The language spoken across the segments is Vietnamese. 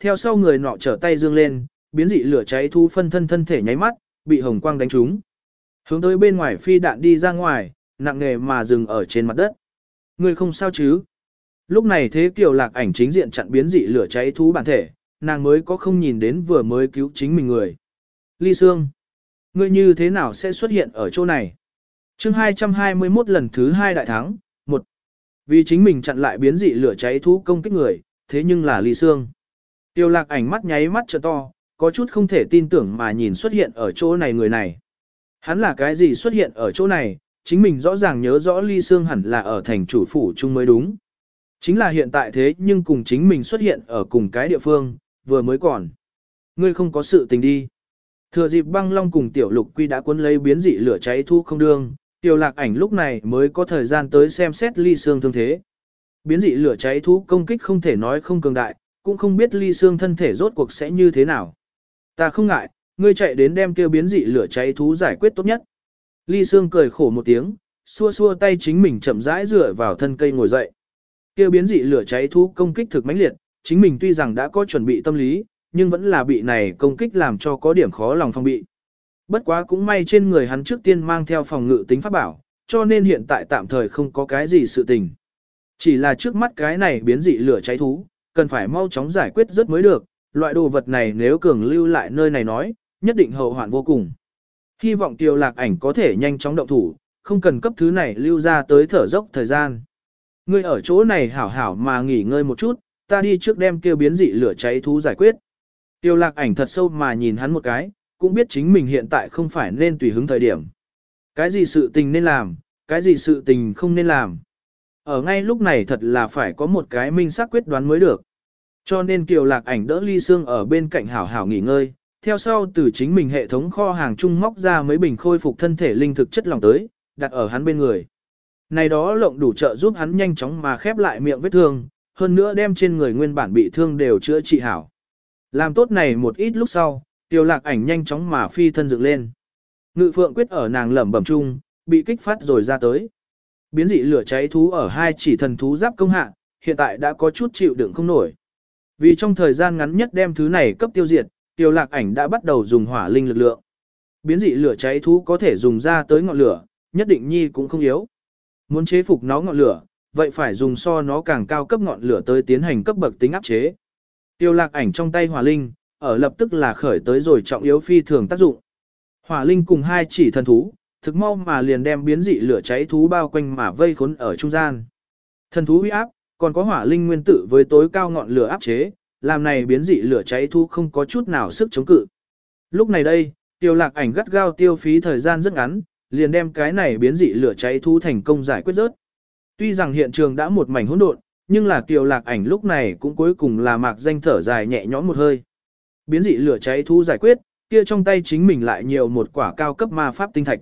theo sau người nọ trở tay dương lên, biến dị lửa cháy thú phân thân thân thể nháy mắt, bị hồng quang đánh trúng. Hướng tới bên ngoài phi đạn đi ra ngoài, nặng nề mà dừng ở trên mặt đất. Người không sao chứ? Lúc này thế kiều lạc ảnh chính diện chặn biến dị lửa cháy thú bản thể, nàng mới có không nhìn đến vừa mới cứu chính mình người. Ly Sương, ngươi như thế nào sẽ xuất hiện ở chỗ này? chương 221 lần thứ hai đại thắng, một Vì chính mình chặn lại biến dị lửa cháy thú công kích người, thế nhưng là Ly Sương. Tiêu lạc ảnh mắt nháy mắt trợ to, có chút không thể tin tưởng mà nhìn xuất hiện ở chỗ này người này. Hắn là cái gì xuất hiện ở chỗ này, chính mình rõ ràng nhớ rõ Ly Sương hẳn là ở thành chủ phủ chung mới đúng. Chính là hiện tại thế nhưng cùng chính mình xuất hiện ở cùng cái địa phương, vừa mới còn. Ngươi không có sự tình đi. Thừa dịp băng long cùng tiểu lục quy đã cuốn lấy biến dị lửa cháy thu không đương, tiểu lạc ảnh lúc này mới có thời gian tới xem xét ly xương thương thế. Biến dị lửa cháy thú công kích không thể nói không cường đại, cũng không biết ly xương thân thể rốt cuộc sẽ như thế nào. Ta không ngại, ngươi chạy đến đem kêu biến dị lửa cháy thú giải quyết tốt nhất. Ly xương cười khổ một tiếng, xua xua tay chính mình chậm rãi dựa vào thân cây ngồi dậy. Kêu biến dị lửa cháy thú công kích thực mãnh liệt, chính mình tuy rằng đã có chuẩn bị tâm lý, nhưng vẫn là bị này công kích làm cho có điểm khó lòng phòng bị. Bất quá cũng may trên người hắn trước tiên mang theo phòng ngự tính pháp bảo, cho nên hiện tại tạm thời không có cái gì sự tình. Chỉ là trước mắt cái này biến dị lửa cháy thú, cần phải mau chóng giải quyết rất mới được, loại đồ vật này nếu cường lưu lại nơi này nói, nhất định hậu hoạn vô cùng. Hy vọng tiêu lạc ảnh có thể nhanh chóng động thủ, không cần cấp thứ này lưu ra tới thở dốc thời gian. Ngươi ở chỗ này hảo hảo mà nghỉ ngơi một chút, ta đi trước đem kêu biến dị lửa cháy thú giải quyết. Tiêu lạc ảnh thật sâu mà nhìn hắn một cái, cũng biết chính mình hiện tại không phải nên tùy hứng thời điểm. Cái gì sự tình nên làm, cái gì sự tình không nên làm. Ở ngay lúc này thật là phải có một cái minh xác quyết đoán mới được. Cho nên Kiều Lạc ảnh đỡ ly xương ở bên cạnh hảo hảo nghỉ ngơi, theo sau từ chính mình hệ thống kho hàng trung móc ra mấy bình khôi phục thân thể linh thực chất lòng tới, đặt ở hắn bên người. Này đó lộng đủ trợ giúp hắn nhanh chóng mà khép lại miệng vết thương, hơn nữa đem trên người nguyên bản bị thương đều chữa trị hảo. Làm tốt này một ít lúc sau, tiêu lạc ảnh nhanh chóng mà phi thân dựng lên. Ngự phượng quyết ở nàng lẩm bẩm chung, bị kích phát rồi ra tới. Biến dị lửa cháy thú ở hai chỉ thần thú giáp công hạ, hiện tại đã có chút chịu đựng không nổi. Vì trong thời gian ngắn nhất đem thứ này cấp tiêu diệt, tiêu lạc ảnh đã bắt đầu dùng hỏa linh lực lượng. Biến dị lửa cháy thú có thể dùng ra tới ngọn lửa, nhất định nhi cũng không yếu. Muốn chế phục nó ngọn lửa, vậy phải dùng so nó càng cao cấp ngọn lửa tới tiến hành cấp bậc tính áp chế. Tiêu lạc ảnh trong tay hỏa linh, ở lập tức là khởi tới rồi trọng yếu phi thường tác dụng. Hỏa linh cùng hai chỉ thần thú, thực mau mà liền đem biến dị lửa cháy thú bao quanh mà vây khốn ở trung gian. Thần thú uy áp, còn có hỏa linh nguyên tử với tối cao ngọn lửa áp chế, làm này biến dị lửa cháy thu không có chút nào sức chống cự. Lúc này đây, tiêu lạc ảnh gắt gao tiêu phí thời gian rất ngắn, liền đem cái này biến dị lửa cháy thu thành công giải quyết rớt. Tuy rằng hiện trường đã một mảnh hỗn độn, nhưng là Tiêu lạc ảnh lúc này cũng cuối cùng là mạc danh thở dài nhẹ nhõm một hơi. Biến dị lửa cháy thu giải quyết, kia trong tay chính mình lại nhiều một quả cao cấp ma pháp tinh thạch.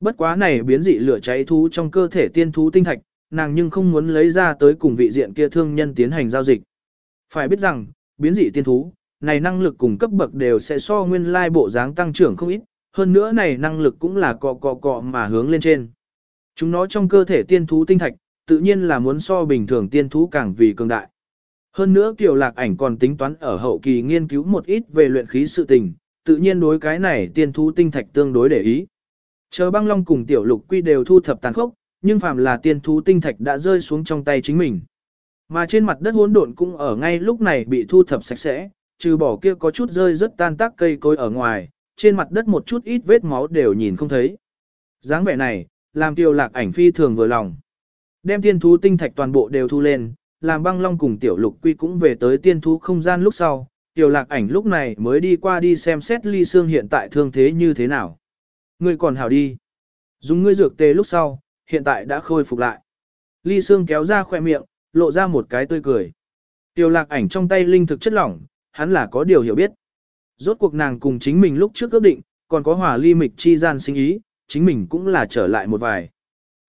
Bất quá này biến dị lửa cháy thú trong cơ thể tiên thú tinh thạch, nàng nhưng không muốn lấy ra tới cùng vị diện kia thương nhân tiến hành giao dịch. Phải biết rằng, biến dị tiên thú, này năng lực cùng cấp bậc đều sẽ so nguyên lai bộ dáng tăng trưởng không ít, hơn nữa này năng lực cũng là cọ cọ cọ mà hướng lên trên. Chúng nó trong cơ thể tiên thú tinh thạch, tự nhiên là muốn so bình thường tiên thú càng vì cường đại. Hơn nữa Kiều Lạc Ảnh còn tính toán ở hậu kỳ nghiên cứu một ít về luyện khí sự tình, tự nhiên đối cái này tiên thú tinh thạch tương đối để ý. Chờ băng long cùng tiểu lục quy đều thu thập tàn khốc, nhưng phàm là tiên thú tinh thạch đã rơi xuống trong tay chính mình. Mà trên mặt đất hỗn độn cũng ở ngay lúc này bị thu thập sạch sẽ, trừ bỏ kia có chút rơi rất tan tác cây cối ở ngoài, trên mặt đất một chút ít vết máu đều nhìn không thấy. dáng vẻ này, làm tiêu lạc ảnh phi thường vừa lòng. Đem tiên thú tinh thạch toàn bộ đều thu lên, làm băng long cùng tiểu lục quy cũng về tới tiên thú không gian lúc sau, tiểu lạc ảnh lúc này mới đi qua đi xem xét ly xương hiện tại thương thế như thế nào. Ngươi còn hảo đi. Dùng ngươi dược tê lúc sau, hiện tại đã khôi phục lại. Ly Sương kéo ra khoe miệng, lộ ra một cái tươi cười. Tiêu lạc ảnh trong tay linh thực chất lỏng, hắn là có điều hiểu biết. Rốt cuộc nàng cùng chính mình lúc trước ước định, còn có hòa ly mịch chi gian sinh ý, chính mình cũng là trở lại một vài.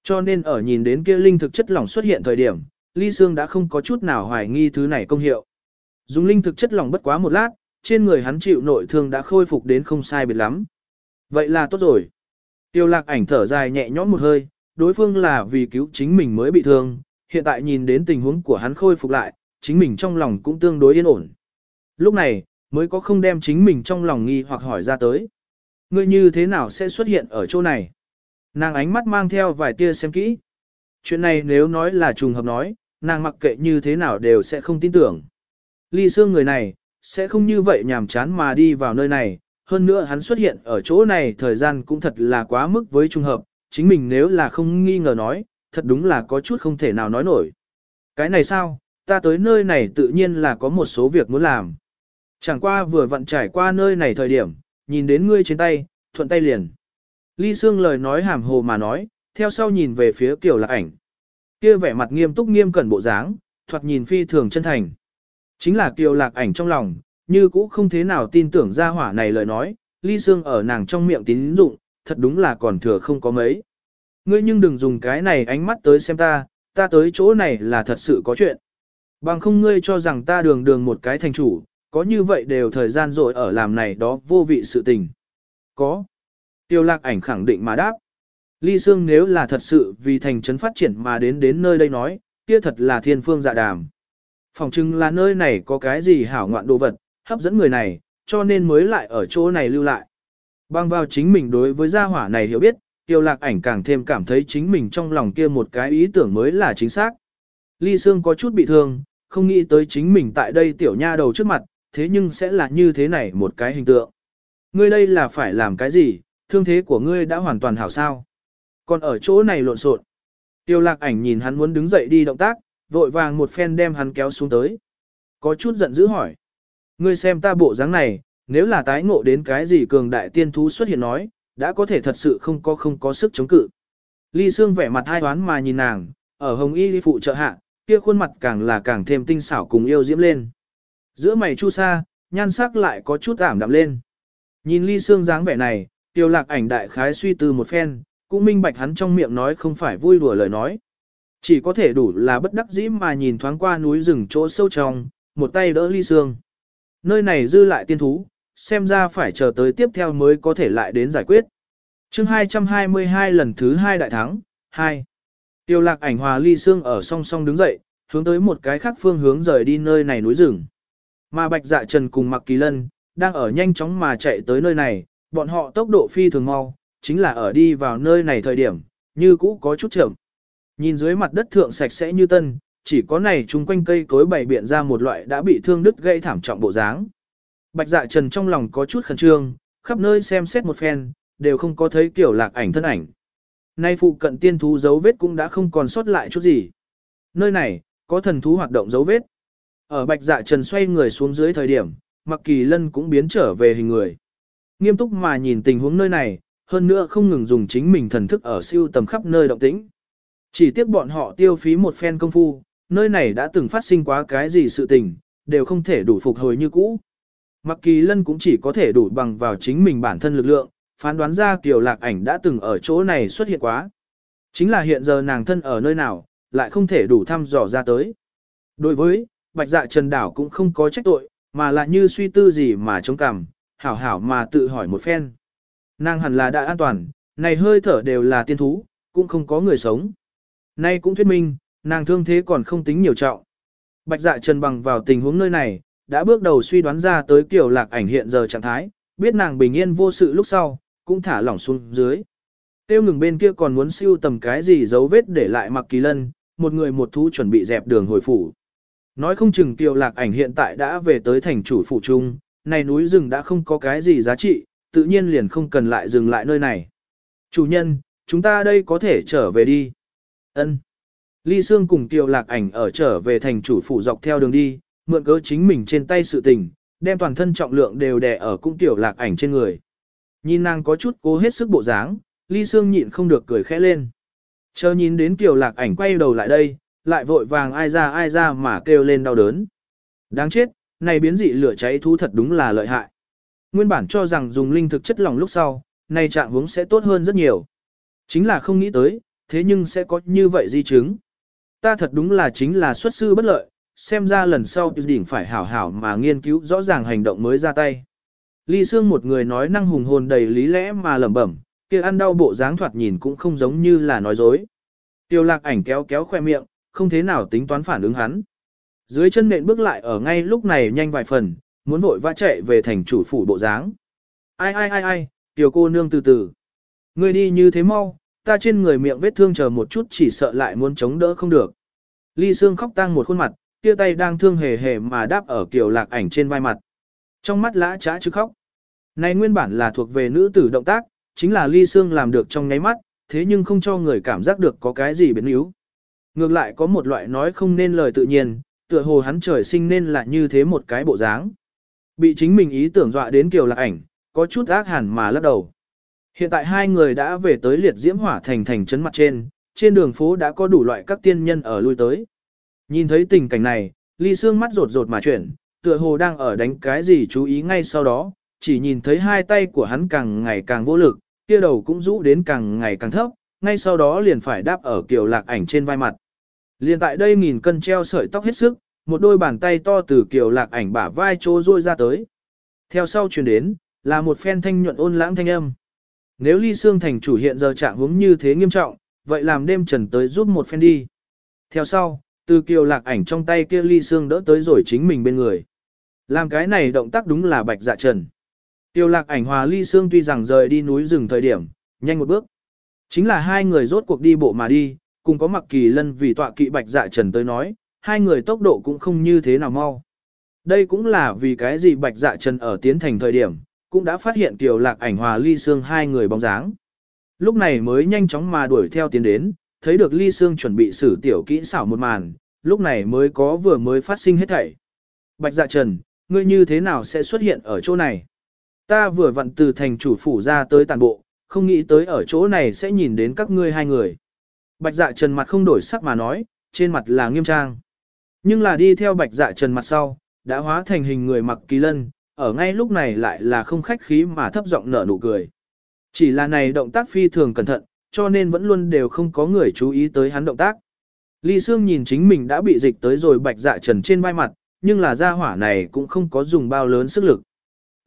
Cho nên ở nhìn đến kia linh thực chất lỏng xuất hiện thời điểm, Ly Sương đã không có chút nào hoài nghi thứ này công hiệu. Dùng linh thực chất lỏng bất quá một lát, trên người hắn chịu nội thương đã khôi phục đến không sai biệt lắm. Vậy là tốt rồi. Tiêu lạc ảnh thở dài nhẹ nhõm một hơi, đối phương là vì cứu chính mình mới bị thương, hiện tại nhìn đến tình huống của hắn khôi phục lại, chính mình trong lòng cũng tương đối yên ổn. Lúc này, mới có không đem chính mình trong lòng nghi hoặc hỏi ra tới. Ngươi như thế nào sẽ xuất hiện ở chỗ này? Nàng ánh mắt mang theo vài tia xem kỹ. Chuyện này nếu nói là trùng hợp nói, nàng mặc kệ như thế nào đều sẽ không tin tưởng. Ly xương người này, sẽ không như vậy nhàm chán mà đi vào nơi này, hơn nữa hắn xuất hiện ở chỗ này thời gian cũng thật là quá mức với trùng hợp, chính mình nếu là không nghi ngờ nói, thật đúng là có chút không thể nào nói nổi. Cái này sao, ta tới nơi này tự nhiên là có một số việc muốn làm. Chẳng qua vừa vặn trải qua nơi này thời điểm, nhìn đến ngươi trên tay, thuận tay liền. Ly Sương lời nói hàm hồ mà nói, theo sau nhìn về phía Kiều Lạc Ảnh. Kia vẻ mặt nghiêm túc nghiêm cẩn bộ dáng, thoạt nhìn phi thường chân thành. Chính là Kiều Lạc Ảnh trong lòng, như cũ không thế nào tin tưởng ra hỏa này lời nói, Ly Sương ở nàng trong miệng tín dụng, thật đúng là còn thừa không có mấy. Ngươi nhưng đừng dùng cái này ánh mắt tới xem ta, ta tới chỗ này là thật sự có chuyện. Bằng không ngươi cho rằng ta đường đường một cái thành chủ, có như vậy đều thời gian rồi ở làm này đó vô vị sự tình. Có. Tiêu lạc ảnh khẳng định mà đáp. Ly Sương nếu là thật sự vì thành trấn phát triển mà đến đến nơi đây nói, kia thật là thiên phương dạ đàm. Phòng chừng là nơi này có cái gì hảo ngoạn đồ vật, hấp dẫn người này, cho nên mới lại ở chỗ này lưu lại. Bang vào chính mình đối với gia hỏa này hiểu biết, tiêu lạc ảnh càng thêm cảm thấy chính mình trong lòng kia một cái ý tưởng mới là chính xác. Ly Sương có chút bị thương, không nghĩ tới chính mình tại đây tiểu nha đầu trước mặt, thế nhưng sẽ là như thế này một cái hình tượng. Ngươi đây là phải làm cái gì, thương thế của ngươi đã hoàn toàn hảo sao. Còn ở chỗ này lộn xộn. Tiêu lạc ảnh nhìn hắn muốn đứng dậy đi động tác, vội vàng một phen đem hắn kéo xuống tới. Có chút giận dữ hỏi. Ngươi xem ta bộ dáng này, nếu là tái ngộ đến cái gì cường đại tiên thú xuất hiện nói, đã có thể thật sự không có không có sức chống cự. Ly Sương vẻ mặt hai toán mà nhìn nàng, ở hồng y phụ trợ hạ, kia khuôn mặt càng là càng thêm tinh xảo cùng yêu diễm lên. Giữa mày chu sa, nhan sắc lại có chút ảm đạm lên. Nhìn ly xương dáng vẻ này, tiêu lạc ảnh đại khái suy tư một phen, cũng minh bạch hắn trong miệng nói không phải vui đùa lời nói. Chỉ có thể đủ là bất đắc dĩ mà nhìn thoáng qua núi rừng chỗ sâu trong, một tay đỡ ly xương. Nơi này dư lại tiên thú, xem ra phải chờ tới tiếp theo mới có thể lại đến giải quyết. chương 222 lần thứ hai đại thắng, 2. Tiêu lạc ảnh hòa ly xương ở song song đứng dậy, hướng tới một cái khác phương hướng rời đi nơi này núi rừng. Mà Bạch Dạ Trần cùng Mặc Kỳ Lân, đang ở nhanh chóng mà chạy tới nơi này, bọn họ tốc độ phi thường mau, chính là ở đi vào nơi này thời điểm, như cũ có chút chậm. Nhìn dưới mặt đất thượng sạch sẽ như tân, chỉ có này chung quanh cây cối bày biện ra một loại đã bị thương đứt gây thảm trọng bộ dáng. Bạch Dạ Trần trong lòng có chút khẩn trương, khắp nơi xem xét một phen, đều không có thấy kiểu lạc ảnh thân ảnh. Nay phụ cận tiên thú dấu vết cũng đã không còn sót lại chút gì. Nơi này, có thần thú hoạt động dấu vết. Ở bạch dạ trần xoay người xuống dưới thời điểm, mặc kỳ lân cũng biến trở về hình người. Nghiêm túc mà nhìn tình huống nơi này, hơn nữa không ngừng dùng chính mình thần thức ở siêu tầm khắp nơi động tĩnh. Chỉ tiếc bọn họ tiêu phí một phen công phu, nơi này đã từng phát sinh quá cái gì sự tình, đều không thể đủ phục hồi như cũ. Mặc kỳ lân cũng chỉ có thể đủ bằng vào chính mình bản thân lực lượng, phán đoán ra kiểu lạc ảnh đã từng ở chỗ này xuất hiện quá. Chính là hiện giờ nàng thân ở nơi nào, lại không thể đủ thăm dò ra tới. Đối với, bạch dạ trần đảo cũng không có trách tội, mà là như suy tư gì mà chống cằm, hảo hảo mà tự hỏi một phen. Nàng hẳn là đã an toàn, này hơi thở đều là tiên thú, cũng không có người sống. Nay cũng thuyết minh, nàng thương thế còn không tính nhiều trọng. Bạch dạ trần bằng vào tình huống nơi này, đã bước đầu suy đoán ra tới kiểu lạc ảnh hiện giờ trạng thái, biết nàng bình yên vô sự lúc sau, cũng thả lỏng xuống dưới. Tiêu ngừng bên kia còn muốn siêu tầm cái gì dấu vết để lại mặc kỳ lân, một người một thú chuẩn bị dẹp đường hồi phủ. Nói không chừng tiêu lạc ảnh hiện tại đã về tới thành chủ phủ trung, này núi rừng đã không có cái gì giá trị, tự nhiên liền không cần lại dừng lại nơi này. Chủ nhân, chúng ta đây có thể trở về đi. Ân. Ly Sương cùng tiêu lạc ảnh ở trở về thành chủ phủ dọc theo đường đi, mượn cớ chính mình trên tay sự tình, đem toàn thân trọng lượng đều đè ở cung tiểu lạc ảnh trên người. Nhìn nàng có chút cố hết sức bộ dáng, Ly xương nhịn không được cười khẽ lên. Chờ nhìn đến tiểu lạc ảnh quay đầu lại đây, lại vội vàng ai ra ai ra mà kêu lên đau đớn. Đáng chết, này biến dị lửa cháy thú thật đúng là lợi hại. Nguyên bản cho rằng dùng linh thực chất lỏng lúc sau, này trạng hướng sẽ tốt hơn rất nhiều. Chính là không nghĩ tới, thế nhưng sẽ có như vậy di chứng. Ta thật đúng là chính là xuất sư bất lợi, xem ra lần sau đỉnh phải hảo hảo mà nghiên cứu rõ ràng hành động mới ra tay. Ly Sương một người nói năng hùng hồn đầy lý lẽ mà lẩm bẩm, kia ăn đau bộ dáng thoạt nhìn cũng không giống như là nói dối. Tiêu lạc ảnh kéo kéo khoe miệng, không thế nào tính toán phản ứng hắn. Dưới chân nện bước lại ở ngay lúc này nhanh vài phần, muốn vội vã chạy về thành chủ phủ bộ dáng. Ai ai ai ai, tiểu cô nương từ từ. Ngươi đi như thế mau, ta trên người miệng vết thương chờ một chút chỉ sợ lại muốn chống đỡ không được. Ly Sương khóc tang một khuôn mặt, kia tay đang thương hề hề mà đáp ở kiểu lạc ảnh trên vai mặt. Trong mắt lã trá chứ khóc. Này nguyên bản là thuộc về nữ tử động tác, chính là Ly xương làm được trong nháy mắt, thế nhưng không cho người cảm giác được có cái gì biến yếu. Ngược lại có một loại nói không nên lời tự nhiên, tựa hồ hắn trời sinh nên là như thế một cái bộ dáng. Bị chính mình ý tưởng dọa đến kiểu lạc ảnh, có chút ác hẳn mà lắc đầu. Hiện tại hai người đã về tới liệt diễm hỏa thành thành trấn mặt trên, trên đường phố đã có đủ loại các tiên nhân ở lui tới. Nhìn thấy tình cảnh này, ly xương mắt rột rột mà chuyển, tựa hồ đang ở đánh cái gì chú ý ngay sau đó, chỉ nhìn thấy hai tay của hắn càng ngày càng vô lực, kia đầu cũng rũ đến càng ngày càng thấp, ngay sau đó liền phải đáp ở kiểu lạc ảnh trên vai mặt. Liền tại đây nghìn cân treo sợi tóc hết sức, một đôi bàn tay to từ kiểu lạc ảnh bả vai trô ruôi ra tới. Theo sau truyền đến, là một phen thanh nhuận ôn lãng thanh âm. Nếu ly xương thành chủ hiện giờ trạng hướng như thế nghiêm trọng, vậy làm đêm trần tới giúp một phen đi. Theo sau, từ kiều lạc ảnh trong tay kia ly xương đỡ tới rồi chính mình bên người. Làm cái này động tác đúng là bạch dạ trần. Tiêu lạc ảnh hòa ly xương tuy rằng rời đi núi rừng thời điểm, nhanh một bước. Chính là hai người rốt cuộc đi bộ mà đi, cùng có mặc kỳ lân vì tọa kỵ bạch dạ trần tới nói, hai người tốc độ cũng không như thế nào mau. Đây cũng là vì cái gì bạch dạ trần ở tiến thành thời điểm, cũng đã phát hiện tiểu lạc ảnh hòa ly xương hai người bóng dáng. Lúc này mới nhanh chóng mà đuổi theo tiến đến, thấy được ly xương chuẩn bị xử tiểu kỹ xảo một màn, lúc này mới có vừa mới phát sinh hết thảy. Bạch dạ trần, ngươi như thế nào sẽ xuất hiện ở chỗ này? Ta vừa vặn từ thành chủ phủ ra tới tàn bộ, không nghĩ tới ở chỗ này sẽ nhìn đến các ngươi hai người. Bạch dạ trần mặt không đổi sắc mà nói, trên mặt là nghiêm trang. Nhưng là đi theo bạch dạ trần mặt sau, đã hóa thành hình người mặc kỳ lân, ở ngay lúc này lại là không khách khí mà thấp giọng nở nụ cười. Chỉ là này động tác phi thường cẩn thận, cho nên vẫn luôn đều không có người chú ý tới hắn động tác. Ly Sương nhìn chính mình đã bị dịch tới rồi bạch dạ trần trên vai mặt, nhưng là gia hỏa này cũng không có dùng bao lớn sức lực.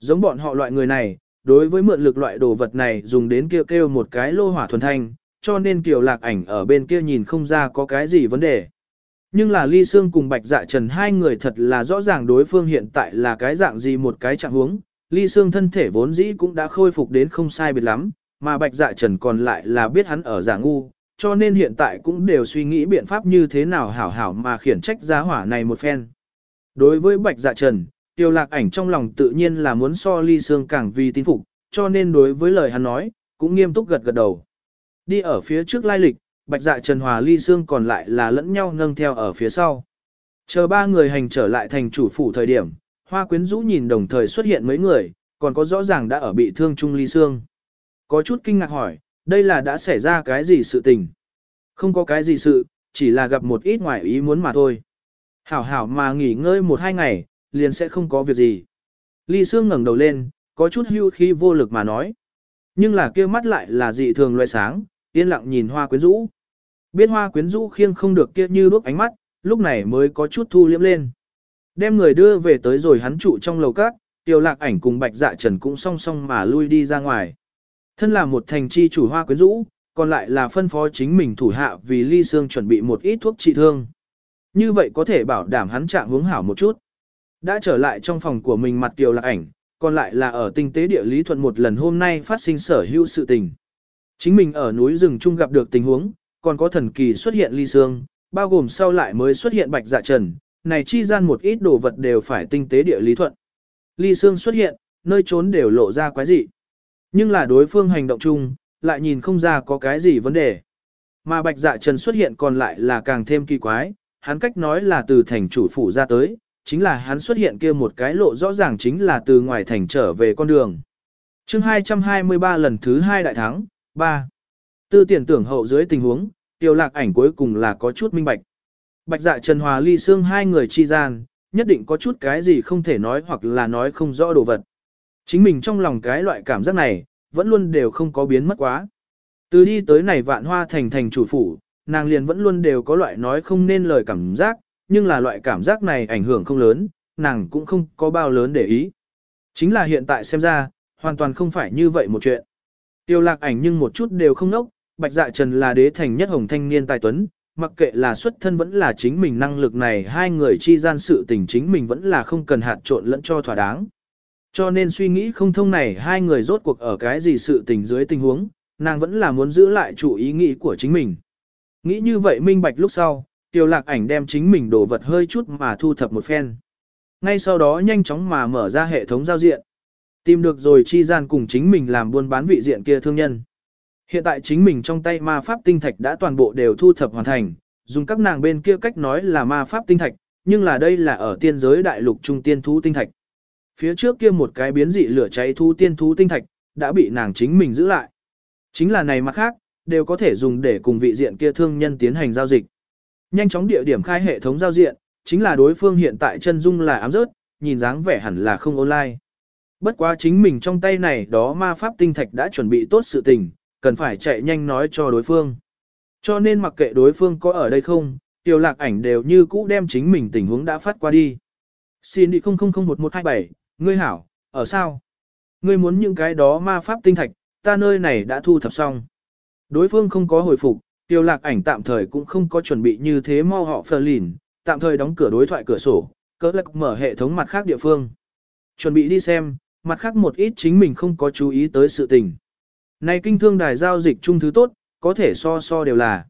Giống bọn họ loại người này, đối với mượn lực loại đồ vật này dùng đến kêu kêu một cái lô hỏa thuần thanh, cho nên kiều lạc ảnh ở bên kia nhìn không ra có cái gì vấn đề. Nhưng là ly Sương cùng bạch dạ trần hai người thật là rõ ràng đối phương hiện tại là cái dạng gì một cái trạng huống. Ly Sương thân thể vốn dĩ cũng đã khôi phục đến không sai biệt lắm, mà bạch dạ trần còn lại là biết hắn ở giả ngu, cho nên hiện tại cũng đều suy nghĩ biện pháp như thế nào hảo hảo mà khiển trách giá hỏa này một phen. Đối với bạch dạ trần, tiêu lạc ảnh trong lòng tự nhiên là muốn so ly xương càng vì tin phục, cho nên đối với lời hắn nói, cũng nghiêm túc gật gật đầu. Đi ở phía trước lai lịch, bạch dạ trần hòa ly xương còn lại là lẫn nhau nâng theo ở phía sau. Chờ ba người hành trở lại thành chủ phủ thời điểm, hoa quyến rũ nhìn đồng thời xuất hiện mấy người, còn có rõ ràng đã ở bị thương chung ly xương. Có chút kinh ngạc hỏi, đây là đã xảy ra cái gì sự tình? Không có cái gì sự, chỉ là gặp một ít ngoài ý muốn mà thôi. Hảo hảo mà nghỉ ngơi một hai ngày, liền sẽ không có việc gì. Ly Sương ngẩng đầu lên, có chút hưu khí vô lực mà nói. Nhưng là kia mắt lại là dị thường loại sáng, yên lặng nhìn hoa quyến rũ. Biết hoa quyến rũ khiêng không được kia như đuốc ánh mắt, lúc này mới có chút thu liễm lên. Đem người đưa về tới rồi hắn trụ trong lầu cát, tiểu lạc ảnh cùng bạch dạ trần cũng song song mà lui đi ra ngoài. Thân là một thành chi chủ hoa quyến rũ, còn lại là phân phó chính mình thủ hạ vì ly xương chuẩn bị một ít thuốc trị thương. Như vậy có thể bảo đảm hắn trạng hướng hảo một chút. Đã trở lại trong phòng của mình mặt tiểu lạc ảnh, còn lại là ở tinh tế địa lý thuận một lần hôm nay phát sinh sở hữu sự tình. Chính mình ở núi rừng chung gặp được tình huống, còn có thần kỳ xuất hiện ly xương, bao gồm sau lại mới xuất hiện bạch dạ trần, này chi gian một ít đồ vật đều phải tinh tế địa lý thuận. Ly xương xuất hiện, nơi trốn đều lộ ra quái dị. Nhưng là đối phương hành động chung, lại nhìn không ra có cái gì vấn đề. Mà bạch dạ trần xuất hiện còn lại là càng thêm kỳ quái, hắn cách nói là từ thành chủ phủ ra tới, chính là hắn xuất hiện kia một cái lộ rõ ràng chính là từ ngoài thành trở về con đường. chương 223 lần thứ hai đại thắng, 3. Tư tiền tưởng hậu dưới tình huống, tiêu lạc ảnh cuối cùng là có chút minh bạch. Bạch dạ Trần Hòa ly xương hai người chi gian, nhất định có chút cái gì không thể nói hoặc là nói không rõ đồ vật. Chính mình trong lòng cái loại cảm giác này, vẫn luôn đều không có biến mất quá. Từ đi tới này vạn hoa thành thành chủ phủ, nàng liền vẫn luôn đều có loại nói không nên lời cảm giác, nhưng là loại cảm giác này ảnh hưởng không lớn, nàng cũng không có bao lớn để ý. Chính là hiện tại xem ra, hoàn toàn không phải như vậy một chuyện. Tiêu lạc ảnh nhưng một chút đều không nốc, bạch dạ trần là đế thành nhất hồng thanh niên tài tuấn, mặc kệ là xuất thân vẫn là chính mình năng lực này hai người chi gian sự tình chính mình vẫn là không cần hạt trộn lẫn cho thỏa đáng. Cho nên suy nghĩ không thông này hai người rốt cuộc ở cái gì sự tình dưới tình huống, nàng vẫn là muốn giữ lại chủ ý nghĩ của chính mình. Nghĩ như vậy minh bạch lúc sau, tiêu lạc ảnh đem chính mình đồ vật hơi chút mà thu thập một phen. Ngay sau đó nhanh chóng mà mở ra hệ thống giao diện. Tìm được rồi chi gian cùng chính mình làm buôn bán vị diện kia thương nhân. Hiện tại chính mình trong tay ma pháp tinh thạch đã toàn bộ đều thu thập hoàn thành, dùng các nàng bên kia cách nói là ma pháp tinh thạch, nhưng là đây là ở tiên giới đại lục trung tiên thú tinh thạch. Phía trước kia một cái biến dị lửa cháy thú tiên thú tinh thạch, đã bị nàng chính mình giữ lại. Chính là này mặt khác, đều có thể dùng để cùng vị diện kia thương nhân tiến hành giao dịch. Nhanh chóng địa điểm khai hệ thống giao diện, chính là đối phương hiện tại chân dung là ám rớt, nhìn dáng vẻ hẳn là không online. Bất quá chính mình trong tay này đó ma pháp tinh thạch đã chuẩn bị tốt sự tình, cần phải chạy nhanh nói cho đối phương. Cho nên mặc kệ đối phương có ở đây không, tiểu lạc ảnh đều như cũ đem chính mình tình huống đã phát qua đi. Xin đi 00011127, ngươi hảo, ở sao? Ngươi muốn những cái đó ma pháp tinh thạch, ta nơi này đã thu thập xong. Đối phương không có hồi phục, tiêu lạc ảnh tạm thời cũng không có chuẩn bị như thế mau họ phờ lìn, tạm thời đóng cửa đối thoại cửa sổ, cỡ lạc mở hệ thống mặt khác địa phương. Chuẩn bị đi xem, mặt khác một ít chính mình không có chú ý tới sự tình. Này kinh thương đài giao dịch chung thứ tốt, có thể so so đều là.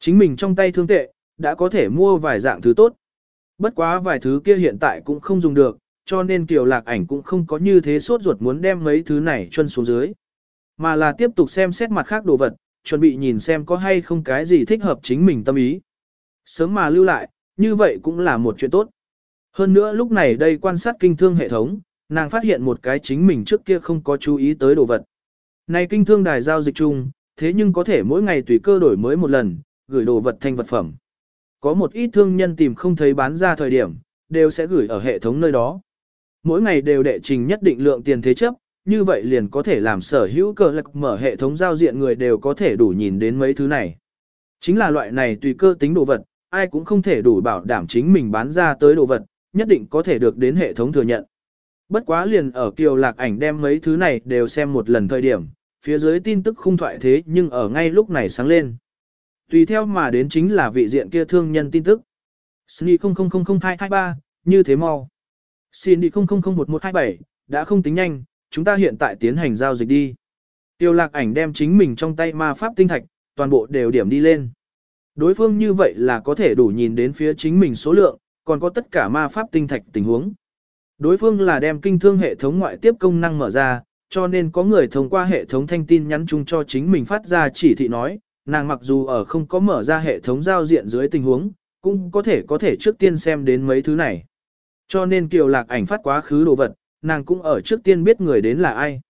Chính mình trong tay thương tệ, đã có thể mua vài dạng thứ tốt. Bất quá vài thứ kia hiện tại cũng không dùng được, cho nên Kiều Lạc Ảnh cũng không có như thế sốt ruột muốn đem mấy thứ này chân xuống dưới. Mà là tiếp tục xem xét mặt khác đồ vật, chuẩn bị nhìn xem có hay không cái gì thích hợp chính mình tâm ý. Sớm mà lưu lại, như vậy cũng là một chuyện tốt. Hơn nữa lúc này đây quan sát kinh thương hệ thống, nàng phát hiện một cái chính mình trước kia không có chú ý tới đồ vật. Này kinh thương đài giao dịch chung, thế nhưng có thể mỗi ngày tùy cơ đổi mới một lần, gửi đồ vật thành vật phẩm. Có một ít thương nhân tìm không thấy bán ra thời điểm, đều sẽ gửi ở hệ thống nơi đó. Mỗi ngày đều đệ trình nhất định lượng tiền thế chấp, như vậy liền có thể làm sở hữu cờ lạc mở hệ thống giao diện người đều có thể đủ nhìn đến mấy thứ này. Chính là loại này tùy cơ tính đồ vật, ai cũng không thể đủ bảo đảm chính mình bán ra tới đồ vật, nhất định có thể được đến hệ thống thừa nhận. Bất quá liền ở kiều lạc ảnh đem mấy thứ này đều xem một lần thời điểm, phía dưới tin tức không thoại thế nhưng ở ngay lúc này sáng lên. Tùy theo mà đến chính là vị diện kia thương nhân tin tức. Sni 000223, như thế mau. Xin đi 001127, đã không tính nhanh, chúng ta hiện tại tiến hành giao dịch đi. Tiêu lạc ảnh đem chính mình trong tay ma pháp tinh thạch, toàn bộ đều điểm đi lên. Đối phương như vậy là có thể đủ nhìn đến phía chính mình số lượng, còn có tất cả ma pháp tinh thạch tình huống. Đối phương là đem kinh thương hệ thống ngoại tiếp công năng mở ra, cho nên có người thông qua hệ thống thanh tin nhắn chung cho chính mình phát ra chỉ thị nói, nàng mặc dù ở không có mở ra hệ thống giao diện dưới tình huống, cũng có thể có thể trước tiên xem đến mấy thứ này. Cho nên kiều lạc ảnh phát quá khứ đồ vật, nàng cũng ở trước tiên biết người đến là ai.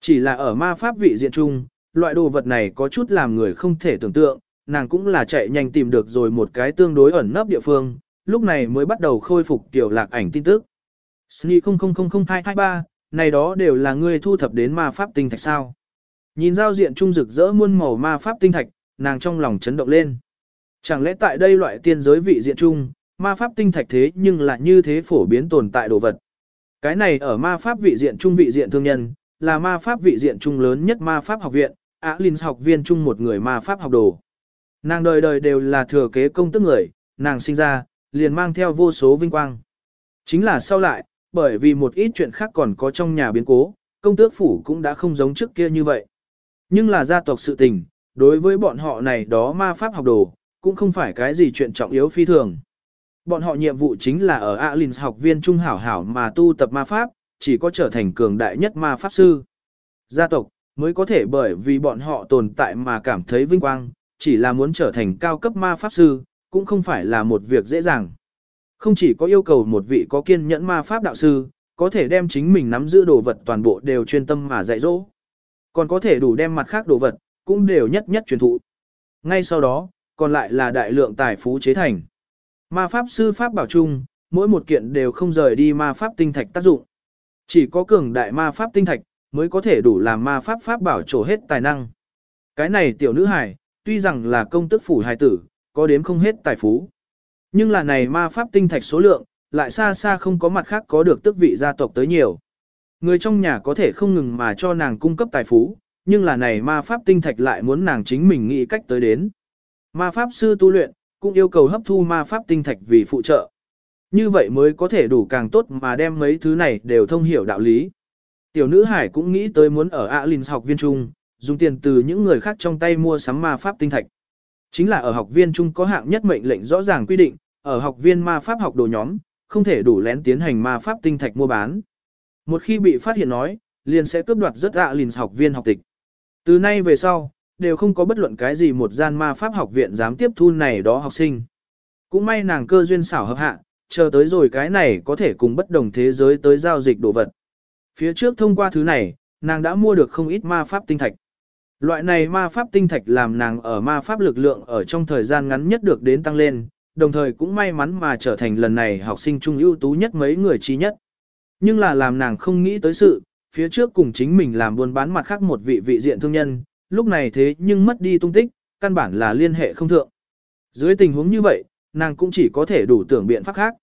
Chỉ là ở ma pháp vị diện chung, loại đồ vật này có chút làm người không thể tưởng tượng, nàng cũng là chạy nhanh tìm được rồi một cái tương đối ẩn nấp địa phương, lúc này mới bắt đầu khôi phục kiều lạc ảnh tin tức. Sni 000223, này đó đều là ngươi thu thập đến ma pháp tinh thạch sao. Nhìn giao diện trung rực rỡ muôn màu ma pháp tinh thạch, nàng trong lòng chấn động lên. Chẳng lẽ tại đây loại tiên giới vị diện trung, ma pháp tinh thạch thế nhưng là như thế phổ biến tồn tại đồ vật. Cái này ở ma pháp vị diện trung vị diện thương nhân, là ma pháp vị diện trung lớn nhất ma pháp học viện, Á Linh học viên trung một người ma pháp học đồ. Nàng đời đời đều là thừa kế công tức người, nàng sinh ra, liền mang theo vô số vinh quang. Chính là sau lại, bởi vì một ít chuyện khác còn có trong nhà biến cố, công tước phủ cũng đã không giống trước kia như vậy. Nhưng là gia tộc sự tình, đối với bọn họ này đó ma pháp học đồ, cũng không phải cái gì chuyện trọng yếu phi thường. Bọn họ nhiệm vụ chính là ở Alins học viên trung hảo hảo mà tu tập ma pháp, chỉ có trở thành cường đại nhất ma pháp sư. Gia tộc, mới có thể bởi vì bọn họ tồn tại mà cảm thấy vinh quang, chỉ là muốn trở thành cao cấp ma pháp sư, cũng không phải là một việc dễ dàng. Không chỉ có yêu cầu một vị có kiên nhẫn ma pháp đạo sư, có thể đem chính mình nắm giữ đồ vật toàn bộ đều chuyên tâm mà dạy dỗ. Còn có thể đủ đem mặt khác đồ vật, cũng đều nhất nhất truyền thụ. Ngay sau đó, còn lại là đại lượng tài phú chế thành. Ma pháp sư pháp bảo chung, mỗi một kiện đều không rời đi ma pháp tinh thạch tác dụng. Chỉ có cường đại ma pháp tinh thạch, mới có thể đủ làm ma pháp pháp bảo trổ hết tài năng. Cái này tiểu nữ hài, tuy rằng là công tức phủ hài tử, có đếm không hết tài phú. Nhưng là này ma pháp tinh thạch số lượng, lại xa xa không có mặt khác có được tước vị gia tộc tới nhiều. Người trong nhà có thể không ngừng mà cho nàng cung cấp tài phú, nhưng là này ma pháp tinh thạch lại muốn nàng chính mình nghĩ cách tới đến. Ma pháp sư tu luyện, cũng yêu cầu hấp thu ma pháp tinh thạch vì phụ trợ. Như vậy mới có thể đủ càng tốt mà đem mấy thứ này đều thông hiểu đạo lý. Tiểu nữ hải cũng nghĩ tới muốn ở Alins học viên trung, dùng tiền từ những người khác trong tay mua sắm ma pháp tinh thạch. Chính là ở học viên trung có hạng nhất mệnh lệnh rõ ràng quy định, ở học viên ma pháp học đồ nhóm, không thể đủ lén tiến hành ma pháp tinh thạch mua bán. Một khi bị phát hiện nói, liền sẽ cướp đoạt rất Alins học viên học tịch. Từ nay về sau, đều không có bất luận cái gì một gian ma pháp học viện dám tiếp thu này đó học sinh. Cũng may nàng cơ duyên xảo hợp hạ, chờ tới rồi cái này có thể cùng bất đồng thế giới tới giao dịch đồ vật. Phía trước thông qua thứ này, nàng đã mua được không ít ma pháp tinh thạch. Loại này ma pháp tinh thạch làm nàng ở ma pháp lực lượng ở trong thời gian ngắn nhất được đến tăng lên, đồng thời cũng may mắn mà trở thành lần này học sinh trung ưu tú nhất mấy người trí nhất. Nhưng là làm nàng không nghĩ tới sự, phía trước cùng chính mình làm buôn bán mặt khác một vị vị diện thương nhân, lúc này thế nhưng mất đi tung tích, căn bản là liên hệ không thượng. Dưới tình huống như vậy, nàng cũng chỉ có thể đủ tưởng biện pháp khác.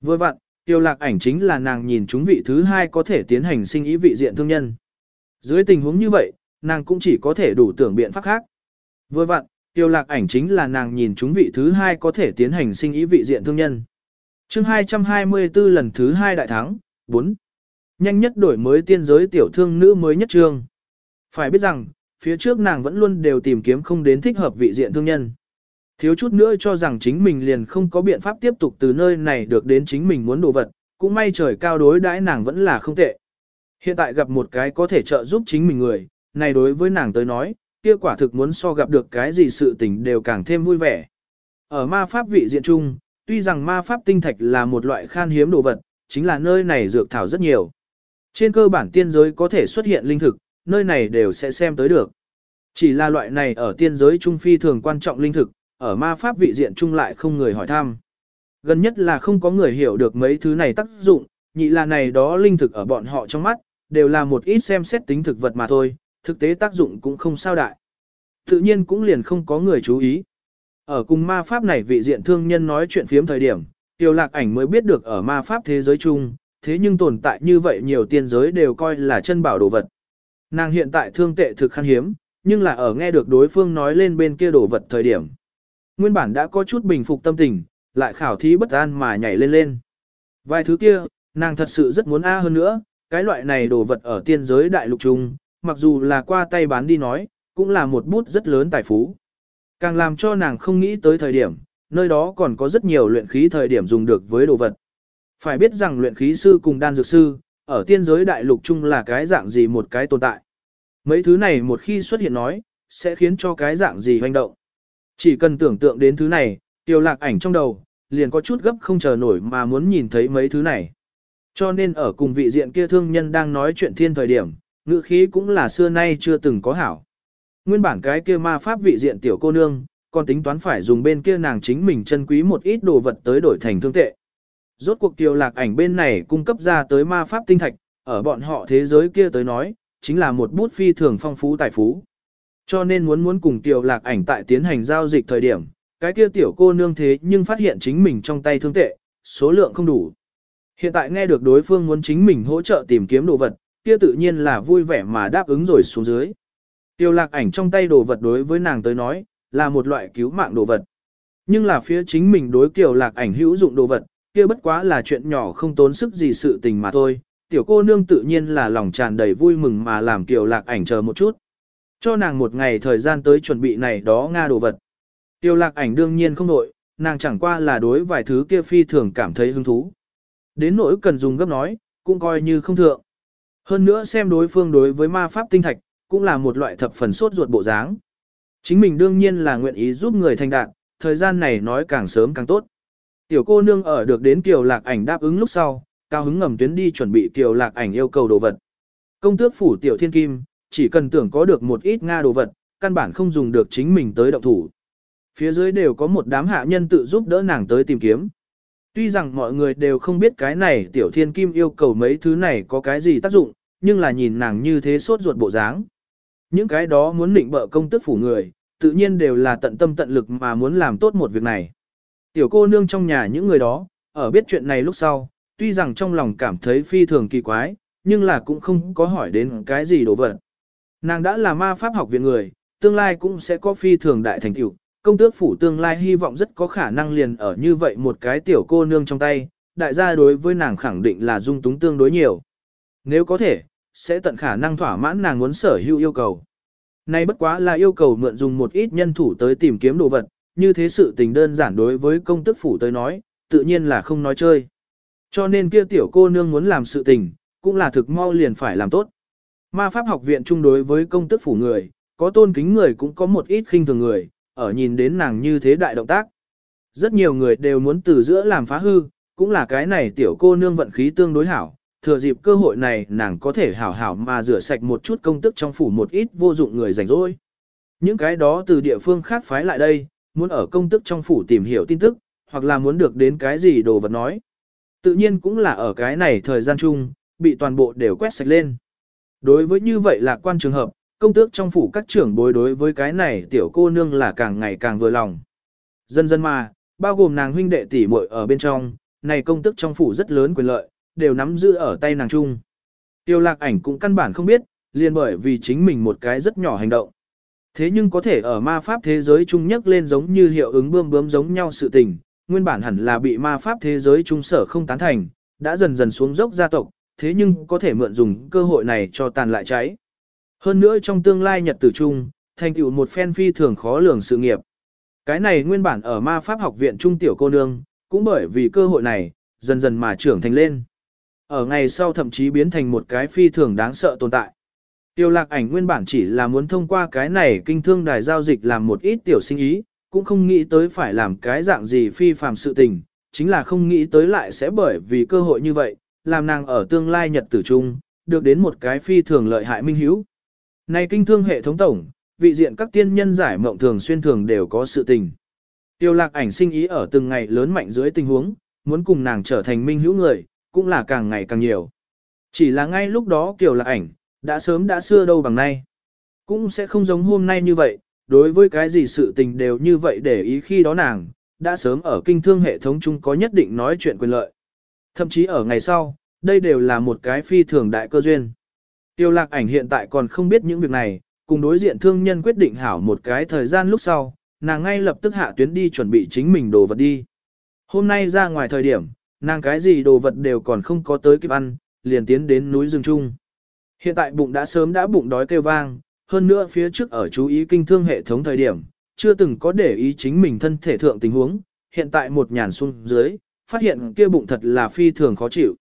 Vừa vặn, tiêu lạc ảnh chính là nàng nhìn chúng vị thứ hai có thể tiến hành sinh ý vị diện thương nhân. Dưới tình huống như vậy, nàng cũng chỉ có thể đủ tưởng biện pháp khác. Vừa vặn, tiêu lạc ảnh chính là nàng nhìn chúng vị thứ hai có thể tiến hành sinh ý vị diện thương nhân. Chương 224 lần thứ hai đại thắng, 4. Nhanh nhất đổi mới tiên giới tiểu thương nữ mới nhất trương. Phải biết rằng, phía trước nàng vẫn luôn đều tìm kiếm không đến thích hợp vị diện thương nhân. Thiếu chút nữa cho rằng chính mình liền không có biện pháp tiếp tục từ nơi này được đến chính mình muốn đồ vật, cũng may trời cao đối đãi nàng vẫn là không tệ. Hiện tại gặp một cái có thể trợ giúp chính mình người, này đối với nàng tới nói, kia quả thực muốn so gặp được cái gì sự tình đều càng thêm vui vẻ. Ở ma pháp vị diện chung, tuy rằng ma pháp tinh thạch là một loại khan hiếm đồ vật, chính là nơi này dược thảo rất nhiều. Trên cơ bản tiên giới có thể xuất hiện linh thực, nơi này đều sẽ xem tới được. Chỉ là loại này ở tiên giới trung phi thường quan trọng linh thực, ở ma pháp vị diện trung lại không người hỏi thăm. Gần nhất là không có người hiểu được mấy thứ này tác dụng, nhị là này đó linh thực ở bọn họ trong mắt, đều là một ít xem xét tính thực vật mà thôi, thực tế tác dụng cũng không sao đại. Tự nhiên cũng liền không có người chú ý. Ở cùng ma pháp này vị diện thương nhân nói chuyện phiếm thời điểm, tiêu lạc ảnh mới biết được ở ma pháp thế giới chung, thế nhưng tồn tại như vậy nhiều tiên giới đều coi là chân bảo đồ vật. Nàng hiện tại thương tệ thực khan hiếm, nhưng là ở nghe được đối phương nói lên bên kia đổ vật thời điểm. Nguyên bản đã có chút bình phục tâm tình, lại khảo thí bất an mà nhảy lên lên. Vài thứ kia, nàng thật sự rất muốn A hơn nữa, cái loại này đồ vật ở tiên giới đại lục trung, mặc dù là qua tay bán đi nói, cũng là một bút rất lớn tài phú. Càng làm cho nàng không nghĩ tới thời điểm, nơi đó còn có rất nhiều luyện khí thời điểm dùng được với đồ vật. Phải biết rằng luyện khí sư cùng đan dược sư, ở tiên giới đại lục chung là cái dạng gì một cái tồn tại. Mấy thứ này một khi xuất hiện nói, sẽ khiến cho cái dạng gì hoành động. Chỉ cần tưởng tượng đến thứ này, tiêu lạc ảnh trong đầu, liền có chút gấp không chờ nổi mà muốn nhìn thấy mấy thứ này. Cho nên ở cùng vị diện kia thương nhân đang nói chuyện thiên thời điểm, ngữ khí cũng là xưa nay chưa từng có hảo. Nguyên bản cái kia ma pháp vị diện tiểu cô nương, còn tính toán phải dùng bên kia nàng chính mình chân quý một ít đồ vật tới đổi thành thương tệ. Rốt cuộc tiêu lạc ảnh bên này cung cấp ra tới ma pháp tinh thạch, ở bọn họ thế giới kia tới nói, chính là một bút phi thường phong phú tài phú. Cho nên muốn muốn cùng tiểu lạc ảnh tại tiến hành giao dịch thời điểm, cái kia tiểu cô nương thế nhưng phát hiện chính mình trong tay thương tệ, số lượng không đủ. Hiện tại nghe được đối phương muốn chính mình hỗ trợ tìm kiếm đồ vật, kia tự nhiên là vui vẻ mà đáp ứng rồi xuống dưới. Tiêu lạc ảnh trong tay đồ vật đối với nàng tới nói, là một loại cứu mạng đồ vật. Nhưng là phía chính mình đối kiểu lạc ảnh hữu dụng đồ vật, kia bất quá là chuyện nhỏ không tốn sức gì sự tình mà thôi. Tiểu cô nương tự nhiên là lòng tràn đầy vui mừng mà làm kiều lạc ảnh chờ một chút. Cho nàng một ngày thời gian tới chuẩn bị này đó Nga đồ vật. Kiều lạc ảnh đương nhiên không nội, nàng chẳng qua là đối vài thứ kia phi thường cảm thấy hứng thú. Đến nỗi cần dùng gấp nói, cũng coi như không thượng. Hơn nữa xem đối phương đối với ma pháp tinh thạch, cũng là một loại thập phần sốt ruột bộ dáng. Chính mình đương nhiên là nguyện ý giúp người thành đạt, thời gian này nói càng sớm càng tốt. Tiểu cô nương ở được đến kiều lạc ảnh đáp ứng lúc sau, cao hứng ngầm tuyến đi chuẩn bị tiểu lạc ảnh yêu cầu đồ vật. Công tước phủ tiểu thiên kim, chỉ cần tưởng có được một ít Nga đồ vật, căn bản không dùng được chính mình tới động thủ. Phía dưới đều có một đám hạ nhân tự giúp đỡ nàng tới tìm kiếm. Tuy rằng mọi người đều không biết cái này tiểu thiên kim yêu cầu mấy thứ này có cái gì tác dụng, nhưng là nhìn nàng như thế sốt ruột bộ dáng. Những cái đó muốn định bợ công tức phủ người, tự nhiên đều là tận tâm tận lực mà muốn làm tốt một việc này. Tiểu cô nương trong nhà những người đó, ở biết chuyện này lúc sau, tuy rằng trong lòng cảm thấy phi thường kỳ quái, nhưng là cũng không có hỏi đến cái gì đồ vật. Nàng đã là ma pháp học viện người, tương lai cũng sẽ có phi thường đại thành tựu, công tước phủ tương lai hy vọng rất có khả năng liền ở như vậy một cái tiểu cô nương trong tay, đại gia đối với nàng khẳng định là dung túng tương đối nhiều. Nếu có thể, sẽ tận khả năng thỏa mãn nàng muốn sở hữu yêu cầu. Nay bất quá là yêu cầu mượn dùng một ít nhân thủ tới tìm kiếm đồ vật, như thế sự tình đơn giản đối với công tức phủ tới nói, tự nhiên là không nói chơi. Cho nên kia tiểu cô nương muốn làm sự tình, cũng là thực mau liền phải làm tốt. Ma pháp học viện chung đối với công tức phủ người, có tôn kính người cũng có một ít khinh thường người, ở nhìn đến nàng như thế đại động tác. Rất nhiều người đều muốn từ giữa làm phá hư, cũng là cái này tiểu cô nương vận khí tương đối hảo, thừa dịp cơ hội này nàng có thể hảo hảo mà rửa sạch một chút công tức trong phủ một ít vô dụng người rảnh rỗi. Những cái đó từ địa phương khác phái lại đây, muốn ở công tức trong phủ tìm hiểu tin tức, hoặc là muốn được đến cái gì đồ vật nói. Tự nhiên cũng là ở cái này thời gian chung, bị toàn bộ đều quét sạch lên. Đối với như vậy là quan trường hợp, công tước trong phủ các trưởng bối đối với cái này tiểu cô nương là càng ngày càng vừa lòng. Dần dần mà, bao gồm nàng huynh đệ tỷ muội ở bên trong, này công tước trong phủ rất lớn quyền lợi, đều nắm giữ ở tay nàng chung. Tiêu lạc ảnh cũng căn bản không biết, liền bởi vì chính mình một cái rất nhỏ hành động. Thế nhưng có thể ở ma pháp thế giới chung nhắc lên giống như hiệu ứng bươm bướm giống nhau sự tình, nguyên bản hẳn là bị ma pháp thế giới trung sở không tán thành, đã dần dần xuống dốc gia tộc, thế nhưng có thể mượn dùng cơ hội này cho tàn lại cháy. Hơn nữa trong tương lai nhật tử trung thành tựu một phen phi thường khó lường sự nghiệp. Cái này nguyên bản ở ma pháp học viện trung tiểu cô nương, cũng bởi vì cơ hội này, dần dần mà trưởng thành lên. Ở ngày sau thậm chí biến thành một cái phi thường đáng sợ tồn tại. Tiêu lạc ảnh nguyên bản chỉ là muốn thông qua cái này kinh thương đài giao dịch làm một ít tiểu sinh ý, cũng không nghĩ tới phải làm cái dạng gì phi phàm sự tình, chính là không nghĩ tới lại sẽ bởi vì cơ hội như vậy, làm nàng ở tương lai nhật tử trung, được đến một cái phi thường lợi hại minh hiếu. Này kinh thương hệ thống tổng, vị diện các tiên nhân giải mộng thường xuyên thường đều có sự tình. Tiêu lạc ảnh sinh ý ở từng ngày lớn mạnh dưới tình huống, muốn cùng nàng trở thành minh hữu người, cũng là càng ngày càng nhiều. Chỉ là ngay lúc đó Kiều lạc ảnh, đã sớm đã xưa đâu bằng nay. Cũng sẽ không giống hôm nay như vậy, đối với cái gì sự tình đều như vậy để ý khi đó nàng, đã sớm ở kinh thương hệ thống chung có nhất định nói chuyện quyền lợi. Thậm chí ở ngày sau, đây đều là một cái phi thường đại cơ duyên. Tiêu lạc ảnh hiện tại còn không biết những việc này, cùng đối diện thương nhân quyết định hảo một cái thời gian lúc sau, nàng ngay lập tức hạ tuyến đi chuẩn bị chính mình đồ vật đi. Hôm nay ra ngoài thời điểm, nàng cái gì đồ vật đều còn không có tới kịp ăn, liền tiến đến núi rừng chung. Hiện tại bụng đã sớm đã bụng đói kêu vang, hơn nữa phía trước ở chú ý kinh thương hệ thống thời điểm, chưa từng có để ý chính mình thân thể thượng tình huống, hiện tại một nhàn xuống dưới, phát hiện kia bụng thật là phi thường khó chịu.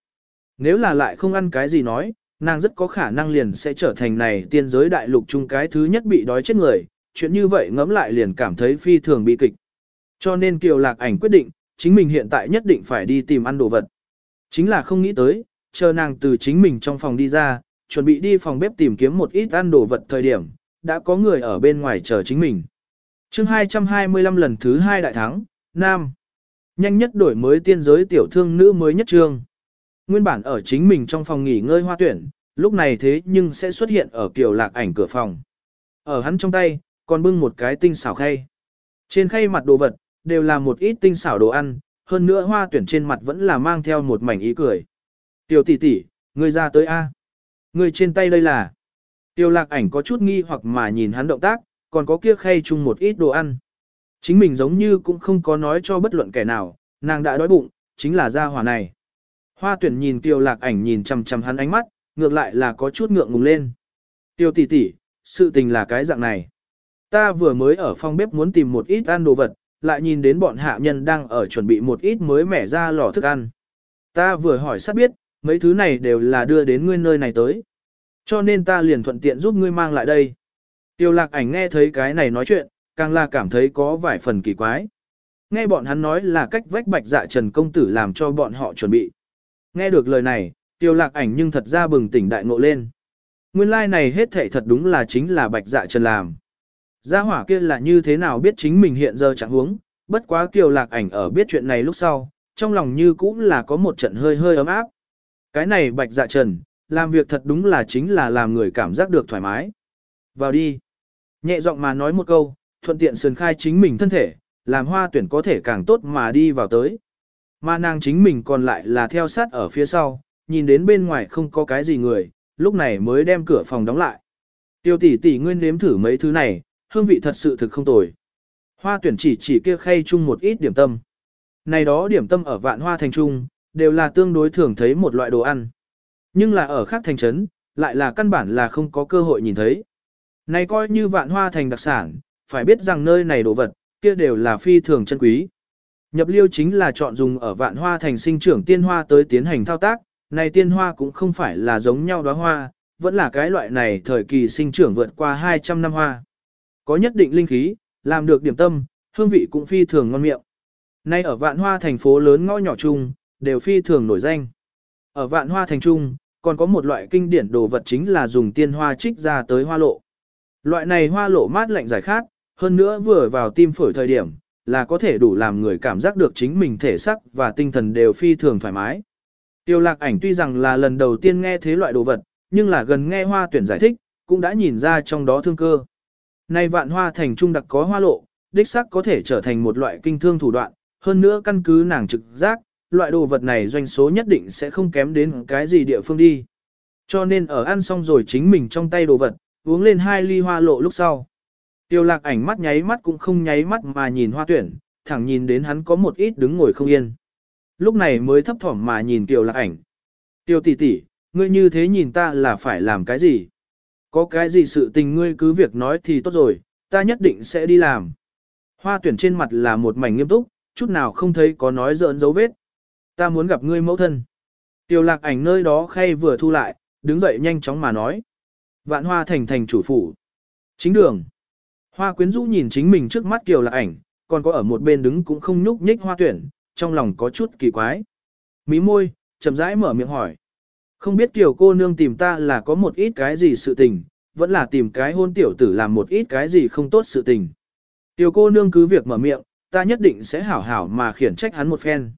Nếu là lại không ăn cái gì nói, nàng rất có khả năng liền sẽ trở thành này tiên giới đại lục chung cái thứ nhất bị đói chết người, chuyện như vậy ngẫm lại liền cảm thấy phi thường bị kịch. Cho nên Kiều Lạc Ảnh quyết định, chính mình hiện tại nhất định phải đi tìm ăn đồ vật. Chính là không nghĩ tới, chờ nàng từ chính mình trong phòng đi ra, chuẩn bị đi phòng bếp tìm kiếm một ít ăn đồ vật thời điểm, đã có người ở bên ngoài chờ chính mình. chương 225 lần thứ 2 đại thắng, Nam. Nhanh nhất đổi mới tiên giới tiểu thương nữ mới nhất trương. Nguyên bản ở chính mình trong phòng nghỉ ngơi hoa tuyển, lúc này thế nhưng sẽ xuất hiện ở kiểu lạc ảnh cửa phòng. Ở hắn trong tay, còn bưng một cái tinh xảo khay. Trên khay mặt đồ vật, đều là một ít tinh xảo đồ ăn, hơn nữa hoa tuyển trên mặt vẫn là mang theo một mảnh ý cười. Tiểu tỷ tỷ, ngươi ra tới A người trên tay đây là. Tiêu lạc ảnh có chút nghi hoặc mà nhìn hắn động tác, còn có kia khay chung một ít đồ ăn. Chính mình giống như cũng không có nói cho bất luận kẻ nào, nàng đã đói bụng, chính là gia hỏa này. Hoa tuyển nhìn tiêu lạc ảnh nhìn chằm chằm hắn ánh mắt, ngược lại là có chút ngượng ngùng lên. Tiêu tỷ tỷ, sự tình là cái dạng này. Ta vừa mới ở phòng bếp muốn tìm một ít ăn đồ vật, lại nhìn đến bọn hạ nhân đang ở chuẩn bị một ít mới mẻ ra lò thức ăn. Ta vừa hỏi sát biết, mấy thứ này đều là đưa đến ngươi nơi này tới. Cho nên ta liền thuận tiện giúp ngươi mang lại đây. Tiêu lạc ảnh nghe thấy cái này nói chuyện, càng là cảm thấy có vài phần kỳ quái. Nghe bọn hắn nói là cách vách bạch dạ trần công tử làm cho bọn họ chuẩn bị. Nghe được lời này, tiêu lạc ảnh nhưng thật ra bừng tỉnh đại ngộ lên. Nguyên lai like này hết thảy thật đúng là chính là bạch dạ trần làm. Gia hỏa kia là như thế nào biết chính mình hiện giờ chẳng huống, bất quá kiều lạc ảnh ở biết chuyện này lúc sau, trong lòng như cũng là có một trận hơi hơi ấm áp. Cái này bạch dạ trần, làm việc thật đúng là chính là làm người cảm giác được thoải mái. Vào đi. Nhẹ giọng mà nói một câu, thuận tiện sườn khai chính mình thân thể, làm hoa tuyển có thể càng tốt mà đi vào tới. Mà nàng chính mình còn lại là theo sát ở phía sau, nhìn đến bên ngoài không có cái gì người, lúc này mới đem cửa phòng đóng lại. Tiêu tỷ tỷ nguyên nếm thử mấy thứ này, hương vị thật sự thực không tồi. Hoa tuyển chỉ chỉ kia khay chung một ít điểm tâm. Này đó điểm tâm ở vạn hoa thành trung, đều là tương đối thường thấy một loại đồ ăn. Nhưng là ở khác thành trấn, lại là căn bản là không có cơ hội nhìn thấy. Này coi như vạn hoa thành đặc sản, phải biết rằng nơi này đồ vật, kia đều là phi thường chân quý. Nhập liêu chính là chọn dùng ở vạn hoa thành sinh trưởng tiên hoa tới tiến hành thao tác, này tiên hoa cũng không phải là giống nhau đóa hoa, vẫn là cái loại này thời kỳ sinh trưởng vượt qua 200 năm hoa. Có nhất định linh khí, làm được điểm tâm, hương vị cũng phi thường ngon miệng. Nay ở vạn hoa thành phố lớn ngõ nhỏ chung, đều phi thường nổi danh. Ở vạn hoa thành trung, còn có một loại kinh điển đồ vật chính là dùng tiên hoa trích ra tới hoa lộ. Loại này hoa lộ mát lạnh giải khát, hơn nữa vừa vào tim phổi thời điểm, là có thể đủ làm người cảm giác được chính mình thể sắc và tinh thần đều phi thường thoải mái. Tiêu lạc ảnh tuy rằng là lần đầu tiên nghe thế loại đồ vật, nhưng là gần nghe hoa tuyển giải thích, cũng đã nhìn ra trong đó thương cơ. Nay vạn hoa thành trung đặc có hoa lộ, đích sắc có thể trở thành một loại kinh thương thủ đoạn, hơn nữa căn cứ nàng trực giác, loại đồ vật này doanh số nhất định sẽ không kém đến cái gì địa phương đi. Cho nên ở ăn xong rồi chính mình trong tay đồ vật, uống lên hai ly hoa lộ lúc sau. Tiêu lạc ảnh mắt nháy mắt cũng không nháy mắt mà nhìn hoa tuyển, thẳng nhìn đến hắn có một ít đứng ngồi không yên. Lúc này mới thấp thỏm mà nhìn tiêu lạc ảnh. Tiêu tỷ tỷ, ngươi như thế nhìn ta là phải làm cái gì? Có cái gì sự tình ngươi cứ việc nói thì tốt rồi, ta nhất định sẽ đi làm. Hoa tuyển trên mặt là một mảnh nghiêm túc, chút nào không thấy có nói giỡn dấu vết. Ta muốn gặp ngươi mẫu thân. Tiêu lạc ảnh nơi đó khay vừa thu lại, đứng dậy nhanh chóng mà nói. Vạn hoa thành thành chủ phủ. Chính đường. Hoa quyến rũ nhìn chính mình trước mắt Kiều lạc ảnh, còn có ở một bên đứng cũng không nhúc nhích hoa tuyển, trong lòng có chút kỳ quái. Mí môi, chậm rãi mở miệng hỏi. Không biết Kiều cô nương tìm ta là có một ít cái gì sự tình, vẫn là tìm cái hôn tiểu tử làm một ít cái gì không tốt sự tình. Tiểu cô nương cứ việc mở miệng, ta nhất định sẽ hảo hảo mà khiển trách hắn một phen.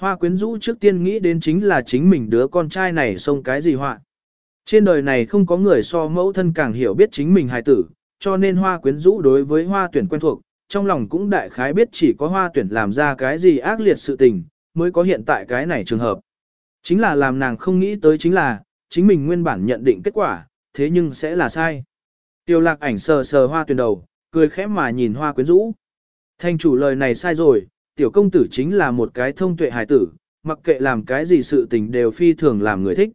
Hoa quyến rũ trước tiên nghĩ đến chính là chính mình đứa con trai này xông cái gì họa. Trên đời này không có người so mẫu thân càng hiểu biết chính mình hài tử, cho nên hoa quyến rũ đối với hoa tuyển quen thuộc, trong lòng cũng đại khái biết chỉ có hoa tuyển làm ra cái gì ác liệt sự tình, mới có hiện tại cái này trường hợp. Chính là làm nàng không nghĩ tới chính là, chính mình nguyên bản nhận định kết quả, thế nhưng sẽ là sai. Tiêu lạc ảnh sờ sờ hoa tuyển đầu, cười khẽ mà nhìn hoa quyến rũ. Thanh chủ lời này sai rồi, tiểu công tử chính là một cái thông tuệ hài tử, mặc kệ làm cái gì sự tình đều phi thường làm người thích.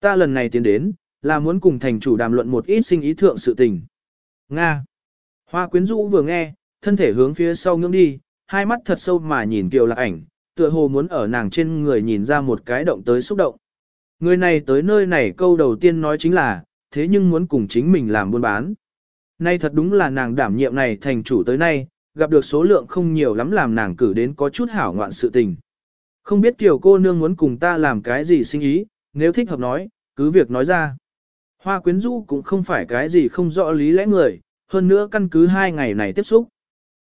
Ta lần này tiến đến, là muốn cùng thành chủ đàm luận một ít sinh ý thượng sự tình. Nga. Hoa quyến rũ vừa nghe, thân thể hướng phía sau ngưỡng đi, hai mắt thật sâu mà nhìn kiều lạc ảnh, tựa hồ muốn ở nàng trên người nhìn ra một cái động tới xúc động. Người này tới nơi này câu đầu tiên nói chính là, thế nhưng muốn cùng chính mình làm buôn bán. Nay thật đúng là nàng đảm nhiệm này thành chủ tới nay, gặp được số lượng không nhiều lắm làm nàng cử đến có chút hảo ngoạn sự tình. Không biết kiểu cô nương muốn cùng ta làm cái gì sinh ý, nếu thích hợp nói, cứ việc nói ra. Hoa quyến rũ cũng không phải cái gì không rõ lý lẽ người, hơn nữa căn cứ hai ngày này tiếp xúc.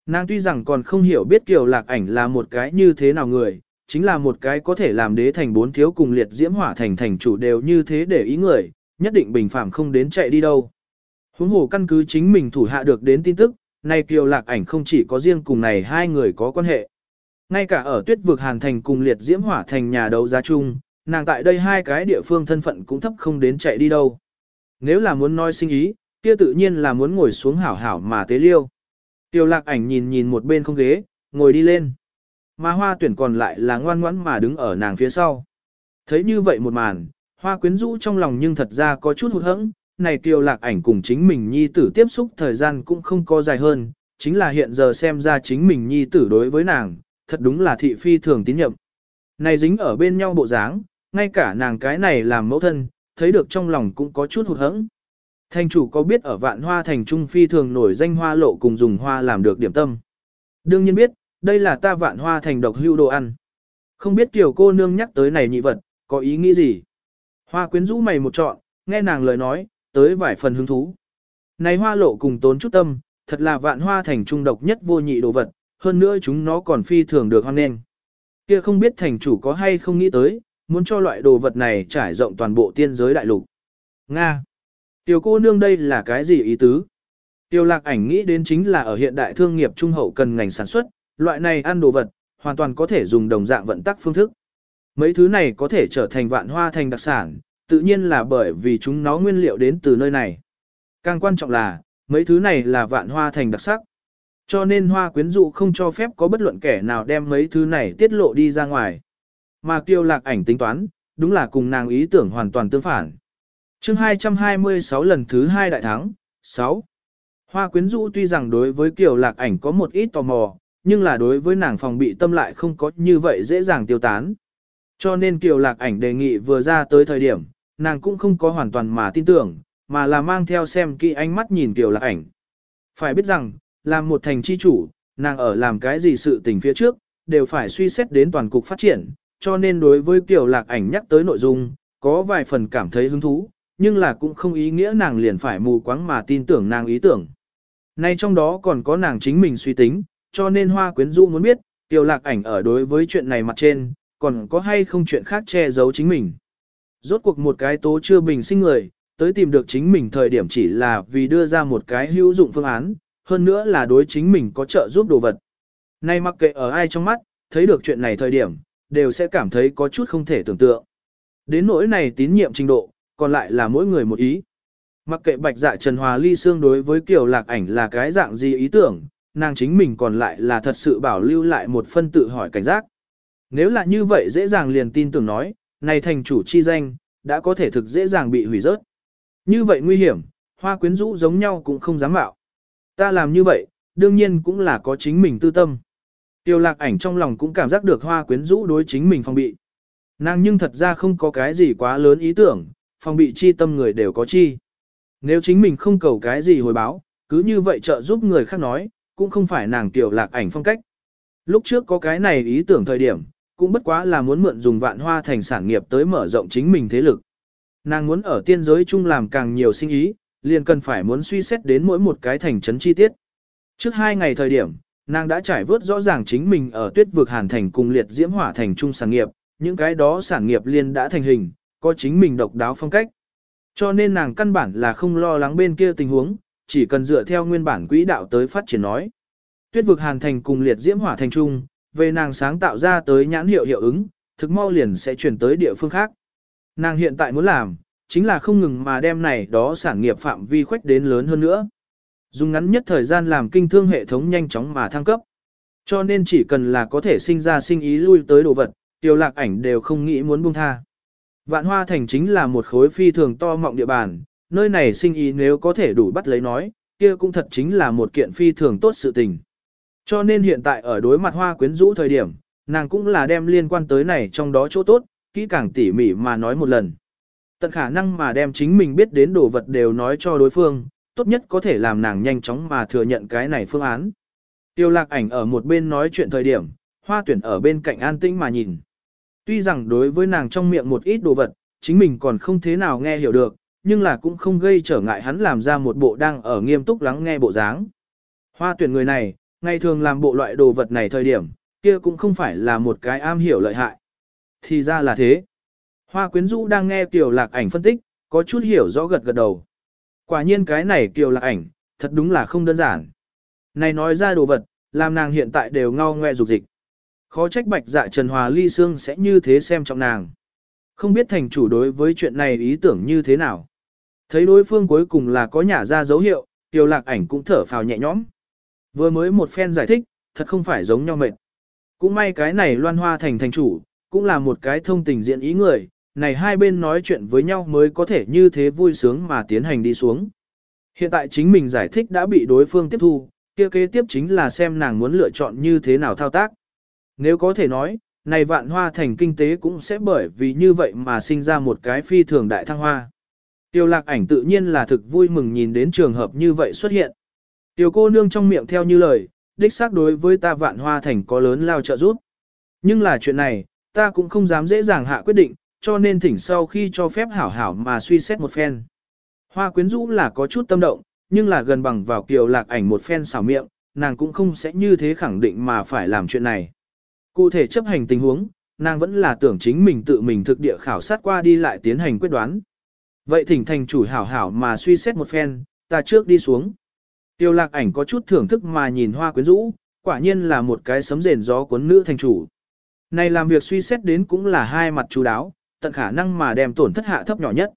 Nàng tuy rằng còn không hiểu biết kiểu lạc ảnh là một cái như thế nào người, chính là một cái có thể làm đế thành bốn thiếu cùng liệt diễm hỏa thành thành chủ đều như thế để ý người, nhất định bình phạm không đến chạy đi đâu. Huống hồ căn cứ chính mình thủ hạ được đến tin tức, nay kiều lạc ảnh không chỉ có riêng cùng này hai người có quan hệ. Ngay cả ở tuyết vực hàn thành cùng liệt diễm hỏa thành nhà đấu giá chung, nàng tại đây hai cái địa phương thân phận cũng thấp không đến chạy đi đâu. Nếu là muốn nói sinh ý, kia tự nhiên là muốn ngồi xuống hảo hảo mà tế liêu. Tiêu lạc ảnh nhìn nhìn một bên không ghế, ngồi đi lên. Mà hoa tuyển còn lại là ngoan ngoãn mà đứng ở nàng phía sau. Thấy như vậy một màn, hoa quyến rũ trong lòng nhưng thật ra có chút hụt hẫng, này kiều lạc ảnh cùng chính mình nhi tử tiếp xúc thời gian cũng không có dài hơn, chính là hiện giờ xem ra chính mình nhi tử đối với nàng, thật đúng là thị phi thường tín nhiệm. Này dính ở bên nhau bộ dáng, ngay cả nàng cái này làm mẫu thân, thấy được trong lòng cũng có chút hụt hẫng. Thành chủ có biết ở vạn hoa thành trung phi thường nổi danh hoa lộ cùng dùng hoa làm được điểm tâm. Đương nhiên biết, đây là ta vạn hoa thành độc hưu đồ ăn. Không biết kiểu cô nương nhắc tới này nhị vật, có ý nghĩ gì? Hoa quyến rũ mày một trọn, nghe nàng lời nói, tới vài phần hứng thú. Này hoa lộ cùng tốn chút tâm, thật là vạn hoa thành trung độc nhất vô nhị đồ vật, hơn nữa chúng nó còn phi thường được hoan nghênh. Kia không biết thành chủ có hay không nghĩ tới, muốn cho loại đồ vật này trải rộng toàn bộ tiên giới đại lục. Nga. Tiểu cô nương đây là cái gì ý tứ? Tiêu lạc ảnh nghĩ đến chính là ở hiện đại thương nghiệp trung hậu cần ngành sản xuất, loại này ăn đồ vật, hoàn toàn có thể dùng đồng dạng vận tắc phương thức. Mấy thứ này có thể trở thành vạn hoa thành đặc sản, tự nhiên là bởi vì chúng nó nguyên liệu đến từ nơi này. Càng quan trọng là, mấy thứ này là vạn hoa thành đặc sắc. Cho nên hoa quyến dụ không cho phép có bất luận kẻ nào đem mấy thứ này tiết lộ đi ra ngoài. Mà kiêu lạc ảnh tính toán, đúng là cùng nàng ý tưởng hoàn toàn tương phản. chương 226 lần thứ 2 đại thắng, 6. Hoa quyến dụ tuy rằng đối với kiều lạc ảnh có một ít tò mò, nhưng là đối với nàng phòng bị tâm lại không có như vậy dễ dàng tiêu tán. Cho nên kiều lạc ảnh đề nghị vừa ra tới thời điểm, nàng cũng không có hoàn toàn mà tin tưởng, mà là mang theo xem kỹ ánh mắt nhìn kiều lạc ảnh. Phải biết rằng, làm một thành chi chủ, nàng ở làm cái gì sự tình phía trước, đều phải suy xét đến toàn cục phát triển, cho nên đối với Kiều Lạc ảnh nhắc tới nội dung, có vài phần cảm thấy hứng thú, nhưng là cũng không ý nghĩa nàng liền phải mù quáng mà tin tưởng nàng ý tưởng. Nay trong đó còn có nàng chính mình suy tính, cho nên Hoa Quyến Du muốn biết, Kiều Lạc ảnh ở đối với chuyện này mặt trên, còn có hay không chuyện khác che giấu chính mình. Rốt cuộc một cái tố chưa bình sinh người, tới tìm được chính mình thời điểm chỉ là vì đưa ra một cái hữu dụng phương án, hơn nữa là đối chính mình có trợ giúp đồ vật. Nay mặc kệ ở ai trong mắt, thấy được chuyện này thời điểm, đều sẽ cảm thấy có chút không thể tưởng tượng. Đến nỗi này tín nhiệm trình độ, còn lại là mỗi người một ý. Mặc kệ bạch dạ Trần Hòa Ly Sương đối với kiểu lạc ảnh là cái dạng gì ý tưởng, nàng chính mình còn lại là thật sự bảo lưu lại một phân tự hỏi cảnh giác. Nếu là như vậy dễ dàng liền tin tưởng nói, này thành chủ chi danh, đã có thể thực dễ dàng bị hủy rớt. Như vậy nguy hiểm, hoa quyến rũ giống nhau cũng không dám mạo. Ta làm như vậy, đương nhiên cũng là có chính mình tư tâm. Tiêu lạc ảnh trong lòng cũng cảm giác được hoa quyến rũ đối chính mình phòng bị. Nàng nhưng thật ra không có cái gì quá lớn ý tưởng, phòng bị chi tâm người đều có chi. Nếu chính mình không cầu cái gì hồi báo, cứ như vậy trợ giúp người khác nói, cũng không phải nàng tiểu lạc ảnh phong cách. Lúc trước có cái này ý tưởng thời điểm, cũng bất quá là muốn mượn dùng vạn hoa thành sản nghiệp tới mở rộng chính mình thế lực. Nàng muốn ở tiên giới chung làm càng nhiều sinh ý, liền cần phải muốn suy xét đến mỗi một cái thành trấn chi tiết. Trước hai ngày thời điểm, nàng đã trải vớt rõ ràng chính mình ở tuyết vực hàn thành cùng liệt diễm hỏa thành trung sản nghiệp, những cái đó sản nghiệp liên đã thành hình, có chính mình độc đáo phong cách. Cho nên nàng căn bản là không lo lắng bên kia tình huống, chỉ cần dựa theo nguyên bản quỹ đạo tới phát triển nói. Tuyết vực hàn thành cùng liệt diễm hỏa thành trung, về nàng sáng tạo ra tới nhãn hiệu hiệu ứng, thực mau liền sẽ chuyển tới địa phương khác. Nàng hiện tại muốn làm, chính là không ngừng mà đem này đó sản nghiệp phạm vi khuếch đến lớn hơn nữa. Dùng ngắn nhất thời gian làm kinh thương hệ thống nhanh chóng mà thăng cấp. Cho nên chỉ cần là có thể sinh ra sinh ý lui tới đồ vật, tiêu lạc ảnh đều không nghĩ muốn buông tha. Vạn Hoa Thành chính là một khối phi thường to mọng địa bàn, nơi này sinh ý nếu có thể đủ bắt lấy nói, kia cũng thật chính là một kiện phi thường tốt sự tình. Cho nên hiện tại ở đối mặt hoa quyến rũ thời điểm, nàng cũng là đem liên quan tới này trong đó chỗ tốt, kỹ càng tỉ mỉ mà nói một lần. Tận khả năng mà đem chính mình biết đến đồ vật đều nói cho đối phương, tốt nhất có thể làm nàng nhanh chóng mà thừa nhận cái này phương án. Tiêu lạc ảnh ở một bên nói chuyện thời điểm, hoa tuyển ở bên cạnh an tĩnh mà nhìn. Tuy rằng đối với nàng trong miệng một ít đồ vật, chính mình còn không thế nào nghe hiểu được, nhưng là cũng không gây trở ngại hắn làm ra một bộ đang ở nghiêm túc lắng nghe bộ dáng. Hoa tuyển người này, ngày thường làm bộ loại đồ vật này thời điểm, kia cũng không phải là một cái am hiểu lợi hại. Thì ra là thế. Hoa quyến rũ đang nghe Kiều Lạc ảnh phân tích, có chút hiểu rõ gật gật đầu. Quả nhiên cái này Kiều Lạc ảnh, thật đúng là không đơn giản. Này nói ra đồ vật, làm nàng hiện tại đều ngao ngoe dục dịch. Khó trách bạch dạ Trần Hòa Ly Sương sẽ như thế xem trọng nàng. Không biết thành chủ đối với chuyện này ý tưởng như thế nào. Thấy đối phương cuối cùng là có nhả ra dấu hiệu, Kiều Lạc ảnh cũng thở phào nhẹ nhõm. Vừa mới một phen giải thích, thật không phải giống nhau mệt. Cũng may cái này loan hoa thành thành chủ, cũng là một cái thông tình diện ý người, này hai bên nói chuyện với nhau mới có thể như thế vui sướng mà tiến hành đi xuống. Hiện tại chính mình giải thích đã bị đối phương tiếp thu, kia kế tiếp chính là xem nàng muốn lựa chọn như thế nào thao tác. Nếu có thể nói, này vạn hoa thành kinh tế cũng sẽ bởi vì như vậy mà sinh ra một cái phi thường đại thăng hoa. Tiêu lạc ảnh tự nhiên là thực vui mừng nhìn đến trường hợp như vậy xuất hiện. Tiểu cô nương trong miệng theo như lời, đích xác đối với ta vạn hoa thành có lớn lao trợ giúp. Nhưng là chuyện này, ta cũng không dám dễ dàng hạ quyết định, cho nên thỉnh sau khi cho phép hảo hảo mà suy xét một phen. Hoa quyến rũ là có chút tâm động, nhưng là gần bằng vào kiều lạc ảnh một phen xảo miệng, nàng cũng không sẽ như thế khẳng định mà phải làm chuyện này. Cụ thể chấp hành tình huống, nàng vẫn là tưởng chính mình tự mình thực địa khảo sát qua đi lại tiến hành quyết đoán. Vậy thỉnh thành chủ hảo hảo mà suy xét một phen, ta trước đi xuống. Tiêu lạc ảnh có chút thưởng thức mà nhìn hoa quyến rũ, quả nhiên là một cái sấm rền gió cuốn nữ thành chủ. Này làm việc suy xét đến cũng là hai mặt chú đáo, tận khả năng mà đem tổn thất hạ thấp nhỏ nhất.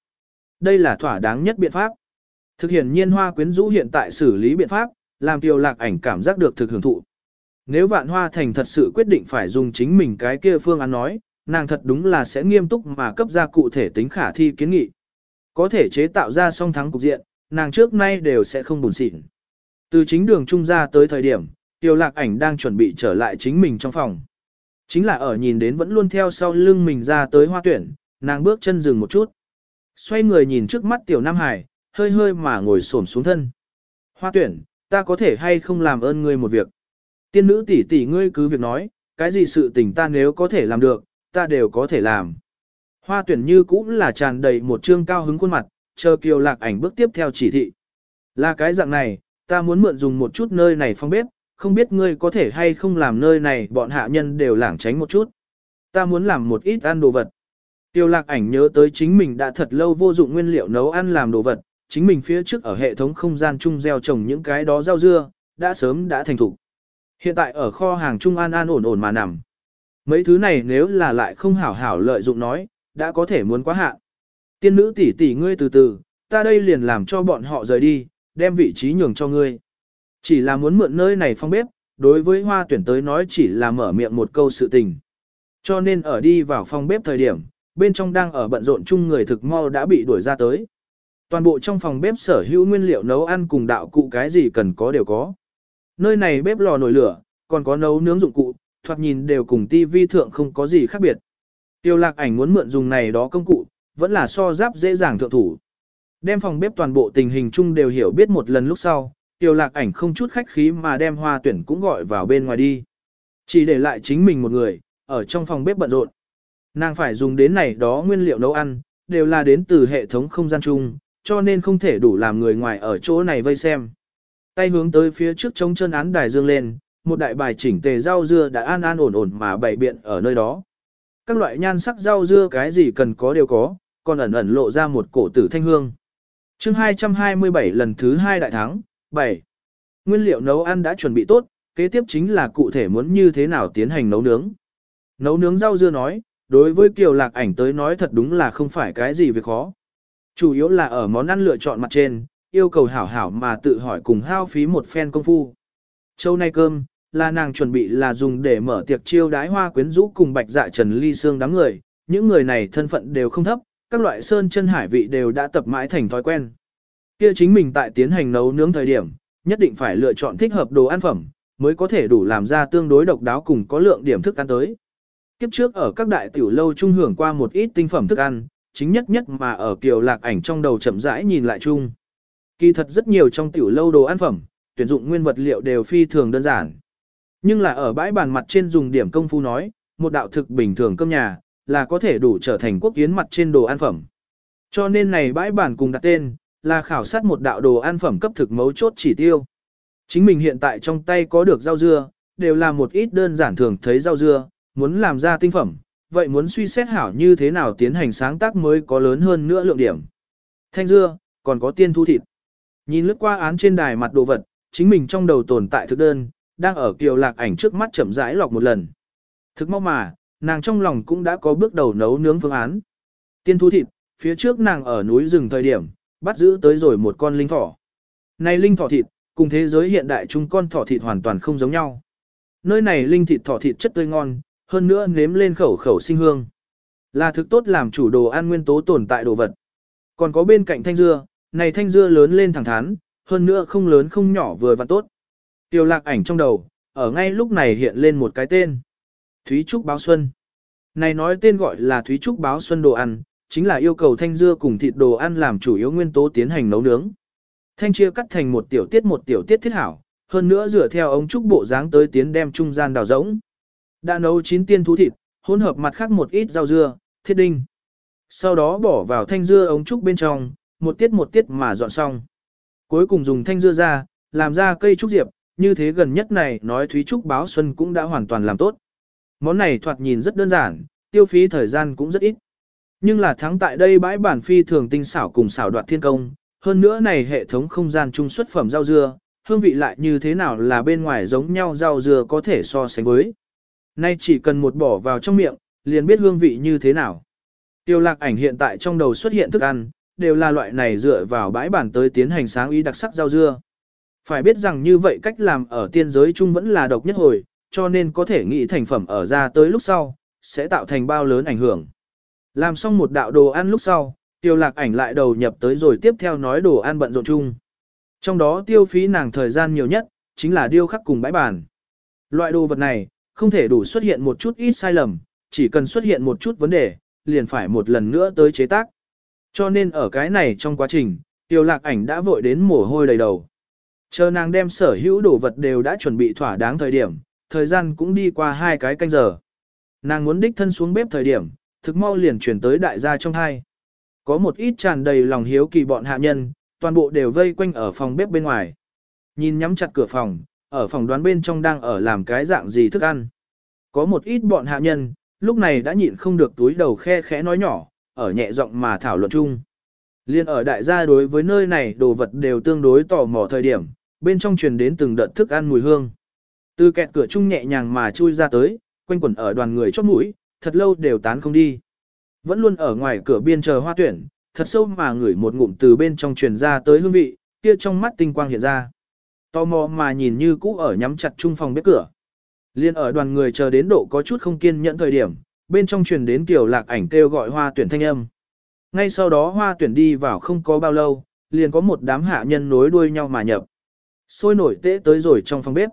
Đây là thỏa đáng nhất biện pháp. Thực hiện nhiên hoa quyến rũ hiện tại xử lý biện pháp, làm Tiêu Lạc ảnh cảm giác được thực hưởng thụ. Nếu Vạn Hoa Thành thật sự quyết định phải dùng chính mình cái kia phương án nói, nàng thật đúng là sẽ nghiêm túc mà cấp ra cụ thể tính khả thi kiến nghị. Có thể chế tạo ra song thắng cục diện, nàng trước nay đều sẽ không buồn xịn. Từ chính đường trung ra tới thời điểm, Tiêu Lạc ảnh đang chuẩn bị trở lại chính mình trong phòng. Chính là ở nhìn đến vẫn luôn theo sau lưng mình ra tới hoa tuyển, nàng bước chân dừng một chút. Xoay người nhìn trước mắt Tiểu Nam Hải, hơi hơi mà ngồi xổm xuống thân. Hoa tuyển, ta có thể hay không làm ơn ngươi một việc. Tiên nữ tỷ tỷ ngươi cứ việc nói, cái gì sự tình ta nếu có thể làm được, ta đều có thể làm. Hoa tuyển như cũng là tràn đầy một trương cao hứng khuôn mặt, chờ kiều lạc ảnh bước tiếp theo chỉ thị. Là cái dạng này, ta muốn mượn dùng một chút nơi này phong bếp, không biết ngươi có thể hay không làm nơi này bọn hạ nhân đều lảng tránh một chút. Ta muốn làm một ít ăn đồ vật. Tiêu lạc ảnh nhớ tới chính mình đã thật lâu vô dụng nguyên liệu nấu ăn làm đồ vật, chính mình phía trước ở hệ thống không gian chung gieo trồng những cái đó rau dưa, đã sớm đã thành thục. Hiện tại ở kho hàng trung an an ổn ổn mà nằm. Mấy thứ này nếu là lại không hảo hảo lợi dụng nói, đã có thể muốn quá hạn. Tiên nữ tỷ tỷ ngươi từ từ, ta đây liền làm cho bọn họ rời đi, đem vị trí nhường cho ngươi. Chỉ là muốn mượn nơi này phong bếp, đối với hoa tuyển tới nói chỉ là mở miệng một câu sự tình. Cho nên ở đi vào phòng bếp thời điểm, bên trong đang ở bận rộn chung người thực mau đã bị đuổi ra tới. Toàn bộ trong phòng bếp sở hữu nguyên liệu nấu ăn cùng đạo cụ cái gì cần có đều có. Nơi này bếp lò nổi lửa, còn có nấu nướng dụng cụ, thoạt nhìn đều cùng tivi thượng không có gì khác biệt. Tiêu lạc ảnh muốn mượn dùng này đó công cụ, vẫn là so giáp dễ dàng thượng thủ. Đem phòng bếp toàn bộ tình hình chung đều hiểu biết một lần lúc sau, tiêu lạc ảnh không chút khách khí mà đem hoa tuyển cũng gọi vào bên ngoài đi. Chỉ để lại chính mình một người, ở trong phòng bếp bận rộn. Nàng phải dùng đến này đó nguyên liệu nấu ăn, đều là đến từ hệ thống không gian chung, cho nên không thể đủ làm người ngoài ở chỗ này vây xem. Tay hướng tới phía trước chống chân án đài dương lên, một đại bài chỉnh tề rau dưa đã an an ổn ổn mà bày biện ở nơi đó. Các loại nhan sắc rau dưa cái gì cần có đều có, còn ẩn ẩn lộ ra một cổ tử thanh hương chương 227 lần thứ 2 đại thắng, 7. Nguyên liệu nấu ăn đã chuẩn bị tốt, kế tiếp chính là cụ thể muốn như thế nào tiến hành nấu nướng. Nấu nướng rau dưa nói, đối với Kiều Lạc ảnh tới nói thật đúng là không phải cái gì việc khó. Chủ yếu là ở món ăn lựa chọn mặt trên, yêu cầu hảo hảo mà tự hỏi cùng hao phí một phen công phu. Châu nay cơm, là nàng chuẩn bị là dùng để mở tiệc chiêu đái hoa quyến rũ cùng bạch dạ trần ly xương đám người, những người này thân phận đều không thấp, các loại sơn chân hải vị đều đã tập mãi thành thói quen. Kia chính mình tại tiến hành nấu nướng thời điểm, nhất định phải lựa chọn thích hợp đồ ăn phẩm, mới có thể đủ làm ra tương đối độc đáo cùng có lượng điểm thức ăn tới. Kiếp trước ở các đại tiểu lâu trung hưởng qua một ít tinh phẩm thức ăn, chính nhất nhất mà ở kiều lạc ảnh trong đầu chậm rãi nhìn lại chung. Kỳ thật rất nhiều trong tiểu lâu đồ ăn phẩm, tuyển dụng nguyên vật liệu đều phi thường đơn giản. Nhưng là ở bãi bàn mặt trên dùng điểm công phu nói, một đạo thực bình thường cơm nhà, là có thể đủ trở thành quốc kiến mặt trên đồ ăn phẩm. Cho nên này bãi bản cùng đặt tên, là khảo sát một đạo đồ ăn phẩm cấp thực mấu chốt chỉ tiêu. Chính mình hiện tại trong tay có được rau dưa, đều là một ít đơn giản thường thấy rau dưa, muốn làm ra tinh phẩm, vậy muốn suy xét hảo như thế nào tiến hành sáng tác mới có lớn hơn nữa lượng điểm. Thanh dưa, còn có tiên thu thịt. Nhìn lướt qua án trên đài mặt đồ vật, chính mình trong đầu tồn tại thực đơn, đang ở kiều lạc ảnh trước mắt chậm rãi lọc một lần. Thực mau mà, nàng trong lòng cũng đã có bước đầu nấu nướng phương án. Tiên thu thịt, phía trước nàng ở núi rừng thời điểm, bắt giữ tới rồi một con linh thỏ. Này linh thỏ thịt, cùng thế giới hiện đại chúng con thỏ thịt hoàn toàn không giống nhau. Nơi này linh thịt thỏ thịt chất tươi ngon, hơn nữa nếm lên khẩu khẩu sinh hương. Là thực tốt làm chủ đồ ăn nguyên tố tồn tại đồ vật. Còn có bên cạnh thanh dưa, này thanh dưa lớn lên thẳng thắn, hơn nữa không lớn không nhỏ vừa và tốt. Tiêu lạc ảnh trong đầu, ở ngay lúc này hiện lên một cái tên. Thúy Trúc Báo Xuân. Này nói tên gọi là Thúy Trúc Báo Xuân đồ ăn, chính là yêu cầu thanh dưa cùng thịt đồ ăn làm chủ yếu nguyên tố tiến hành nấu nướng. Thanh chia cắt thành một tiểu tiết một tiểu tiết thiết hảo, hơn nữa dựa theo ống trúc bộ dáng tới tiến đem trung gian đào rỗng. Đã nấu chín tiên thú thịt, hỗn hợp mặt khác một ít rau dưa, thiết đinh. Sau đó bỏ vào thanh dưa ống trúc bên trong, một tiết một tiết mà dọn xong. Cuối cùng dùng thanh dưa ra, làm ra cây trúc diệp, như thế gần nhất này nói Thúy Trúc báo xuân cũng đã hoàn toàn làm tốt. Món này thoạt nhìn rất đơn giản, tiêu phí thời gian cũng rất ít. Nhưng là thắng tại đây bãi bản phi thường tinh xảo cùng xảo đoạt thiên công, hơn nữa này hệ thống không gian trung xuất phẩm rau dưa, hương vị lại như thế nào là bên ngoài giống nhau rau dưa có thể so sánh với. Nay chỉ cần một bỏ vào trong miệng, liền biết hương vị như thế nào. Tiêu lạc ảnh hiện tại trong đầu xuất hiện thức ăn, đều là loại này dựa vào bãi bản tới tiến hành sáng ý đặc sắc rau dưa. Phải biết rằng như vậy cách làm ở tiên giới chung vẫn là độc nhất hồi, cho nên có thể nghĩ thành phẩm ở ra tới lúc sau, sẽ tạo thành bao lớn ảnh hưởng. Làm xong một đạo đồ ăn lúc sau, tiêu lạc ảnh lại đầu nhập tới rồi tiếp theo nói đồ ăn bận rộn chung. Trong đó tiêu phí nàng thời gian nhiều nhất, chính là điêu khắc cùng bãi bàn. Loại đồ vật này, không thể đủ xuất hiện một chút ít sai lầm, chỉ cần xuất hiện một chút vấn đề, liền phải một lần nữa tới chế tác. Cho nên ở cái này trong quá trình, tiêu lạc ảnh đã vội đến mồ hôi đầy đầu. Chờ nàng đem sở hữu đồ vật đều đã chuẩn bị thỏa đáng thời điểm, thời gian cũng đi qua hai cái canh giờ. Nàng muốn đích thân xuống bếp thời điểm, thực mau liền chuyển tới đại gia trong hai. Có một ít tràn đầy lòng hiếu kỳ bọn hạ nhân, toàn bộ đều vây quanh ở phòng bếp bên ngoài. Nhìn nhắm chặt cửa phòng, ở phòng đoán bên trong đang ở làm cái dạng gì thức ăn. Có một ít bọn hạ nhân, lúc này đã nhịn không được túi đầu khe khẽ nói nhỏ, ở nhẹ giọng mà thảo luận chung. Liên ở đại gia đối với nơi này đồ vật đều tương đối tò mò thời điểm, bên trong truyền đến từng đợt thức ăn mùi hương. Từ kẹt cửa chung nhẹ nhàng mà chui ra tới, quanh quẩn ở đoàn người chót mũi, thật lâu đều tán không đi. Vẫn luôn ở ngoài cửa biên chờ hoa tuyển, thật sâu mà ngửi một ngụm từ bên trong truyền ra tới hương vị, kia trong mắt tinh quang hiện ra. Tò mò mà nhìn như cũ ở nhắm chặt trung phòng bếp cửa. Liên ở đoàn người chờ đến độ có chút không kiên nhẫn thời điểm, bên trong truyền đến kiểu lạc ảnh kêu gọi hoa tuyển thanh âm. Ngay sau đó hoa tuyển đi vào không có bao lâu, liền có một đám hạ nhân nối đuôi nhau mà nhập. Sôi nổi tễ tới rồi trong phòng bếp.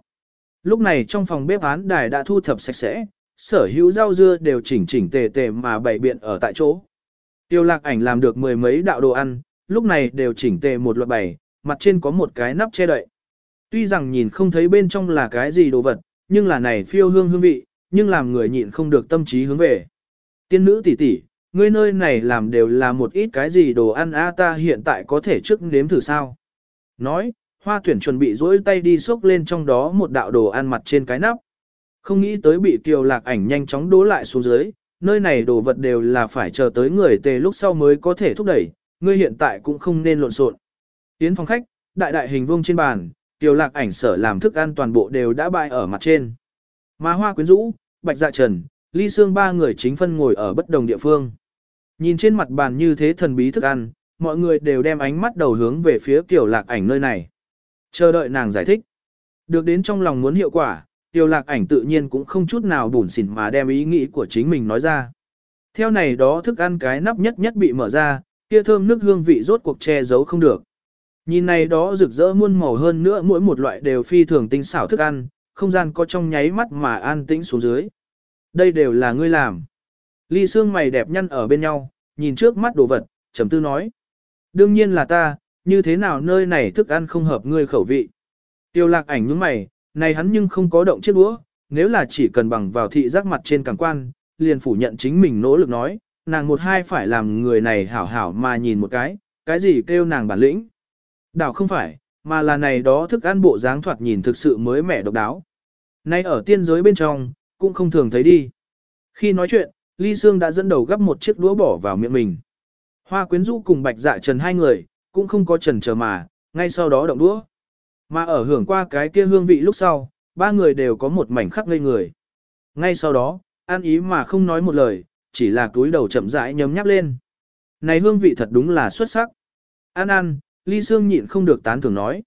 Lúc này trong phòng bếp án đài đã thu thập sạch sẽ, sở hữu rau dưa đều chỉnh chỉnh tề tề mà bày biện ở tại chỗ. Tiêu lạc ảnh làm được mười mấy đạo đồ ăn, lúc này đều chỉnh tề một loạt bày, mặt trên có một cái nắp che đậy. Tuy rằng nhìn không thấy bên trong là cái gì đồ vật, nhưng là này phiêu hương hương vị, nhưng làm người nhịn không được tâm trí hướng về. Tiên nữ tỷ tỷ, ngươi nơi này làm đều là một ít cái gì đồ ăn a ta hiện tại có thể trước nếm thử sao. Nói, hoa tuyển chuẩn bị rỗi tay đi xốc lên trong đó một đạo đồ ăn mặt trên cái nắp. Không nghĩ tới bị kiều lạc ảnh nhanh chóng đố lại xuống dưới, nơi này đồ vật đều là phải chờ tới người tề lúc sau mới có thể thúc đẩy, ngươi hiện tại cũng không nên lộn xộn. Tiến phòng khách, đại đại hình vuông trên bàn, kiều lạc ảnh sở làm thức ăn toàn bộ đều đã bại ở mặt trên. Mà hoa quyến rũ, bạch dạ trần, ly xương ba người chính phân ngồi ở bất đồng địa phương. Nhìn trên mặt bàn như thế thần bí thức ăn, mọi người đều đem ánh mắt đầu hướng về phía kiều lạc ảnh nơi này. Chờ đợi nàng giải thích. Được đến trong lòng muốn hiệu quả, Tiêu lạc ảnh tự nhiên cũng không chút nào bùn xỉn mà đem ý nghĩ của chính mình nói ra. Theo này đó thức ăn cái nắp nhất nhất bị mở ra, kia thơm nước hương vị rốt cuộc che giấu không được. Nhìn này đó rực rỡ muôn màu hơn nữa mỗi một loại đều phi thường tinh xảo thức ăn, không gian có trong nháy mắt mà an tĩnh xuống dưới. Đây đều là ngươi làm. Ly xương mày đẹp nhăn ở bên nhau, nhìn trước mắt đồ vật, trầm tư nói. Đương nhiên là ta, như thế nào nơi này thức ăn không hợp ngươi khẩu vị. Tiêu lạc ảnh nhướng mày, này hắn nhưng không có động chiếc đũa, nếu là chỉ cần bằng vào thị giác mặt trên càng quan, liền phủ nhận chính mình nỗ lực nói, nàng một hai phải làm người này hảo hảo mà nhìn một cái, cái gì kêu nàng bản lĩnh. Đảo không phải, mà là này đó thức ăn bộ dáng thoạt nhìn thực sự mới mẻ độc đáo. Nay ở tiên giới bên trong, cũng không thường thấy đi. Khi nói chuyện, Ly Sương đã dẫn đầu gấp một chiếc đũa bỏ vào miệng mình. Hoa quyến rũ cùng bạch dạ trần hai người, cũng không có chần chờ mà, ngay sau đó động đũa. Mà ở hưởng qua cái kia hương vị lúc sau, ba người đều có một mảnh khắc ngây người. Ngay sau đó, an ý mà không nói một lời, chỉ là túi đầu chậm rãi nhấm nháp lên. Này hương vị thật đúng là xuất sắc. An ăn, ly xương nhịn không được tán thưởng nói.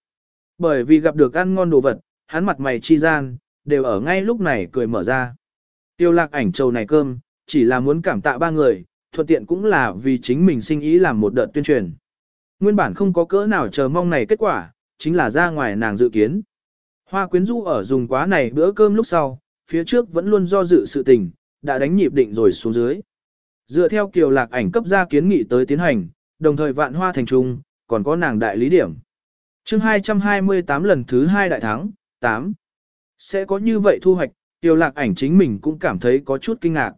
Bởi vì gặp được ăn ngon đồ vật, hắn mặt mày chi gian, đều ở ngay lúc này cười mở ra. Tiêu lạc ảnh trầu này cơm, chỉ là muốn cảm tạ ba người, thuận tiện cũng là vì chính mình sinh ý làm một đợt tuyên truyền. Nguyên bản không có cỡ nào chờ mong này kết quả, chính là ra ngoài nàng dự kiến. Hoa quyến du ở dùng quá này bữa cơm lúc sau, phía trước vẫn luôn do dự sự tình, đã đánh nhịp định rồi xuống dưới. Dựa theo kiều lạc ảnh cấp ra kiến nghị tới tiến hành, đồng thời vạn hoa thành trung, còn có nàng đại lý điểm. chương 228 lần thứ 2 đại thắng, 8. Sẽ có như vậy thu hoạch, kiều lạc ảnh chính mình cũng cảm thấy có chút kinh ngạc.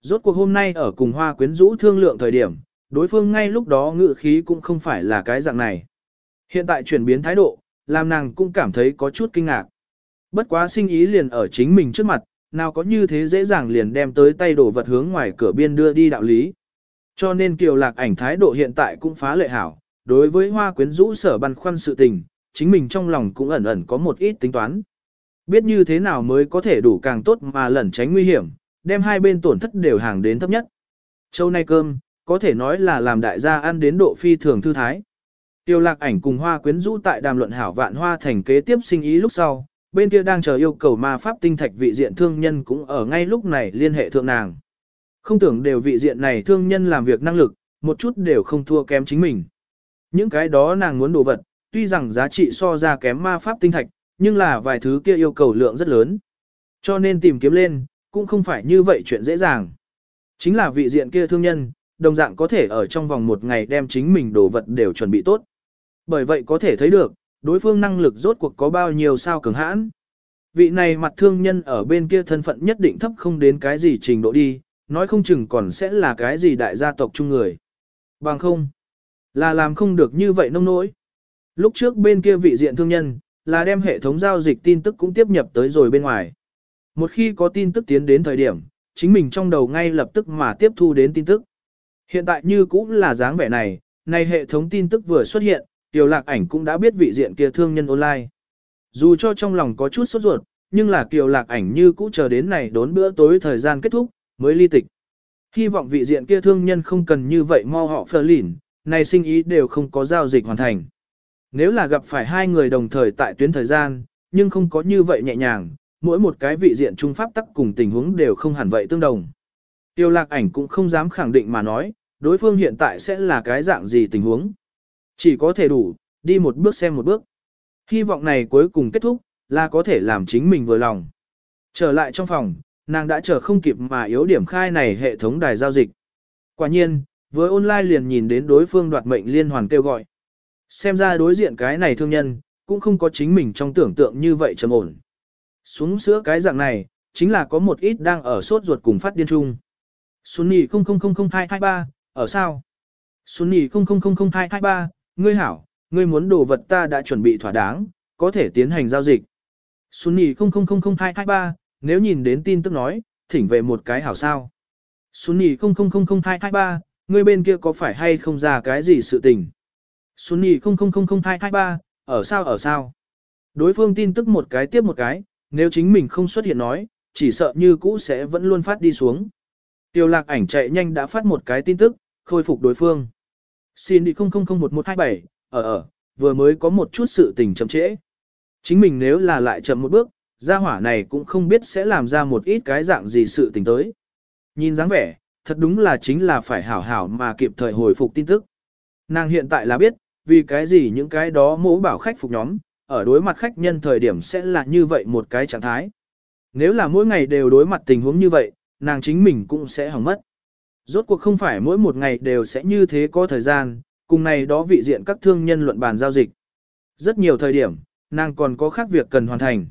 Rốt cuộc hôm nay ở cùng hoa quyến rũ thương lượng thời điểm, đối phương ngay lúc đó ngự khí cũng không phải là cái dạng này. Hiện tại chuyển biến thái độ, làm nàng cũng cảm thấy có chút kinh ngạc. Bất quá sinh ý liền ở chính mình trước mặt, nào có như thế dễ dàng liền đem tới tay đổ vật hướng ngoài cửa biên đưa đi đạo lý. Cho nên kiều lạc ảnh thái độ hiện tại cũng phá lệ hảo, đối với hoa quyến rũ sở băn khoăn sự tình, chính mình trong lòng cũng ẩn ẩn có một ít tính toán. Biết như thế nào mới có thể đủ càng tốt mà lẩn tránh nguy hiểm, đem hai bên tổn thất đều hàng đến thấp nhất. Châu nay cơm, có thể nói là làm đại gia ăn đến độ phi thường thư thái. Tiêu lạc ảnh cùng hoa quyến rũ tại đàm luận hảo vạn hoa thành kế tiếp sinh ý lúc sau, bên kia đang chờ yêu cầu ma pháp tinh thạch vị diện thương nhân cũng ở ngay lúc này liên hệ thượng nàng. Không tưởng đều vị diện này thương nhân làm việc năng lực, một chút đều không thua kém chính mình. Những cái đó nàng muốn đồ vật, tuy rằng giá trị so ra kém ma pháp tinh thạch, nhưng là vài thứ kia yêu cầu lượng rất lớn. Cho nên tìm kiếm lên, cũng không phải như vậy chuyện dễ dàng. Chính là vị diện kia thương nhân, đồng dạng có thể ở trong vòng một ngày đem chính mình đồ vật đều chuẩn bị tốt. Bởi vậy có thể thấy được, đối phương năng lực rốt cuộc có bao nhiêu sao cường hãn. Vị này mặt thương nhân ở bên kia thân phận nhất định thấp không đến cái gì trình độ đi, nói không chừng còn sẽ là cái gì đại gia tộc chung người. Bằng không, là làm không được như vậy nông nỗi. Lúc trước bên kia vị diện thương nhân, là đem hệ thống giao dịch tin tức cũng tiếp nhập tới rồi bên ngoài. Một khi có tin tức tiến đến thời điểm, chính mình trong đầu ngay lập tức mà tiếp thu đến tin tức. Hiện tại như cũng là dáng vẻ này, này hệ thống tin tức vừa xuất hiện, tiểu lạc ảnh cũng đã biết vị diện kia thương nhân online. Dù cho trong lòng có chút sốt ruột, nhưng là kiều lạc ảnh như cũ chờ đến này đốn bữa tối thời gian kết thúc, mới ly tịch. Hy vọng vị diện kia thương nhân không cần như vậy mau họ phờ lỉn, này sinh ý đều không có giao dịch hoàn thành. Nếu là gặp phải hai người đồng thời tại tuyến thời gian, nhưng không có như vậy nhẹ nhàng, mỗi một cái vị diện trung pháp tắc cùng tình huống đều không hẳn vậy tương đồng. Tiêu lạc ảnh cũng không dám khẳng định mà nói, đối phương hiện tại sẽ là cái dạng gì tình huống. Chỉ có thể đủ, đi một bước xem một bước. Hy vọng này cuối cùng kết thúc, là có thể làm chính mình vừa lòng. Trở lại trong phòng, nàng đã chờ không kịp mà yếu điểm khai này hệ thống đài giao dịch. Quả nhiên, với online liền nhìn đến đối phương đoạt mệnh liên hoàn kêu gọi. Xem ra đối diện cái này thương nhân, cũng không có chính mình trong tưởng tượng như vậy trầm ổn. Xuống sữa cái dạng này, chính là có một ít đang ở sốt ruột cùng phát điên chung. Sunny 0000223, ở sao? Sunny 0000223, ngươi hảo, ngươi muốn đồ vật ta đã chuẩn bị thỏa đáng, có thể tiến hành giao dịch. Sunny 0000223, nếu nhìn đến tin tức nói, thỉnh về một cái hảo sao. Sunny 0000223, ngươi bên kia có phải hay không ra cái gì sự tình? Sunny 0000223, ở sao ở sao? Đối phương tin tức một cái tiếp một cái, nếu chính mình không xuất hiện nói, chỉ sợ như cũ sẽ vẫn luôn phát đi xuống. Tiêu lạc ảnh chạy nhanh đã phát một cái tin tức, khôi phục đối phương. Xin đi 00011127, ở ở, vừa mới có một chút sự tình chậm trễ. Chính mình nếu là lại chậm một bước, gia hỏa này cũng không biết sẽ làm ra một ít cái dạng gì sự tình tới. Nhìn dáng vẻ, thật đúng là chính là phải hảo hảo mà kịp thời hồi phục tin tức. Nàng hiện tại là biết, vì cái gì những cái đó mỗ bảo khách phục nhóm, ở đối mặt khách nhân thời điểm sẽ là như vậy một cái trạng thái. Nếu là mỗi ngày đều đối mặt tình huống như vậy, nàng chính mình cũng sẽ hỏng mất. Rốt cuộc không phải mỗi một ngày đều sẽ như thế có thời gian, cùng này đó vị diện các thương nhân luận bàn giao dịch. Rất nhiều thời điểm, nàng còn có khác việc cần hoàn thành.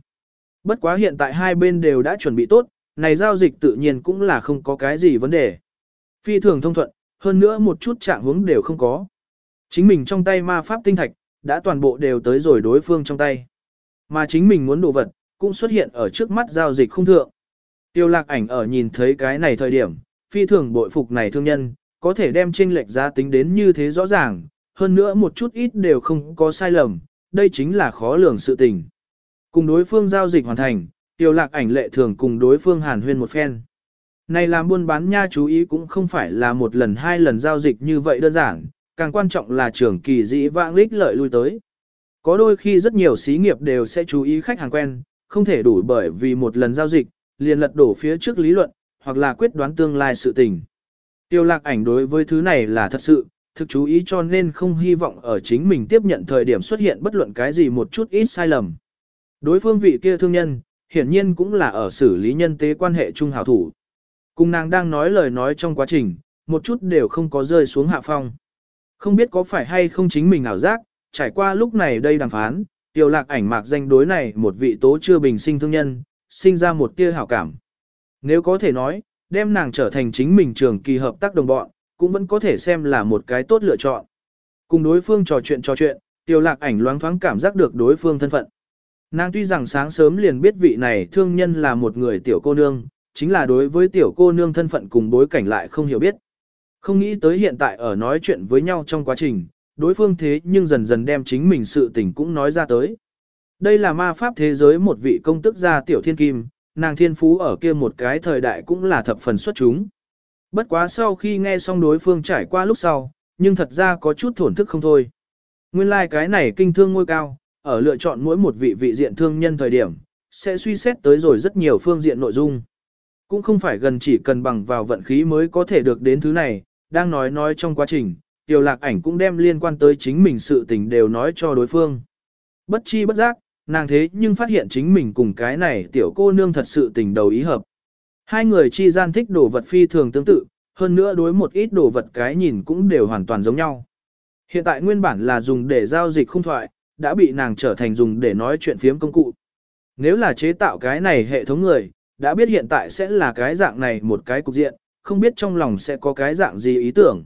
Bất quá hiện tại hai bên đều đã chuẩn bị tốt, này giao dịch tự nhiên cũng là không có cái gì vấn đề. Phi thường thông thuận, hơn nữa một chút trạng hướng đều không có. Chính mình trong tay ma pháp tinh thạch, đã toàn bộ đều tới rồi đối phương trong tay. Mà chính mình muốn đồ vật, cũng xuất hiện ở trước mắt giao dịch không thượng. Tiêu lạc ảnh ở nhìn thấy cái này thời điểm, phi thường bội phục này thương nhân, có thể đem tranh lệch giá tính đến như thế rõ ràng, hơn nữa một chút ít đều không có sai lầm, đây chính là khó lường sự tình. Cùng đối phương giao dịch hoàn thành, tiêu lạc ảnh lệ thường cùng đối phương hàn huyên một phen. Này làm buôn bán nha chú ý cũng không phải là một lần hai lần giao dịch như vậy đơn giản, càng quan trọng là trưởng kỳ dĩ vãng lích lợi lui tới. Có đôi khi rất nhiều xí nghiệp đều sẽ chú ý khách hàng quen, không thể đủ bởi vì một lần giao dịch, liền lật đổ phía trước lý luận, hoặc là quyết đoán tương lai sự tình. Tiêu lạc ảnh đối với thứ này là thật sự, thực chú ý cho nên không hy vọng ở chính mình tiếp nhận thời điểm xuất hiện bất luận cái gì một chút ít sai lầm. Đối phương vị kia thương nhân, hiển nhiên cũng là ở xử lý nhân tế quan hệ trung hảo thủ. Cùng nàng đang nói lời nói trong quá trình, một chút đều không có rơi xuống hạ phong. Không biết có phải hay không chính mình ảo giác, trải qua lúc này đây đàm phán, tiểu lạc ảnh mạc danh đối này một vị tố chưa bình sinh thương nhân, sinh ra một tia hảo cảm. Nếu có thể nói, đem nàng trở thành chính mình trường kỳ hợp tác đồng bọn, cũng vẫn có thể xem là một cái tốt lựa chọn. Cùng đối phương trò chuyện trò chuyện, tiểu lạc ảnh loáng thoáng cảm giác được đối phương thân phận. Nàng tuy rằng sáng sớm liền biết vị này thương nhân là một người tiểu cô nương, chính là đối với tiểu cô nương thân phận cùng bối cảnh lại không hiểu biết. Không nghĩ tới hiện tại ở nói chuyện với nhau trong quá trình, đối phương thế nhưng dần dần đem chính mình sự tình cũng nói ra tới. Đây là ma pháp thế giới một vị công tức gia tiểu thiên kim, nàng thiên phú ở kia một cái thời đại cũng là thập phần xuất chúng. Bất quá sau khi nghe xong đối phương trải qua lúc sau, nhưng thật ra có chút thổn thức không thôi. Nguyên lai like cái này kinh thương ngôi cao, ở lựa chọn mỗi một vị vị diện thương nhân thời điểm, sẽ suy xét tới rồi rất nhiều phương diện nội dung. Cũng không phải gần chỉ cần bằng vào vận khí mới có thể được đến thứ này, đang nói nói trong quá trình, tiểu lạc ảnh cũng đem liên quan tới chính mình sự tình đều nói cho đối phương. Bất chi bất giác, nàng thế nhưng phát hiện chính mình cùng cái này tiểu cô nương thật sự tình đầu ý hợp. Hai người chi gian thích đồ vật phi thường tương tự, hơn nữa đối một ít đồ vật cái nhìn cũng đều hoàn toàn giống nhau. Hiện tại nguyên bản là dùng để giao dịch không thoại, đã bị nàng trở thành dùng để nói chuyện phiếm công cụ. Nếu là chế tạo cái này hệ thống người, đã biết hiện tại sẽ là cái dạng này một cái cục diện, không biết trong lòng sẽ có cái dạng gì ý tưởng.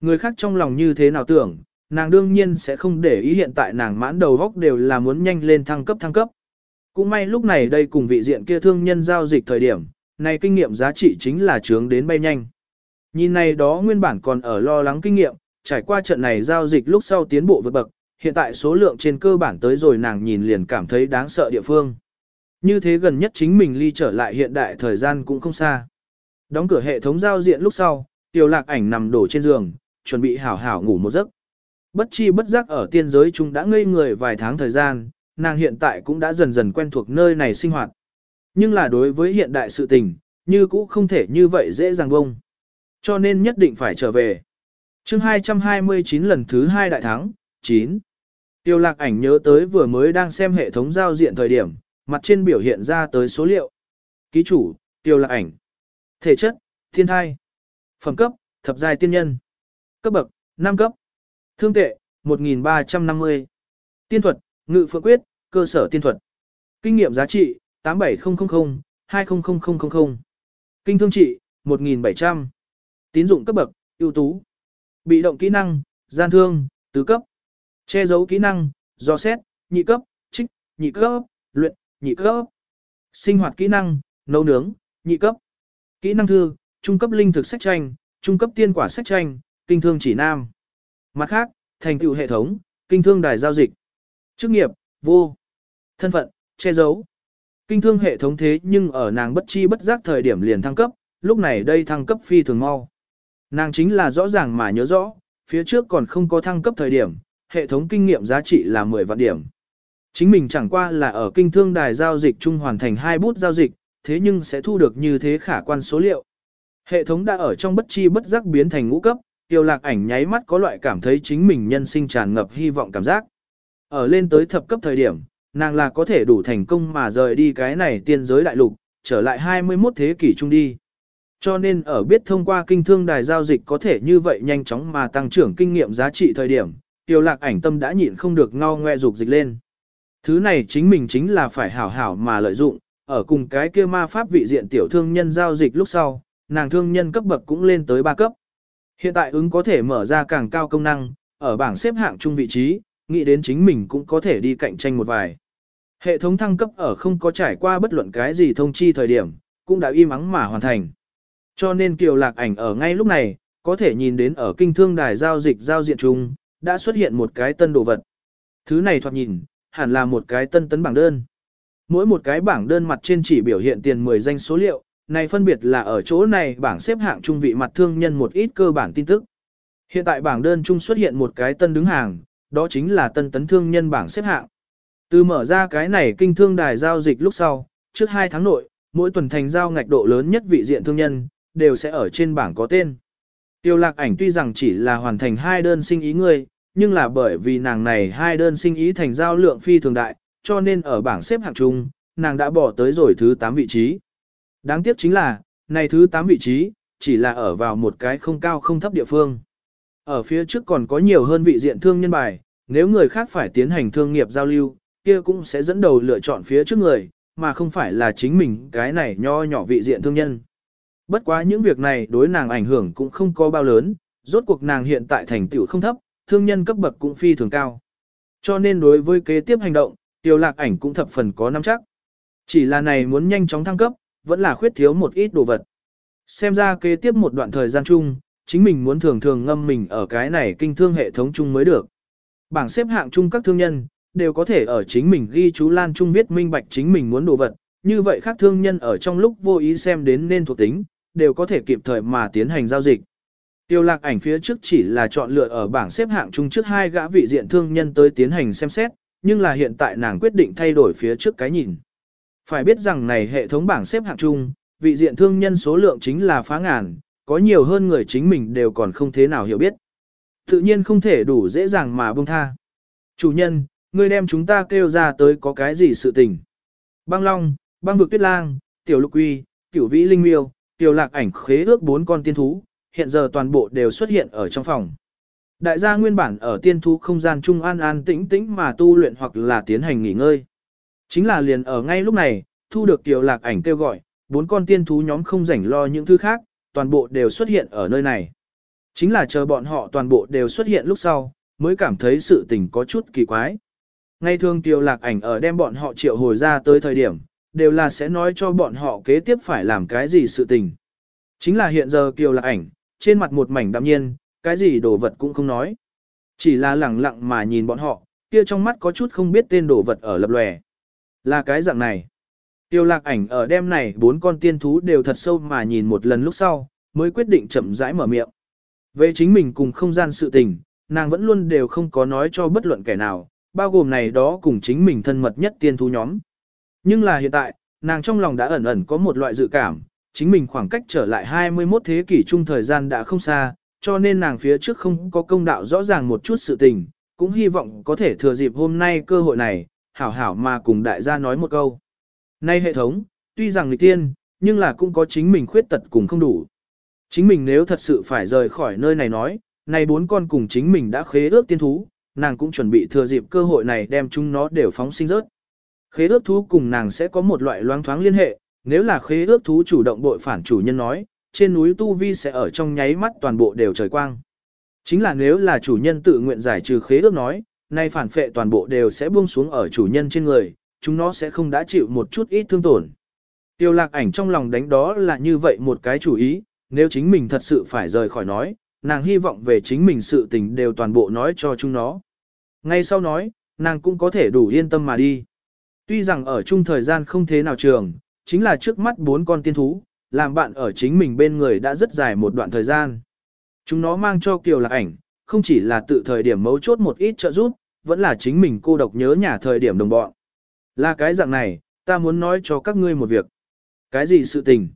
Người khác trong lòng như thế nào tưởng, nàng đương nhiên sẽ không để ý hiện tại nàng mãn đầu góc đều là muốn nhanh lên thăng cấp thăng cấp. Cũng may lúc này đây cùng vị diện kia thương nhân giao dịch thời điểm, này kinh nghiệm giá trị chính là trướng đến bay nhanh. Nhìn này đó nguyên bản còn ở lo lắng kinh nghiệm, trải qua trận này giao dịch lúc sau tiến bộ vượt bậc, hiện tại số lượng trên cơ bản tới rồi nàng nhìn liền cảm thấy đáng sợ địa phương. Như thế gần nhất chính mình ly trở lại hiện đại thời gian cũng không xa. Đóng cửa hệ thống giao diện lúc sau, tiểu lạc ảnh nằm đổ trên giường, chuẩn bị hảo hảo ngủ một giấc. Bất chi bất giác ở tiên giới chúng đã ngây người vài tháng thời gian, nàng hiện tại cũng đã dần dần quen thuộc nơi này sinh hoạt. Nhưng là đối với hiện đại sự tình, như cũ không thể như vậy dễ dàng bông. Cho nên nhất định phải trở về. chương 229 lần thứ 2 đại thắng, 9. Tiêu lạc ảnh nhớ tới vừa mới đang xem hệ thống giao diện thời điểm, mặt trên biểu hiện ra tới số liệu. Ký chủ, tiêu lạc ảnh. Thể chất, thiên thai. Phẩm cấp, thập giai tiên nhân. Cấp bậc, 5 cấp. Thương tệ, 1350. Tiên thuật, ngự phượng quyết, cơ sở tiên thuật. Kinh nghiệm giá trị, 87000, 200000. Kinh thương trị, 1700. Tín dụng cấp bậc, ưu tú. Bị động kỹ năng, gian thương, tứ cấp. Che giấu kỹ năng, do xét, nhị cấp, trích, nhị cấp, luyện, nhị cấp. Sinh hoạt kỹ năng, nấu nướng, nhị cấp. Kỹ năng thư, trung cấp linh thực sách tranh, trung cấp tiên quả sách tranh, kinh thương chỉ nam. Mặt khác, thành tựu hệ thống, kinh thương đài giao dịch. Chức nghiệp, vô. Thân phận, che giấu. Kinh thương hệ thống thế nhưng ở nàng bất chi bất giác thời điểm liền thăng cấp, lúc này đây thăng cấp phi thường mau. Nàng chính là rõ ràng mà nhớ rõ, phía trước còn không có thăng cấp thời điểm, hệ thống kinh nghiệm giá trị là 10 vạn điểm. Chính mình chẳng qua là ở kinh thương đài giao dịch chung hoàn thành hai bút giao dịch, thế nhưng sẽ thu được như thế khả quan số liệu. Hệ thống đã ở trong bất chi bất giác biến thành ngũ cấp, tiêu lạc ảnh nháy mắt có loại cảm thấy chính mình nhân sinh tràn ngập hy vọng cảm giác. Ở lên tới thập cấp thời điểm, nàng là có thể đủ thành công mà rời đi cái này tiên giới đại lục, trở lại 21 thế kỷ trung đi. Cho nên ở biết thông qua kinh thương đài giao dịch có thể như vậy nhanh chóng mà tăng trưởng kinh nghiệm giá trị thời điểm, tiêu lạc ảnh tâm đã nhịn không được ngao ngoe dục dịch lên. Thứ này chính mình chính là phải hảo hảo mà lợi dụng, ở cùng cái kia ma pháp vị diện tiểu thương nhân giao dịch lúc sau, nàng thương nhân cấp bậc cũng lên tới 3 cấp. Hiện tại ứng có thể mở ra càng cao công năng, ở bảng xếp hạng chung vị trí, nghĩ đến chính mình cũng có thể đi cạnh tranh một vài. Hệ thống thăng cấp ở không có trải qua bất luận cái gì thông chi thời điểm, cũng đã im ắng mà hoàn thành. Cho nên kiều lạc ảnh ở ngay lúc này, có thể nhìn đến ở kinh thương đài giao dịch giao diện chung, đã xuất hiện một cái tân đồ vật. Thứ này thoạt nhìn, hẳn là một cái tân tấn bảng đơn. Mỗi một cái bảng đơn mặt trên chỉ biểu hiện tiền 10 danh số liệu, này phân biệt là ở chỗ này bảng xếp hạng trung vị mặt thương nhân một ít cơ bản tin tức. Hiện tại bảng đơn trung xuất hiện một cái tân đứng hàng, đó chính là tân tấn thương nhân bảng xếp hạng. Từ mở ra cái này kinh thương đài giao dịch lúc sau, trước 2 tháng nội, mỗi tuần thành giao ngạch độ lớn nhất vị diện thương nhân, đều sẽ ở trên bảng có tên. Tiêu lạc ảnh tuy rằng chỉ là hoàn thành hai đơn sinh ý người, nhưng là bởi vì nàng này hai đơn sinh ý thành giao lượng phi thường đại, cho nên ở bảng xếp hạng chung, nàng đã bỏ tới rồi thứ 8 vị trí. Đáng tiếc chính là, này thứ 8 vị trí, chỉ là ở vào một cái không cao không thấp địa phương. Ở phía trước còn có nhiều hơn vị diện thương nhân bài, nếu người khác phải tiến hành thương nghiệp giao lưu, kia cũng sẽ dẫn đầu lựa chọn phía trước người, mà không phải là chính mình cái này nho nhỏ vị diện thương nhân. Bất quá những việc này đối nàng ảnh hưởng cũng không có bao lớn, rốt cuộc nàng hiện tại thành tựu không thấp, thương nhân cấp bậc cũng phi thường cao. Cho nên đối với kế tiếp hành động, tiêu lạc ảnh cũng thập phần có nắm chắc. Chỉ là này muốn nhanh chóng thăng cấp, vẫn là khuyết thiếu một ít đồ vật. Xem ra kế tiếp một đoạn thời gian chung, chính mình muốn thường thường ngâm mình ở cái này kinh thương hệ thống chung mới được. Bảng xếp hạng chung các thương nhân, đều có thể ở chính mình ghi chú lan chung viết minh bạch chính mình muốn đồ vật, như vậy khác thương nhân ở trong lúc vô ý xem đến nên thuộc tính, đều có thể kịp thời mà tiến hành giao dịch. Tiêu lạc ảnh phía trước chỉ là chọn lựa ở bảng xếp hạng chung trước hai gã vị diện thương nhân tới tiến hành xem xét, nhưng là hiện tại nàng quyết định thay đổi phía trước cái nhìn. Phải biết rằng này hệ thống bảng xếp hạng chung, vị diện thương nhân số lượng chính là phá ngàn, có nhiều hơn người chính mình đều còn không thế nào hiểu biết. Tự nhiên không thể đủ dễ dàng mà buông tha. Chủ nhân, ngươi đem chúng ta kêu ra tới có cái gì sự tình. Băng Long, băng vực tuyết lang, tiểu lục uy, cửu vĩ linh miêu, tiểu lạc ảnh khế ước bốn con tiên thú, hiện giờ toàn bộ đều xuất hiện ở trong phòng. Đại gia nguyên bản ở tiên thú không gian trung an an tĩnh tĩnh mà tu luyện hoặc là tiến hành nghỉ ngơi. Chính là liền ở ngay lúc này, thu được tiểu lạc ảnh kêu gọi, bốn con tiên thú nhóm không rảnh lo những thứ khác, toàn bộ đều xuất hiện ở nơi này. Chính là chờ bọn họ toàn bộ đều xuất hiện lúc sau, mới cảm thấy sự tình có chút kỳ quái. Ngay thường tiểu lạc ảnh ở đem bọn họ triệu hồi ra tới thời điểm, đều là sẽ nói cho bọn họ kế tiếp phải làm cái gì sự tình. Chính là hiện giờ kiều lạc ảnh, trên mặt một mảnh đạm nhiên, cái gì đồ vật cũng không nói. Chỉ là lẳng lặng mà nhìn bọn họ, kia trong mắt có chút không biết tên đồ vật ở lập lòe. Là cái dạng này. Tiêu lạc ảnh ở đêm này bốn con tiên thú đều thật sâu mà nhìn một lần lúc sau, mới quyết định chậm rãi mở miệng. Về chính mình cùng không gian sự tình, nàng vẫn luôn đều không có nói cho bất luận kẻ nào, bao gồm này đó cùng chính mình thân mật nhất tiên thú nhóm. Nhưng là hiện tại, nàng trong lòng đã ẩn ẩn có một loại dự cảm, chính mình khoảng cách trở lại 21 thế kỷ chung thời gian đã không xa, cho nên nàng phía trước không có công đạo rõ ràng một chút sự tình, cũng hy vọng có thể thừa dịp hôm nay cơ hội này, hảo hảo mà cùng đại gia nói một câu. Nay hệ thống, tuy rằng nghịch tiên, nhưng là cũng có chính mình khuyết tật cùng không đủ. Chính mình nếu thật sự phải rời khỏi nơi này nói, nay bốn con cùng chính mình đã khế ước tiên thú, nàng cũng chuẩn bị thừa dịp cơ hội này đem chúng nó đều phóng sinh rớt. Khế ước thú cùng nàng sẽ có một loại loáng thoáng liên hệ, nếu là khế ước thú chủ động bội phản chủ nhân nói, trên núi Tu Vi sẽ ở trong nháy mắt toàn bộ đều trời quang. Chính là nếu là chủ nhân tự nguyện giải trừ khế ước nói, nay phản phệ toàn bộ đều sẽ buông xuống ở chủ nhân trên người, chúng nó sẽ không đã chịu một chút ít thương tổn. Tiêu lạc ảnh trong lòng đánh đó là như vậy một cái chủ ý, nếu chính mình thật sự phải rời khỏi nói, nàng hy vọng về chính mình sự tình đều toàn bộ nói cho chúng nó. Ngay sau nói, nàng cũng có thể đủ yên tâm mà đi. Tuy rằng ở chung thời gian không thế nào trường, chính là trước mắt bốn con tiên thú, làm bạn ở chính mình bên người đã rất dài một đoạn thời gian. Chúng nó mang cho Kiều Lạc ảnh, không chỉ là tự thời điểm mấu chốt một ít trợ giúp, vẫn là chính mình cô độc nhớ nhà thời điểm đồng bọn. Là cái dạng này, ta muốn nói cho các ngươi một việc. Cái gì sự tình?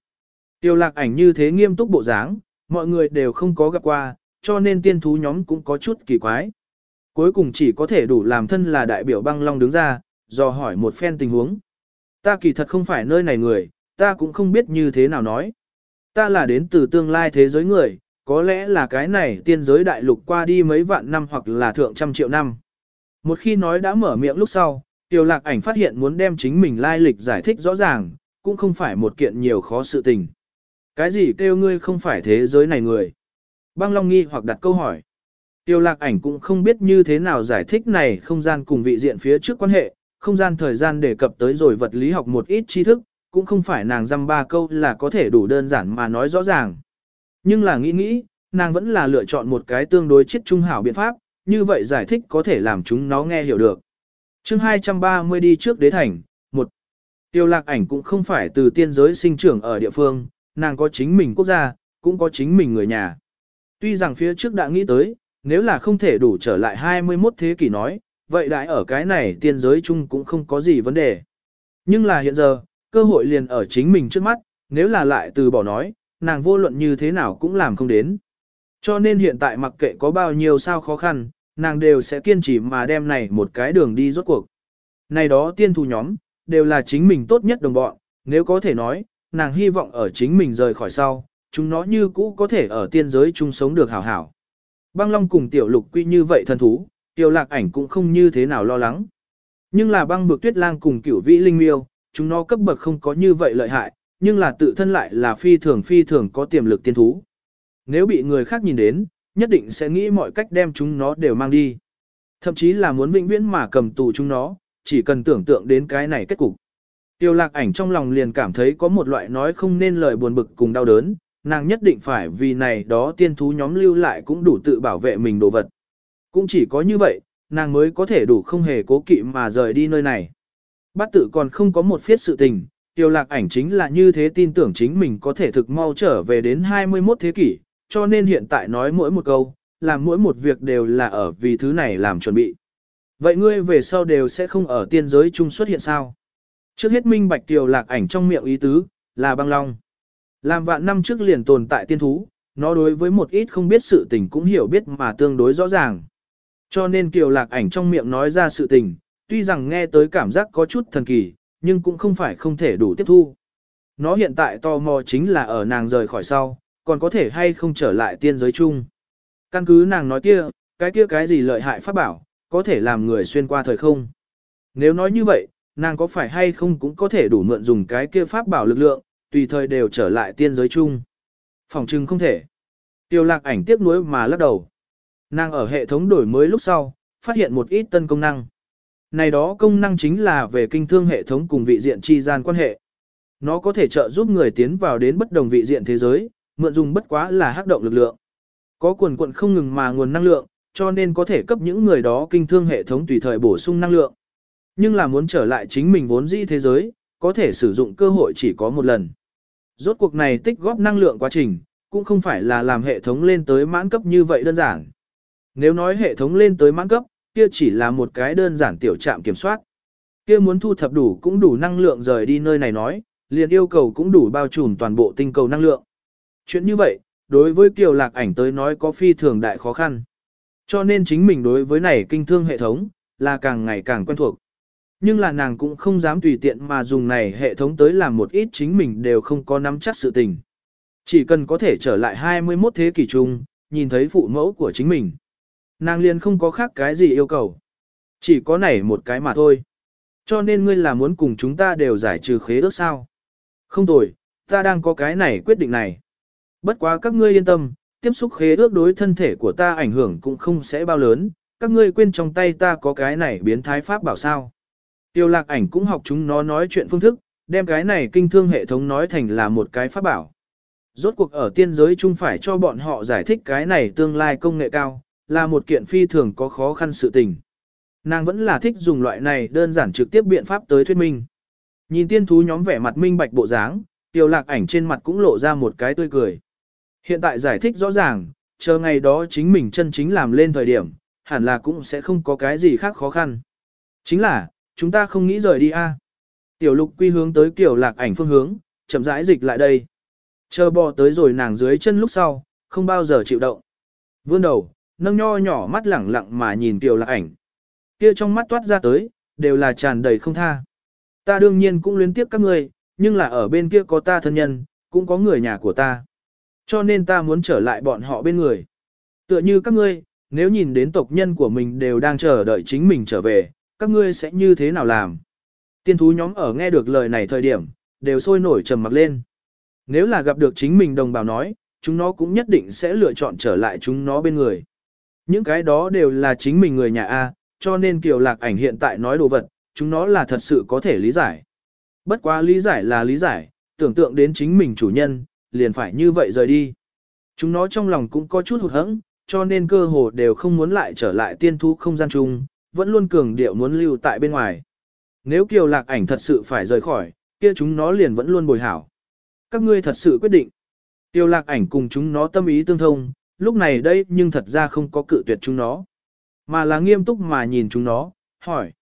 Tiêu lạc ảnh như thế nghiêm túc bộ dáng, mọi người đều không có gặp qua, cho nên tiên thú nhóm cũng có chút kỳ quái. Cuối cùng chỉ có thể đủ làm thân là đại biểu băng long đứng ra, do hỏi một phen tình huống. Ta kỳ thật không phải nơi này người, ta cũng không biết như thế nào nói. Ta là đến từ tương lai thế giới người, có lẽ là cái này tiên giới đại lục qua đi mấy vạn năm hoặc là thượng trăm triệu năm. Một khi nói đã mở miệng lúc sau, Tiêu lạc ảnh phát hiện muốn đem chính mình lai lịch giải thích rõ ràng, cũng không phải một kiện nhiều khó sự tình. Cái gì kêu ngươi không phải thế giới này người? Băng Long nghi hoặc đặt câu hỏi. Tiêu lạc ảnh cũng không biết như thế nào giải thích này không gian cùng vị diện phía trước quan hệ, không gian thời gian đề cập tới rồi vật lý học một ít tri thức, cũng không phải nàng dăm ba câu là có thể đủ đơn giản mà nói rõ ràng. Nhưng là nghĩ nghĩ, nàng vẫn là lựa chọn một cái tương đối chết trung hảo biện pháp, như vậy giải thích có thể làm chúng nó nghe hiểu được. chương 230 đi trước đế thành, một Tiêu lạc ảnh cũng không phải từ tiên giới sinh trưởng ở địa phương, nàng có chính mình quốc gia, cũng có chính mình người nhà. Tuy rằng phía trước đã nghĩ tới, nếu là không thể đủ trở lại 21 thế kỷ nói, vậy đại ở cái này tiên giới chung cũng không có gì vấn đề. Nhưng là hiện giờ, cơ hội liền ở chính mình trước mắt, nếu là lại từ bỏ nói, nàng vô luận như thế nào cũng làm không đến. Cho nên hiện tại mặc kệ có bao nhiêu sao khó khăn, nàng đều sẽ kiên trì mà đem này một cái đường đi rốt cuộc. Này đó tiên thù nhóm, đều là chính mình tốt nhất đồng bọn, nếu có thể nói, nàng hy vọng ở chính mình rời khỏi sau, chúng nó như cũ có thể ở tiên giới chung sống được hảo hảo. Băng Long cùng tiểu lục quy như vậy thân thú, tiểu lạc ảnh cũng không như thế nào lo lắng. Nhưng là băng vực tuyết lang cùng cửu vĩ linh miêu, chúng nó cấp bậc không có như vậy lợi hại, nhưng là tự thân lại là phi thường phi thường có tiềm lực tiên thú. Nếu bị người khác nhìn đến, nhất định sẽ nghĩ mọi cách đem chúng nó đều mang đi. Thậm chí là muốn vĩnh viễn mà cầm tù chúng nó, chỉ cần tưởng tượng đến cái này kết cục. Tiêu lạc ảnh trong lòng liền cảm thấy có một loại nói không nên lời buồn bực cùng đau đớn, nàng nhất định phải vì này đó tiên thú nhóm lưu lại cũng đủ tự bảo vệ mình đồ vật. Cũng chỉ có như vậy, nàng mới có thể đủ không hề cố kỵ mà rời đi nơi này. Bát tự còn không có một phiết sự tình, tiêu lạc ảnh chính là như thế tin tưởng chính mình có thể thực mau trở về đến 21 thế kỷ, cho nên hiện tại nói mỗi một câu, làm mỗi một việc đều là ở vì thứ này làm chuẩn bị. Vậy ngươi về sau đều sẽ không ở tiên giới chung xuất hiện sao? Trước hết minh bạch tiểu lạc ảnh trong miệng ý tứ, là băng long. Làm vạn năm trước liền tồn tại tiên thú, nó đối với một ít không biết sự tình cũng hiểu biết mà tương đối rõ ràng. Cho nên kiều lạc ảnh trong miệng nói ra sự tình, tuy rằng nghe tới cảm giác có chút thần kỳ, nhưng cũng không phải không thể đủ tiếp thu. Nó hiện tại tò mò chính là ở nàng rời khỏi sau, còn có thể hay không trở lại tiên giới chung. Căn cứ nàng nói kia, cái kia cái gì lợi hại pháp bảo, có thể làm người xuyên qua thời không. Nếu nói như vậy, nàng có phải hay không cũng có thể đủ mượn dùng cái kia pháp bảo lực lượng, tùy thời đều trở lại tiên giới chung. Phòng trưng không thể. Tiêu lạc ảnh tiếc nuối mà lắc đầu. Nàng ở hệ thống đổi mới lúc sau, phát hiện một ít tân công năng. Này đó công năng chính là về kinh thương hệ thống cùng vị diện chi gian quan hệ. Nó có thể trợ giúp người tiến vào đến bất đồng vị diện thế giới, mượn dùng bất quá là hắc động lực lượng. Có quần quận không ngừng mà nguồn năng lượng, cho nên có thể cấp những người đó kinh thương hệ thống tùy thời bổ sung năng lượng. Nhưng là muốn trở lại chính mình vốn dĩ thế giới, có thể sử dụng cơ hội chỉ có một lần. Rốt cuộc này tích góp năng lượng quá trình, cũng không phải là làm hệ thống lên tới mãn cấp như vậy đơn giản. Nếu nói hệ thống lên tới mãn cấp, kia chỉ là một cái đơn giản tiểu trạm kiểm soát. Kia muốn thu thập đủ cũng đủ năng lượng rời đi nơi này nói, liền yêu cầu cũng đủ bao trùm toàn bộ tinh cầu năng lượng. Chuyện như vậy, đối với Kiều Lạc ảnh tới nói có phi thường đại khó khăn. Cho nên chính mình đối với này kinh thương hệ thống, là càng ngày càng quen thuộc. Nhưng là nàng cũng không dám tùy tiện mà dùng này hệ thống tới làm một ít chính mình đều không có nắm chắc sự tình. Chỉ cần có thể trở lại 21 thế kỷ chung, nhìn thấy phụ mẫu của chính mình. Nàng liền không có khác cái gì yêu cầu. Chỉ có này một cái mà thôi. Cho nên ngươi là muốn cùng chúng ta đều giải trừ khế ước sao. Không tồi, ta đang có cái này quyết định này. Bất quá các ngươi yên tâm, tiếp xúc khế ước đối thân thể của ta ảnh hưởng cũng không sẽ bao lớn, các ngươi quên trong tay ta có cái này biến thái pháp bảo sao. Tiêu lạc ảnh cũng học chúng nó nói chuyện phương thức, đem cái này kinh thương hệ thống nói thành là một cái pháp bảo. Rốt cuộc ở tiên giới chung phải cho bọn họ giải thích cái này tương lai công nghệ cao, là một kiện phi thường có khó khăn sự tình. Nàng vẫn là thích dùng loại này đơn giản trực tiếp biện pháp tới thuyết minh. Nhìn tiên thú nhóm vẻ mặt minh bạch bộ dáng, tiêu lạc ảnh trên mặt cũng lộ ra một cái tươi cười. Hiện tại giải thích rõ ràng, chờ ngày đó chính mình chân chính làm lên thời điểm, hẳn là cũng sẽ không có cái gì khác khó khăn. Chính là, chúng ta không nghĩ rời đi a. Tiểu lục quy hướng tới kiểu lạc ảnh phương hướng, chậm rãi dịch lại đây. Chờ bò tới rồi nàng dưới chân lúc sau, không bao giờ chịu động. Vươn đầu, nâng nho nhỏ mắt lẳng lặng mà nhìn tiểu lạc ảnh. Kia trong mắt toát ra tới, đều là tràn đầy không tha. Ta đương nhiên cũng liên tiếp các ngươi, nhưng là ở bên kia có ta thân nhân, cũng có người nhà của ta. Cho nên ta muốn trở lại bọn họ bên người. Tựa như các ngươi, nếu nhìn đến tộc nhân của mình đều đang chờ đợi chính mình trở về, các ngươi sẽ như thế nào làm? Tiên thú nhóm ở nghe được lời này thời điểm, đều sôi nổi trầm mặc lên. Nếu là gặp được chính mình đồng bào nói, chúng nó cũng nhất định sẽ lựa chọn trở lại chúng nó bên người. Những cái đó đều là chính mình người nhà A, cho nên Kiều Lạc ảnh hiện tại nói đồ vật, chúng nó là thật sự có thể lý giải. Bất quá lý giải là lý giải, tưởng tượng đến chính mình chủ nhân, liền phải như vậy rời đi. Chúng nó trong lòng cũng có chút hụt hẫng, cho nên cơ hồ đều không muốn lại trở lại tiên thú không gian chung, vẫn luôn cường điệu muốn lưu tại bên ngoài. Nếu Kiều Lạc ảnh thật sự phải rời khỏi, kia chúng nó liền vẫn luôn bồi hảo. Các ngươi thật sự quyết định. Kiều Lạc ảnh cùng chúng nó tâm ý tương thông, lúc này đây nhưng thật ra không có cự tuyệt chúng nó. Mà là nghiêm túc mà nhìn chúng nó, hỏi.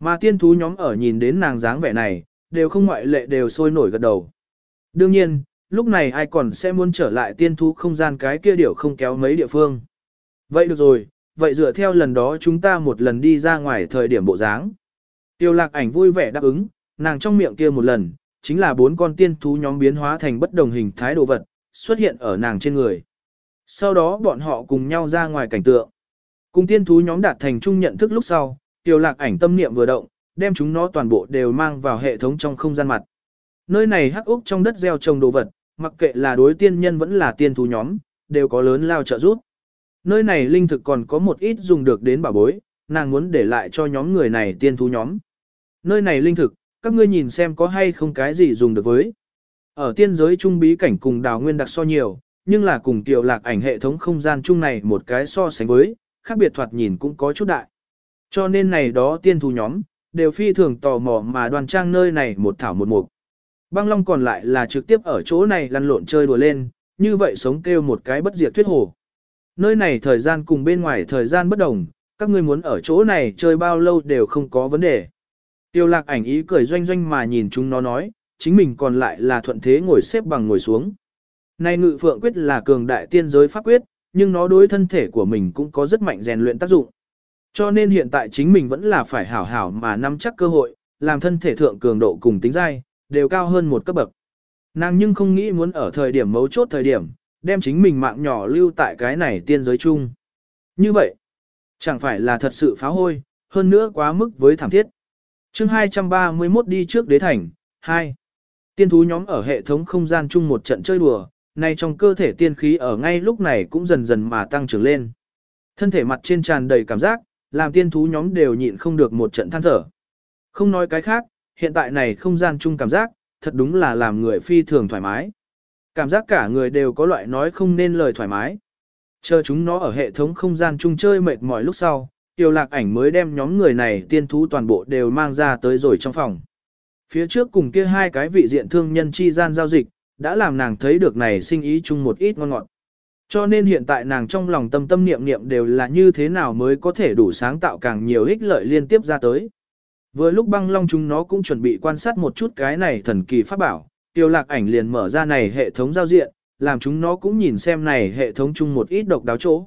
Mà tiên thú nhóm ở nhìn đến nàng dáng vẻ này, đều không ngoại lệ đều sôi nổi gật đầu. Đương nhiên, lúc này ai còn sẽ muốn trở lại tiên thú không gian cái kia điều không kéo mấy địa phương. Vậy được rồi, vậy dựa theo lần đó chúng ta một lần đi ra ngoài thời điểm bộ dáng. Tiêu lạc ảnh vui vẻ đáp ứng, nàng trong miệng kia một lần, chính là bốn con tiên thú nhóm biến hóa thành bất đồng hình thái đồ vật, xuất hiện ở nàng trên người. Sau đó bọn họ cùng nhau ra ngoài cảnh tượng. Cùng tiên thú nhóm đạt thành chung nhận thức lúc sau, tiêu lạc ảnh tâm niệm vừa động, đem chúng nó toàn bộ đều mang vào hệ thống trong không gian mặt. Nơi này hắc úc trong đất gieo trồng đồ vật, mặc kệ là đối tiên nhân vẫn là tiên thú nhóm, đều có lớn lao trợ giúp. Nơi này linh thực còn có một ít dùng được đến bảo bối, nàng muốn để lại cho nhóm người này tiên thú nhóm. Nơi này linh thực, các ngươi nhìn xem có hay không cái gì dùng được với. Ở tiên giới trung bí cảnh cùng đào nguyên đặc so nhiều, nhưng là cùng tiểu lạc ảnh hệ thống không gian chung này một cái so sánh với, khác biệt thoạt nhìn cũng có chút đại. Cho nên này đó tiên thú nhóm, đều phi thường tò mò mà đoàn trang nơi này một thảo một mục. Băng Long còn lại là trực tiếp ở chỗ này lăn lộn chơi đùa lên, như vậy sống kêu một cái bất diệt thuyết hồ. Nơi này thời gian cùng bên ngoài thời gian bất đồng, các ngươi muốn ở chỗ này chơi bao lâu đều không có vấn đề. Tiêu lạc ảnh ý cười doanh doanh mà nhìn chúng nó nói, chính mình còn lại là thuận thế ngồi xếp bằng ngồi xuống. Này ngự phượng quyết là cường đại tiên giới pháp quyết, nhưng nó đối thân thể của mình cũng có rất mạnh rèn luyện tác dụng. Cho nên hiện tại chính mình vẫn là phải hảo hảo mà nắm chắc cơ hội, làm thân thể thượng cường độ cùng tính dai, đều cao hơn một cấp bậc. Nàng nhưng không nghĩ muốn ở thời điểm mấu chốt thời điểm, đem chính mình mạng nhỏ lưu tại cái này tiên giới chung. Như vậy, chẳng phải là thật sự phá hôi, hơn nữa quá mức với thảm thiết. chương 231 đi trước đế thành, 2. Tiên thú nhóm ở hệ thống không gian chung một trận chơi đùa, nay trong cơ thể tiên khí ở ngay lúc này cũng dần dần mà tăng trưởng lên. Thân thể mặt trên tràn đầy cảm giác, làm tiên thú nhóm đều nhịn không được một trận than thở. Không nói cái khác, hiện tại này không gian chung cảm giác, thật đúng là làm người phi thường thoải mái. Cảm giác cả người đều có loại nói không nên lời thoải mái. Chờ chúng nó ở hệ thống không gian chung chơi mệt mỏi lúc sau, tiêu lạc ảnh mới đem nhóm người này tiên thú toàn bộ đều mang ra tới rồi trong phòng. Phía trước cùng kia hai cái vị diện thương nhân chi gian giao dịch, đã làm nàng thấy được này sinh ý chung một ít ngon ngọt. Cho nên hiện tại nàng trong lòng tâm tâm niệm niệm đều là như thế nào mới có thể đủ sáng tạo càng nhiều ích lợi liên tiếp ra tới. Vừa lúc băng long chúng nó cũng chuẩn bị quan sát một chút cái này thần kỳ pháp bảo, tiêu lạc ảnh liền mở ra này hệ thống giao diện, làm chúng nó cũng nhìn xem này hệ thống chung một ít độc đáo chỗ.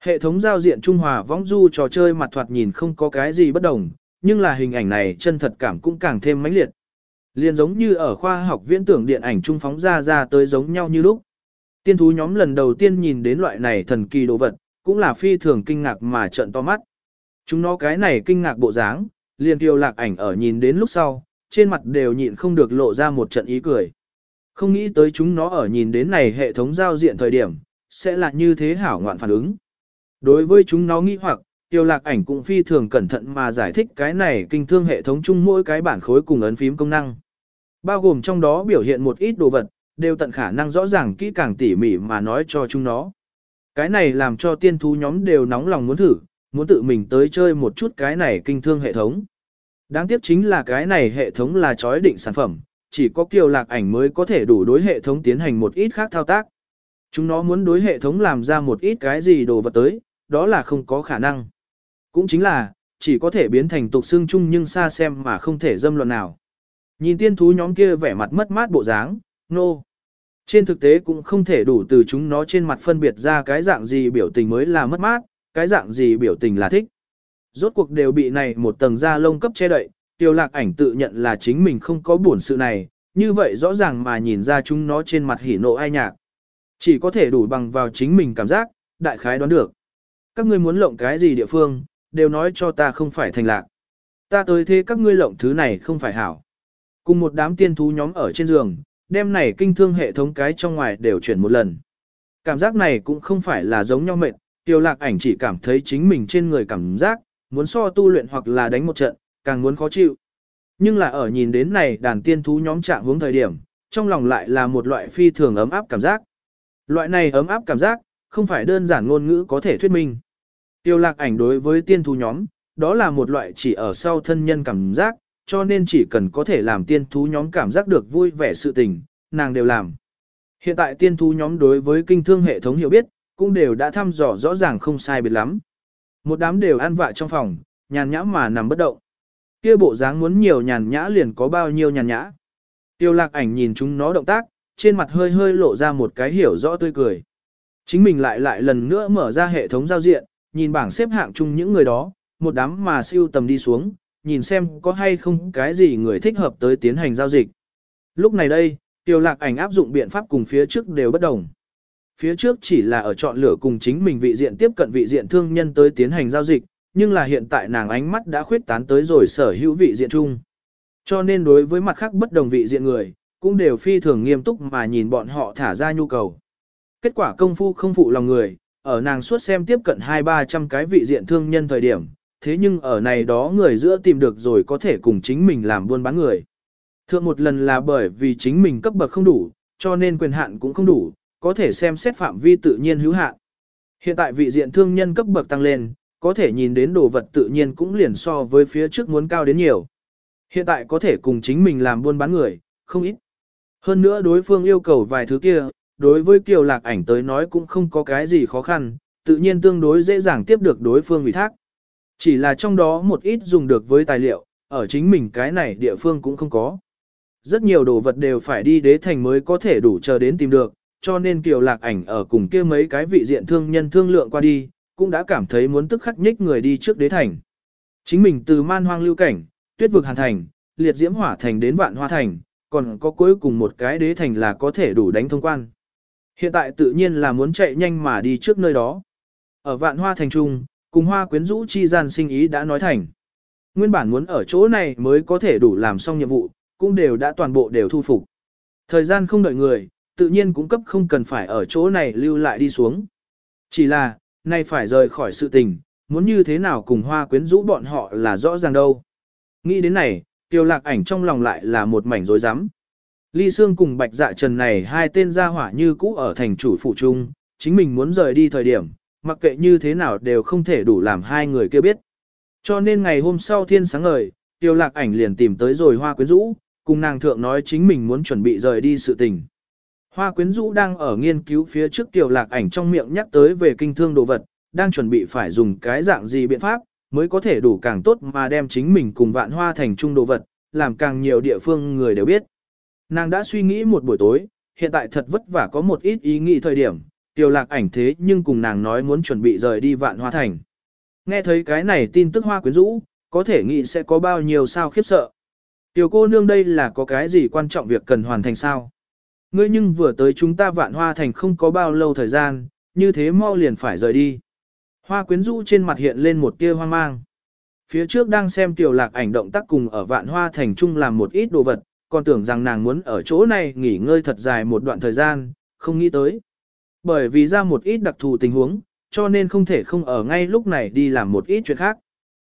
Hệ thống giao diện Trung Hòa võng du trò chơi mặt thoạt nhìn không có cái gì bất đồng, nhưng là hình ảnh này chân thật cảm cũng càng thêm mãnh liệt. Liền giống như ở khoa học viễn tưởng điện ảnh trung phóng ra ra tới giống nhau như lúc. Tiên thú nhóm lần đầu tiên nhìn đến loại này thần kỳ đồ vật, cũng là phi thường kinh ngạc mà trợn to mắt. Chúng nó cái này kinh ngạc bộ dáng, liền tiêu lạc ảnh ở nhìn đến lúc sau, trên mặt đều nhịn không được lộ ra một trận ý cười. Không nghĩ tới chúng nó ở nhìn đến này hệ thống giao diện thời điểm, sẽ là như thế hảo ngoạn phản ứng. Đối với chúng nó nghĩ hoặc, tiêu lạc ảnh cũng phi thường cẩn thận mà giải thích cái này kinh thương hệ thống chung mỗi cái bản khối cùng ấn phím công năng. Bao gồm trong đó biểu hiện một ít đồ vật, đều tận khả năng rõ ràng kỹ càng tỉ mỉ mà nói cho chúng nó. Cái này làm cho tiên thú nhóm đều nóng lòng muốn thử, muốn tự mình tới chơi một chút cái này kinh thương hệ thống. Đáng tiếc chính là cái này hệ thống là chói định sản phẩm, chỉ có kiều lạc ảnh mới có thể đủ đối hệ thống tiến hành một ít khác thao tác. Chúng nó muốn đối hệ thống làm ra một ít cái gì đồ vật tới, đó là không có khả năng. Cũng chính là, chỉ có thể biến thành tục xương chung nhưng xa xem mà không thể dâm luận nào. Nhìn tiên thú nhóm kia vẻ mặt mất mát bộ dáng, nô. No. Trên thực tế cũng không thể đủ từ chúng nó trên mặt phân biệt ra cái dạng gì biểu tình mới là mất mát, cái dạng gì biểu tình là thích. Rốt cuộc đều bị này một tầng da lông cấp che đậy, tiêu lạc ảnh tự nhận là chính mình không có buồn sự này, như vậy rõ ràng mà nhìn ra chúng nó trên mặt hỉ nộ ai nhạc. Chỉ có thể đủ bằng vào chính mình cảm giác, đại khái đoán được. Các ngươi muốn lộng cái gì địa phương, đều nói cho ta không phải thành lạc. Ta tới thế các ngươi lộng thứ này không phải hảo. Cùng một đám tiên thú nhóm ở trên giường, đêm này kinh thương hệ thống cái trong ngoài đều chuyển một lần. Cảm giác này cũng không phải là giống nhau mệt, tiêu lạc ảnh chỉ cảm thấy chính mình trên người cảm giác, muốn so tu luyện hoặc là đánh một trận, càng muốn khó chịu. Nhưng là ở nhìn đến này đàn tiên thú nhóm trạng hướng thời điểm, trong lòng lại là một loại phi thường ấm áp cảm giác. Loại này ấm áp cảm giác, không phải đơn giản ngôn ngữ có thể thuyết minh. Tiêu lạc ảnh đối với tiên thú nhóm, đó là một loại chỉ ở sau thân nhân cảm giác, cho nên chỉ cần có thể làm tiên thú nhóm cảm giác được vui vẻ sự tình, nàng đều làm. Hiện tại tiên thú nhóm đối với kinh thương hệ thống hiểu biết, cũng đều đã thăm dò rõ ràng không sai biệt lắm. Một đám đều ăn vạ trong phòng, nhàn nhã mà nằm bất động. Kia bộ dáng muốn nhiều nhàn nhã liền có bao nhiêu nhàn nhã. Tiêu lạc ảnh nhìn chúng nó động tác, trên mặt hơi hơi lộ ra một cái hiểu rõ tươi cười. Chính mình lại lại lần nữa mở ra hệ thống giao diện, nhìn bảng xếp hạng chung những người đó, một đám mà siêu tầm đi xuống, nhìn xem có hay không cái gì người thích hợp tới tiến hành giao dịch. Lúc này đây, tiêu lạc ảnh áp dụng biện pháp cùng phía trước đều bất đồng. Phía trước chỉ là ở chọn lựa cùng chính mình vị diện tiếp cận vị diện thương nhân tới tiến hành giao dịch, nhưng là hiện tại nàng ánh mắt đã khuyết tán tới rồi sở hữu vị diện chung. Cho nên đối với mặt khác bất đồng vị diện người, cũng đều phi thường nghiêm túc mà nhìn bọn họ thả ra nhu cầu. Kết quả công phu không phụ lòng người, ở nàng suốt xem tiếp cận 2-300 cái vị diện thương nhân thời điểm, thế nhưng ở này đó người giữa tìm được rồi có thể cùng chính mình làm buôn bán người. Thượng một lần là bởi vì chính mình cấp bậc không đủ, cho nên quyền hạn cũng không đủ, có thể xem xét phạm vi tự nhiên hữu hạn. Hiện tại vị diện thương nhân cấp bậc tăng lên, có thể nhìn đến đồ vật tự nhiên cũng liền so với phía trước muốn cao đến nhiều. Hiện tại có thể cùng chính mình làm buôn bán người, không ít. Hơn nữa đối phương yêu cầu vài thứ kia, đối với Kiều Lạc ảnh tới nói cũng không có cái gì khó khăn, tự nhiên tương đối dễ dàng tiếp được đối phương ủy thác. Chỉ là trong đó một ít dùng được với tài liệu, ở chính mình cái này địa phương cũng không có. Rất nhiều đồ vật đều phải đi đế thành mới có thể đủ chờ đến tìm được, cho nên Kiều Lạc ảnh ở cùng kia mấy cái vị diện thương nhân thương lượng qua đi, cũng đã cảm thấy muốn tức khắc nhích người đi trước đế thành. Chính mình từ man hoang lưu cảnh, tuyết vực hàn thành, liệt diễm hỏa thành đến vạn hoa thành, còn có cuối cùng một cái đế thành là có thể đủ đánh thông quan. Hiện tại tự nhiên là muốn chạy nhanh mà đi trước nơi đó. Ở vạn hoa thành trung, cùng hoa quyến rũ chi gian sinh ý đã nói thành. Nguyên bản muốn ở chỗ này mới có thể đủ làm xong nhiệm vụ, cũng đều đã toàn bộ đều thu phục. Thời gian không đợi người, tự nhiên cũng cấp không cần phải ở chỗ này lưu lại đi xuống. Chỉ là, nay phải rời khỏi sự tình, muốn như thế nào cùng hoa quyến rũ bọn họ là rõ ràng đâu. Nghĩ đến này, tiêu lạc ảnh trong lòng lại là một mảnh rối rắm. Ly Sương cùng Bạch Dạ Trần này hai tên gia hỏa như cũ ở thành chủ phụ trung, chính mình muốn rời đi thời điểm, mặc kệ như thế nào đều không thể đủ làm hai người kia biết. Cho nên ngày hôm sau thiên sáng ngời, tiêu lạc ảnh liền tìm tới rồi hoa quyến rũ, cùng nàng thượng nói chính mình muốn chuẩn bị rời đi sự tình. Hoa quyến rũ đang ở nghiên cứu phía trước tiêu lạc ảnh trong miệng nhắc tới về kinh thương đồ vật, đang chuẩn bị phải dùng cái dạng gì biện pháp, mới có thể đủ càng tốt mà đem chính mình cùng vạn hoa thành trung đồ vật, làm càng nhiều địa phương người đều biết. Nàng đã suy nghĩ một buổi tối, hiện tại thật vất vả có một ít ý nghĩ thời điểm, tiêu lạc ảnh thế nhưng cùng nàng nói muốn chuẩn bị rời đi vạn hoa thành. Nghe thấy cái này tin tức hoa quyến rũ, có thể nghĩ sẽ có bao nhiêu sao khiếp sợ. Tiểu cô nương đây là có cái gì quan trọng việc cần hoàn thành sao? Ngươi nhưng vừa tới chúng ta vạn hoa thành không có bao lâu thời gian, như thế mau liền phải rời đi. Hoa quyến rũ trên mặt hiện lên một tia hoang mang. Phía trước đang xem tiểu lạc ảnh động tác cùng ở vạn hoa thành trung làm một ít đồ vật, còn tưởng rằng nàng muốn ở chỗ này nghỉ ngơi thật dài một đoạn thời gian, không nghĩ tới. Bởi vì ra một ít đặc thù tình huống, cho nên không thể không ở ngay lúc này đi làm một ít chuyện khác.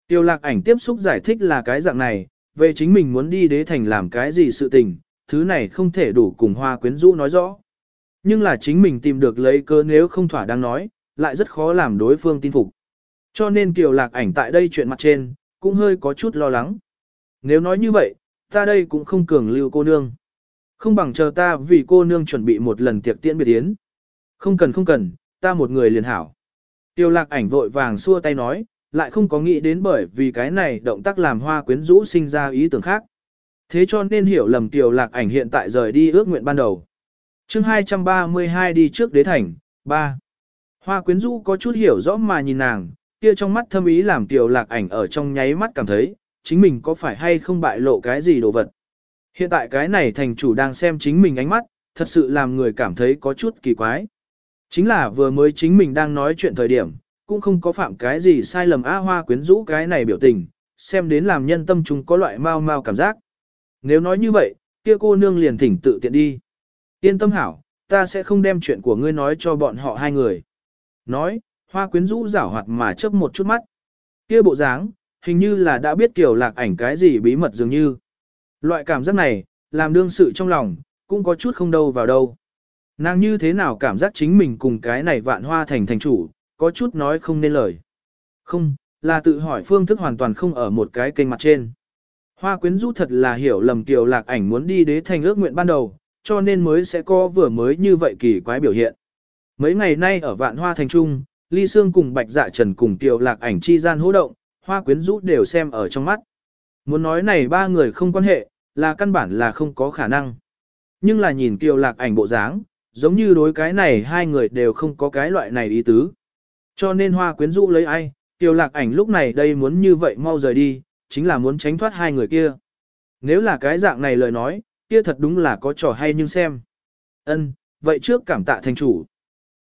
Tiêu lạc ảnh tiếp xúc giải thích là cái dạng này, về chính mình muốn đi đế thành làm cái gì sự tình, thứ này không thể đủ cùng hoa quyến rũ nói rõ. Nhưng là chính mình tìm được lấy cơ nếu không thỏa đang nói, lại rất khó làm đối phương tin phục. Cho nên Kiều Lạc ảnh tại đây chuyện mặt trên, cũng hơi có chút lo lắng. Nếu nói như vậy, ta đây cũng không cường lưu cô nương. Không bằng chờ ta vì cô nương chuẩn bị một lần tiệc tiễn biệt yến. Không cần không cần, ta một người liền hảo. Tiêu lạc ảnh vội vàng xua tay nói, lại không có nghĩ đến bởi vì cái này động tác làm hoa quyến rũ sinh ra ý tưởng khác. Thế cho nên hiểu lầm tiểu lạc ảnh hiện tại rời đi ước nguyện ban đầu. chương 232 đi trước đế thành, 3. Hoa quyến rũ có chút hiểu rõ mà nhìn nàng, kia trong mắt thâm ý làm tiểu lạc ảnh ở trong nháy mắt cảm thấy, chính mình có phải hay không bại lộ cái gì đồ vật. Hiện tại cái này thành chủ đang xem chính mình ánh mắt, thật sự làm người cảm thấy có chút kỳ quái. Chính là vừa mới chính mình đang nói chuyện thời điểm, cũng không có phạm cái gì sai lầm A hoa quyến rũ cái này biểu tình, xem đến làm nhân tâm chúng có loại mau mau cảm giác. Nếu nói như vậy, kia cô nương liền thỉnh tự tiện đi. Yên tâm hảo, ta sẽ không đem chuyện của ngươi nói cho bọn họ hai người. Nói, hoa quyến rũ rảo hoạt mà chớp một chút mắt. Kia bộ dáng, hình như là đã biết kiểu lạc ảnh cái gì bí mật dường như. Loại cảm giác này, làm đương sự trong lòng, cũng có chút không đâu vào đâu. Nàng như thế nào cảm giác chính mình cùng cái này vạn hoa thành thành chủ, có chút nói không nên lời. Không, là tự hỏi phương thức hoàn toàn không ở một cái kênh mặt trên. Hoa quyến rũ thật là hiểu lầm tiểu lạc ảnh muốn đi đế thành ước nguyện ban đầu, cho nên mới sẽ có vừa mới như vậy kỳ quái biểu hiện. Mấy ngày nay ở vạn hoa thành trung, ly xương cùng bạch dạ trần cùng tiểu lạc ảnh chi gian hỗ động, hoa quyến rũ đều xem ở trong mắt. Muốn nói này ba người không quan hệ, là căn bản là không có khả năng. Nhưng là nhìn tiểu lạc ảnh bộ dáng, giống như đối cái này hai người đều không có cái loại này ý tứ. Cho nên hoa quyến rũ lấy ai, tiểu lạc ảnh lúc này đây muốn như vậy mau rời đi, chính là muốn tránh thoát hai người kia. Nếu là cái dạng này lời nói, kia thật đúng là có trò hay nhưng xem. Ân, vậy trước cảm tạ thành chủ.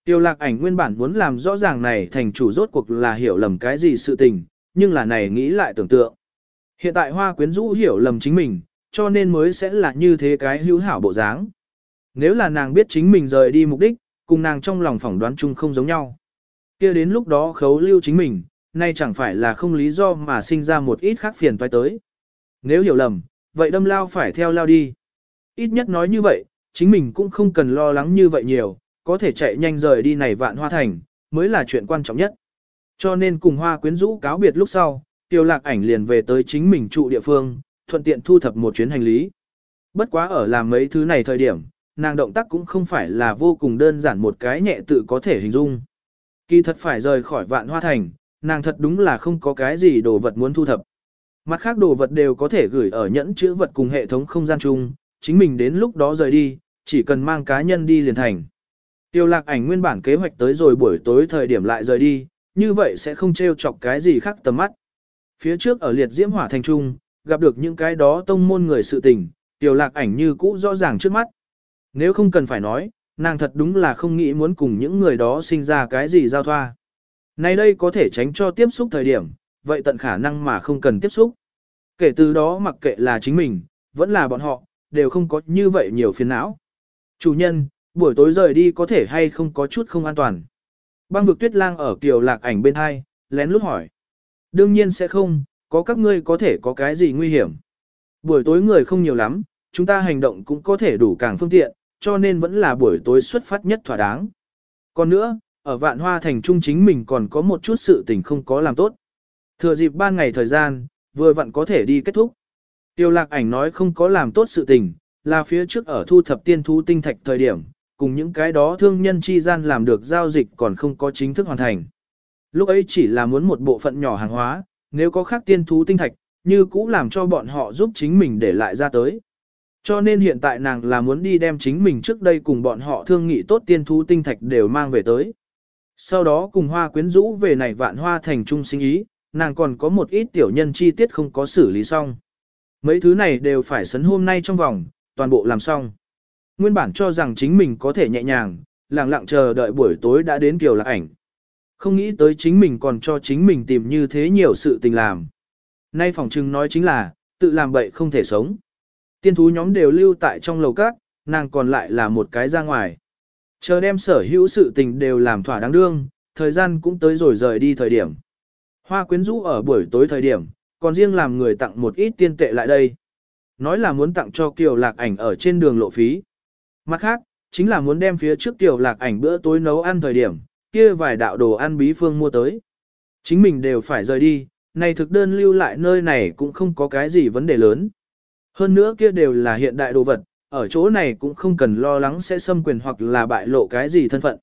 Tiêu lạc ảnh nguyên bản muốn làm rõ ràng này thành chủ rốt cuộc là hiểu lầm cái gì sự tình, nhưng là này nghĩ lại tưởng tượng. Hiện tại hoa quyến rũ hiểu lầm chính mình, cho nên mới sẽ là như thế cái hữu hảo bộ dáng. Nếu là nàng biết chính mình rời đi mục đích, cùng nàng trong lòng phỏng đoán chung không giống nhau. kia đến lúc đó khấu lưu chính mình, nay chẳng phải là không lý do mà sinh ra một ít khác phiền toái tới. Nếu hiểu lầm, vậy đâm lao phải theo lao đi. Ít nhất nói như vậy, chính mình cũng không cần lo lắng như vậy nhiều, có thể chạy nhanh rời đi này vạn hoa thành, mới là chuyện quan trọng nhất. Cho nên cùng hoa quyến rũ cáo biệt lúc sau, tiêu lạc ảnh liền về tới chính mình trụ địa phương, thuận tiện thu thập một chuyến hành lý. Bất quá ở làm mấy thứ này thời điểm, nàng động tác cũng không phải là vô cùng đơn giản một cái nhẹ tự có thể hình dung. Kỳ thật phải rời khỏi vạn hoa thành, nàng thật đúng là không có cái gì đồ vật muốn thu thập. Mặt khác đồ vật đều có thể gửi ở nhẫn chữ vật cùng hệ thống không gian chung, chính mình đến lúc đó rời đi, chỉ cần mang cá nhân đi liền thành. Tiêu lạc ảnh nguyên bản kế hoạch tới rồi buổi tối thời điểm lại rời đi, như vậy sẽ không treo chọc cái gì khác tầm mắt. Phía trước ở liệt diễm hỏa thành trung, gặp được những cái đó tông môn người sự tình, tiêu lạc ảnh như cũ rõ ràng trước mắt. Nếu không cần phải nói, nàng thật đúng là không nghĩ muốn cùng những người đó sinh ra cái gì giao thoa. Nay đây có thể tránh cho tiếp xúc thời điểm, vậy tận khả năng mà không cần tiếp xúc. Kể từ đó mặc kệ là chính mình, vẫn là bọn họ, đều không có như vậy nhiều phiền não. Chủ nhân, buổi tối rời đi có thể hay không có chút không an toàn. Băng vực tuyết lang ở kiều lạc ảnh bên hai, lén lút hỏi. Đương nhiên sẽ không, có các ngươi có thể có cái gì nguy hiểm. Buổi tối người không nhiều lắm, chúng ta hành động cũng có thể đủ càng phương tiện, cho nên vẫn là buổi tối xuất phát nhất thỏa đáng. Còn nữa, ở vạn hoa thành trung chính mình còn có một chút sự tình không có làm tốt. Thừa dịp ban ngày thời gian, vừa vặn có thể đi kết thúc. Tiêu lạc ảnh nói không có làm tốt sự tình, là phía trước ở thu thập tiên thú tinh thạch thời điểm, cùng những cái đó thương nhân chi gian làm được giao dịch còn không có chính thức hoàn thành. Lúc ấy chỉ là muốn một bộ phận nhỏ hàng hóa, nếu có khác tiên thú tinh thạch, như cũ làm cho bọn họ giúp chính mình để lại ra tới. Cho nên hiện tại nàng là muốn đi đem chính mình trước đây cùng bọn họ thương nghị tốt tiên thú tinh thạch đều mang về tới. Sau đó cùng hoa quyến rũ về này vạn hoa thành trung sinh ý, nàng còn có một ít tiểu nhân chi tiết không có xử lý xong. Mấy thứ này đều phải sấn hôm nay trong vòng, toàn bộ làm xong. Nguyên bản cho rằng chính mình có thể nhẹ nhàng, lặng lặng chờ đợi buổi tối đã đến kiểu lạc ảnh. Không nghĩ tới chính mình còn cho chính mình tìm như thế nhiều sự tình làm. Nay phòng trưng nói chính là, tự làm bậy không thể sống. Tiên thú nhóm đều lưu tại trong lầu các, nàng còn lại là một cái ra ngoài. Chờ đem sở hữu sự tình đều làm thỏa đáng đương, thời gian cũng tới rồi rời đi thời điểm. Hoa quyến rũ ở buổi tối thời điểm, còn riêng làm người tặng một ít tiên tệ lại đây. Nói là muốn tặng cho Kiều Lạc ảnh ở trên đường lộ phí. Mặt khác, chính là muốn đem phía trước Kiều Lạc ảnh bữa tối nấu ăn thời điểm, kia vài đạo đồ ăn bí phương mua tới. Chính mình đều phải rời đi, này thực đơn lưu lại nơi này cũng không có cái gì vấn đề lớn. Hơn nữa kia đều là hiện đại đồ vật, ở chỗ này cũng không cần lo lắng sẽ xâm quyền hoặc là bại lộ cái gì thân phận.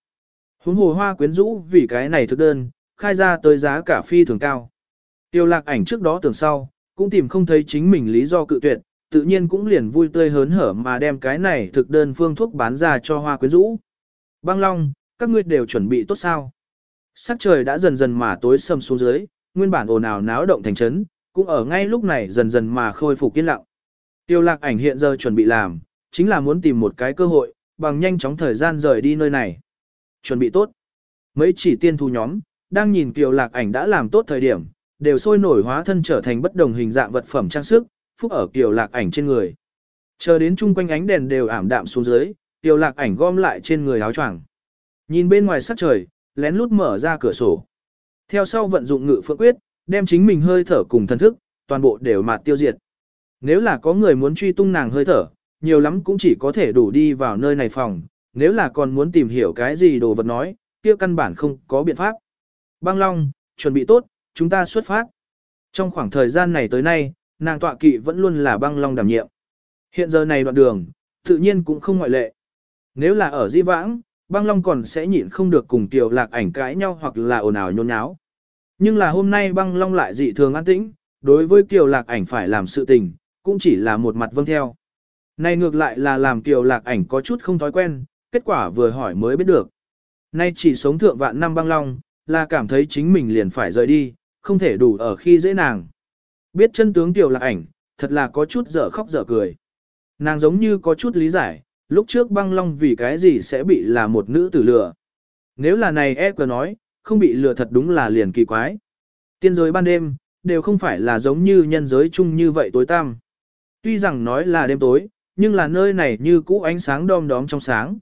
Huống hồ hoa quyến rũ vì cái này thực đơn, khai ra tới giá cả phi thường cao. Tiêu lạc ảnh trước đó tưởng sau, cũng tìm không thấy chính mình lý do cự tuyệt, tự nhiên cũng liền vui tươi hớn hở mà đem cái này thực đơn phương thuốc bán ra cho hoa quyến rũ. Băng long, các ngươi đều chuẩn bị tốt sao? Sắc trời đã dần dần mà tối sầm xuống dưới, nguyên bản ồn ào náo động thành trấn, cũng ở ngay lúc này dần dần mà khôi phục yên lặng. Tiêu lạc ảnh hiện giờ chuẩn bị làm, chính là muốn tìm một cái cơ hội, bằng nhanh chóng thời gian rời đi nơi này. Chuẩn bị tốt. Mấy chỉ tiên thu nhóm, đang nhìn kiều lạc ảnh đã làm tốt thời điểm, đều sôi nổi hóa thân trở thành bất đồng hình dạng vật phẩm trang sức, phúc ở kiều lạc ảnh trên người. Chờ đến chung quanh ánh đèn đều ảm đạm xuống dưới, kiều lạc ảnh gom lại trên người áo choàng. Nhìn bên ngoài sắc trời, lén lút mở ra cửa sổ. Theo sau vận dụng ngự phượng quyết, đem chính mình hơi thở cùng thân thức, toàn bộ đều mạt tiêu diệt. Nếu là có người muốn truy tung nàng hơi thở, nhiều lắm cũng chỉ có thể đủ đi vào nơi này phòng, nếu là còn muốn tìm hiểu cái gì đồ vật nói, kia căn bản không có biện pháp. Băng Long, chuẩn bị tốt, chúng ta xuất phát. Trong khoảng thời gian này tới nay, nàng tọa kỵ vẫn luôn là băng Long đảm nhiệm. Hiện giờ này đoạn đường, tự nhiên cũng không ngoại lệ. Nếu là ở di vãng, băng Long còn sẽ nhịn không được cùng tiểu lạc ảnh cãi nhau hoặc là ồn ào nhôn nháo. Nhưng là hôm nay băng Long lại dị thường an tĩnh, đối với kiều lạc ảnh phải làm sự tình, cũng chỉ là một mặt vâng theo. Này ngược lại là làm kiều lạc ảnh có chút không thói quen, kết quả vừa hỏi mới biết được. Nay chỉ sống thượng vạn năm băng long, là cảm thấy chính mình liền phải rời đi, không thể đủ ở khi dễ nàng. Biết chân tướng kiều lạc ảnh, thật là có chút dở khóc dở cười. Nàng giống như có chút lý giải, lúc trước băng long vì cái gì sẽ bị là một nữ tử lừa. Nếu là này e cờ nói, không bị lừa thật đúng là liền kỳ quái. Tiên giới ban đêm, đều không phải là giống như nhân giới chung như vậy tối tăm. Tuy rằng nói là đêm tối, nhưng là nơi này như cũ ánh sáng đom đóm trong sáng.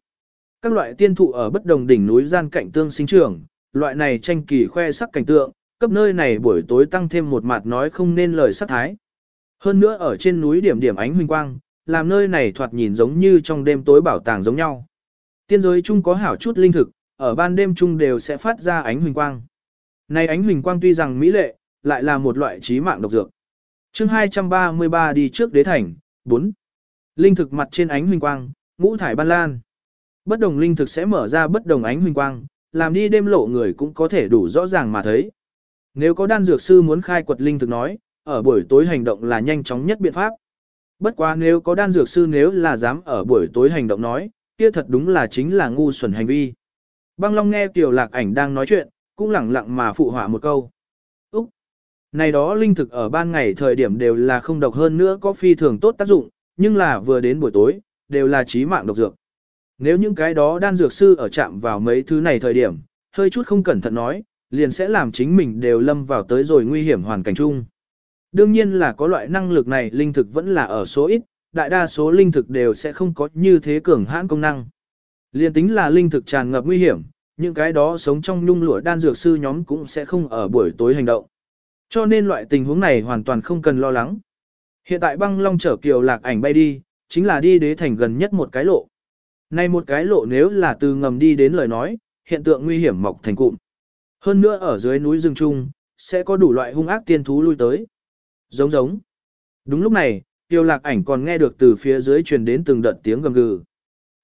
Các loại tiên thụ ở bất đồng đỉnh núi gian cạnh tương sinh trưởng, loại này tranh kỳ khoe sắc cảnh tượng, cấp nơi này buổi tối tăng thêm một mặt nói không nên lời sắc thái. Hơn nữa ở trên núi điểm điểm ánh huỳnh quang, làm nơi này thoạt nhìn giống như trong đêm tối bảo tàng giống nhau. Tiên giới chung có hảo chút linh thực, ở ban đêm chung đều sẽ phát ra ánh huỳnh quang. Này ánh huỳnh quang tuy rằng mỹ lệ, lại là một loại trí mạng độc dược. chương 233 đi trước đế thành, 4. Linh thực mặt trên ánh huỳnh quang, Ngũ thải ban lan. Bất đồng linh thực sẽ mở ra bất đồng ánh huỳnh quang, làm đi đêm lộ người cũng có thể đủ rõ ràng mà thấy. Nếu có đan dược sư muốn khai quật linh thực nói, ở buổi tối hành động là nhanh chóng nhất biện pháp. Bất quá nếu có đan dược sư nếu là dám ở buổi tối hành động nói, kia thật đúng là chính là ngu xuẩn hành vi. Băng Long nghe Tiểu Lạc Ảnh đang nói chuyện, cũng lẳng lặng mà phụ họa một câu. Úc! Này đó linh thực ở ban ngày thời điểm đều là không độc hơn nữa có phi thường tốt tác dụng, nhưng là vừa đến buổi tối, đều là chí mạng độc dược. Nếu những cái đó đan dược sư ở chạm vào mấy thứ này thời điểm, hơi chút không cẩn thận nói, liền sẽ làm chính mình đều lâm vào tới rồi nguy hiểm hoàn cảnh chung. Đương nhiên là có loại năng lực này linh thực vẫn là ở số ít, đại đa số linh thực đều sẽ không có như thế cường hãn công năng. Liên tính là linh thực tràn ngập nguy hiểm, những cái đó sống trong nhung lụa đan dược sư nhóm cũng sẽ không ở buổi tối hành động. Cho nên loại tình huống này hoàn toàn không cần lo lắng. Hiện tại băng long chở kiều lạc ảnh bay đi, chính là đi đế thành gần nhất một cái lộ. Này một cái lộ nếu là từ ngầm đi đến lời nói, hiện tượng nguy hiểm mọc thành cụm. Hơn nữa ở dưới núi rừng trung, sẽ có đủ loại hung ác tiên thú lui tới. Giống giống. Đúng lúc này, tiêu lạc ảnh còn nghe được từ phía dưới truyền đến từng đợt tiếng gầm gừ.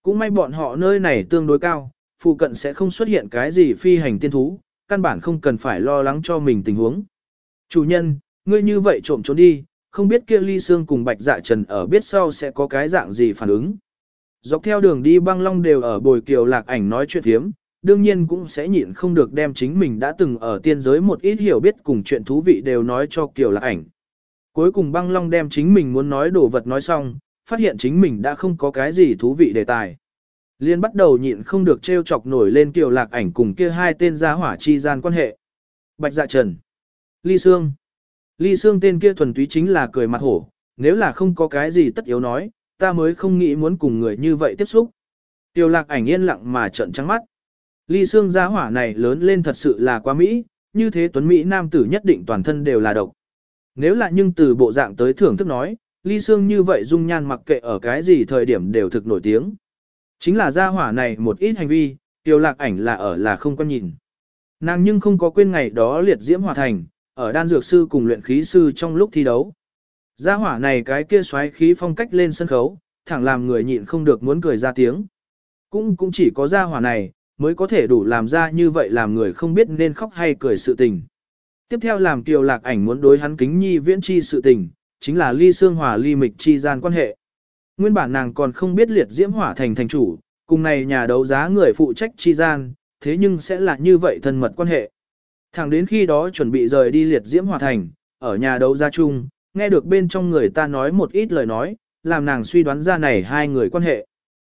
Cũng may bọn họ nơi này tương đối cao, phụ cận sẽ không xuất hiện cái gì phi hành tiên thú, căn bản không cần phải lo lắng cho mình tình huống. Chủ nhân, ngươi như vậy trộm trốn đi, không biết kia ly xương cùng bạch dạ trần ở biết sau sẽ có cái dạng gì phản ứng. Dọc theo đường đi băng long đều ở bồi kiều lạc ảnh nói chuyện thiếm, đương nhiên cũng sẽ nhịn không được đem chính mình đã từng ở tiên giới một ít hiểu biết cùng chuyện thú vị đều nói cho kiều lạc ảnh. Cuối cùng băng long đem chính mình muốn nói đồ vật nói xong, phát hiện chính mình đã không có cái gì thú vị đề tài. Liên bắt đầu nhịn không được trêu chọc nổi lên kiều lạc ảnh cùng kia hai tên gia hỏa chi gian quan hệ. Bạch dạ trần. Ly Sương. Ly Sương tên kia thuần túy chính là cười mặt hổ, nếu là không có cái gì tất yếu nói, ta mới không nghĩ muốn cùng người như vậy tiếp xúc. Tiêu lạc ảnh yên lặng mà trợn trắng mắt. Ly Sương gia hỏa này lớn lên thật sự là quá Mỹ, như thế tuấn Mỹ nam tử nhất định toàn thân đều là độc. Nếu là nhưng từ bộ dạng tới thưởng thức nói, Ly Sương như vậy dung nhan mặc kệ ở cái gì thời điểm đều thực nổi tiếng. Chính là gia hỏa này một ít hành vi, tiêu lạc ảnh là ở là không có nhìn. Nàng nhưng không có quên ngày đó liệt diễm hòa thành, ở đan dược sư cùng luyện khí sư trong lúc thi đấu. Gia hỏa này cái kia xoáy khí phong cách lên sân khấu, thẳng làm người nhịn không được muốn cười ra tiếng. Cũng cũng chỉ có gia hỏa này, mới có thể đủ làm ra như vậy làm người không biết nên khóc hay cười sự tình. Tiếp theo làm kiều lạc ảnh muốn đối hắn kính nhi viễn chi sự tình, chính là ly xương hòa ly mịch chi gian quan hệ. Nguyên bản nàng còn không biết liệt diễm hỏa thành thành chủ, cùng này nhà đấu giá người phụ trách chi gian, thế nhưng sẽ là như vậy thân mật quan hệ. Thẳng đến khi đó chuẩn bị rời đi liệt diễm hòa thành, ở nhà đấu gia chung, nghe được bên trong người ta nói một ít lời nói, làm nàng suy đoán ra này hai người quan hệ.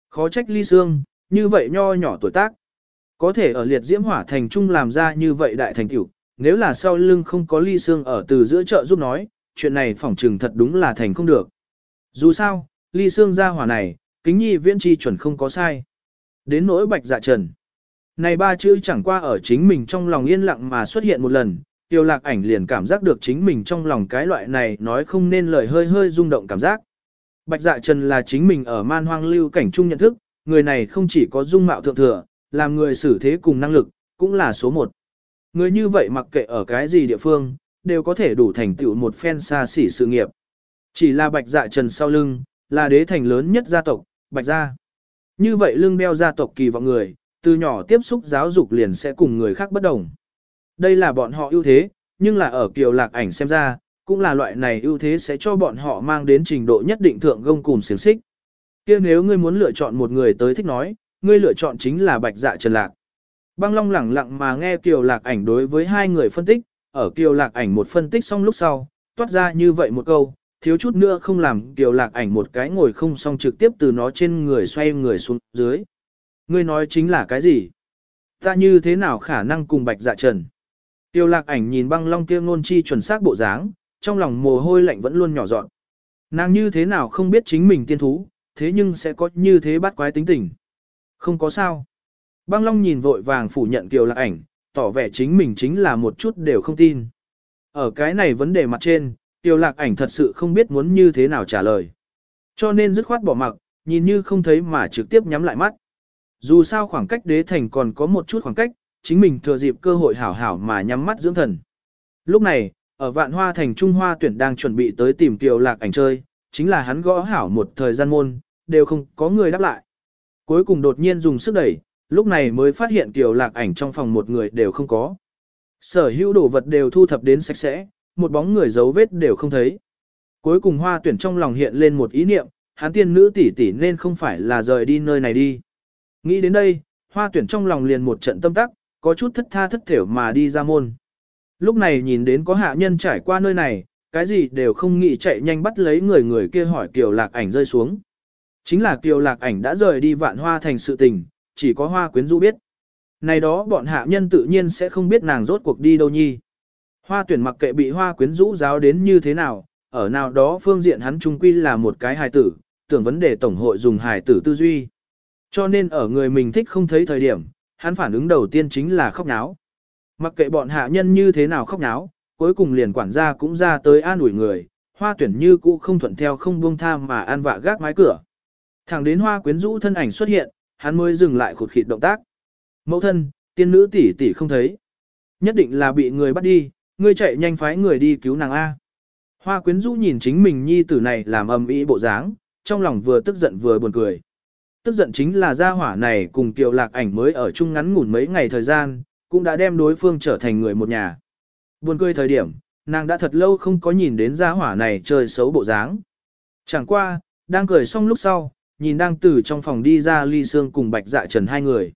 Khó trách ly xương, như vậy nho nhỏ tuổi tác. Có thể ở liệt diễm hỏa thành trung làm ra như vậy đại thành tiểu, nếu là sau lưng không có ly xương ở từ giữa chợ giúp nói, chuyện này phỏng trừng thật đúng là thành không được. Dù sao, ly xương ra hỏa này, kính nhi viễn chi chuẩn không có sai. Đến nỗi bạch dạ trần. Này ba chữ chẳng qua ở chính mình trong lòng yên lặng mà xuất hiện một lần, tiêu lạc ảnh liền cảm giác được chính mình trong lòng cái loại này nói không nên lời hơi hơi rung động cảm giác. Bạch dạ trần là chính mình ở man hoang lưu cảnh trung nhận thức, người này không chỉ có dung mạo thượng thừa, làm người xử thế cùng năng lực, cũng là số một. Người như vậy mặc kệ ở cái gì địa phương, đều có thể đủ thành tựu một phen xa xỉ sự nghiệp. Chỉ là bạch dạ trần sau lưng, là đế thành lớn nhất gia tộc, bạch gia. Như vậy lưng đeo gia tộc kỳ vọng người, từ nhỏ tiếp xúc giáo dục liền sẽ cùng người khác bất đồng. Đây là bọn họ ưu thế, nhưng là ở kiều lạc ảnh xem ra, cũng là loại này ưu thế sẽ cho bọn họ mang đến trình độ nhất định thượng gông cùng xiềng xích. kia nếu ngươi muốn lựa chọn một người tới thích nói, ngươi lựa chọn chính là bạch dạ trần lạc. Băng long lẳng lặng mà nghe kiều lạc ảnh đối với hai người phân tích, ở kiều lạc ảnh một phân tích xong lúc sau, toát ra như vậy một câu, thiếu chút nữa không làm kiều lạc ảnh một cái ngồi không xong trực tiếp từ nó trên người xoay người xuống dưới. Ngươi nói chính là cái gì? Ta như thế nào khả năng cùng bạch dạ trần? Tiêu lạc ảnh nhìn băng long kia ngôn chi chuẩn xác bộ dáng, trong lòng mồ hôi lạnh vẫn luôn nhỏ dọn. Nàng như thế nào không biết chính mình tiên thú, thế nhưng sẽ có như thế bắt quái tính tình. Không có sao. Băng long nhìn vội vàng phủ nhận kiều lạc ảnh, tỏ vẻ chính mình chính là một chút đều không tin. Ở cái này vấn đề mặt trên, tiêu lạc ảnh thật sự không biết muốn như thế nào trả lời. Cho nên dứt khoát bỏ mặc, nhìn như không thấy mà trực tiếp nhắm lại mắt. Dù sao khoảng cách đế thành còn có một chút khoảng cách, chính mình thừa dịp cơ hội hảo hảo mà nhắm mắt dưỡng thần. Lúc này, ở vạn hoa thành Trung Hoa tuyển đang chuẩn bị tới tìm Kiều Lạc ảnh chơi, chính là hắn gõ hảo một thời gian môn, đều không có người đáp lại. Cuối cùng đột nhiên dùng sức đẩy, lúc này mới phát hiện Kiều Lạc ảnh trong phòng một người đều không có. Sở hữu đồ vật đều thu thập đến sạch sẽ, một bóng người dấu vết đều không thấy. Cuối cùng hoa tuyển trong lòng hiện lên một ý niệm, hắn tiên nữ tỷ tỷ nên không phải là rời đi nơi này đi. Nghĩ đến đây, hoa tuyển trong lòng liền một trận tâm tắc, có chút thất tha thất thểu mà đi ra môn. Lúc này nhìn đến có hạ nhân trải qua nơi này, cái gì đều không nghĩ chạy nhanh bắt lấy người người kia hỏi Kiều Lạc ảnh rơi xuống. Chính là Kiều Lạc ảnh đã rời đi vạn hoa thành sự tình, chỉ có hoa quyến du biết. Này đó bọn hạ nhân tự nhiên sẽ không biết nàng rốt cuộc đi đâu nhi. Hoa tuyển mặc kệ bị hoa quyến rũ giáo đến như thế nào, ở nào đó phương diện hắn trung quy là một cái hài tử, tưởng vấn đề tổng hội dùng hài tử tư duy. Cho nên ở người mình thích không thấy thời điểm, hắn phản ứng đầu tiên chính là khóc náo. Mặc kệ bọn hạ nhân như thế nào khóc náo, cuối cùng liền quản gia cũng ra tới an ủi người, hoa tuyển như cũ không thuận theo không buông tham mà an vạ gác mái cửa. Thẳng đến hoa quyến rũ thân ảnh xuất hiện, hắn mới dừng lại khụt khịt động tác. Mẫu thân, tiên nữ tỷ tỷ không thấy. Nhất định là bị người bắt đi, ngươi chạy nhanh phái người đi cứu nàng A. Hoa quyến rũ nhìn chính mình nhi tử này làm ầm ĩ bộ dáng, trong lòng vừa tức giận vừa buồn cười. Tức giận chính là gia hỏa này cùng kiều lạc ảnh mới ở chung ngắn ngủn mấy ngày thời gian, cũng đã đem đối phương trở thành người một nhà. Buồn cười thời điểm, nàng đã thật lâu không có nhìn đến gia hỏa này chơi xấu bộ dáng. Chẳng qua, đang cười xong lúc sau, nhìn đang từ trong phòng đi ra ly xương cùng bạch dạ trần hai người.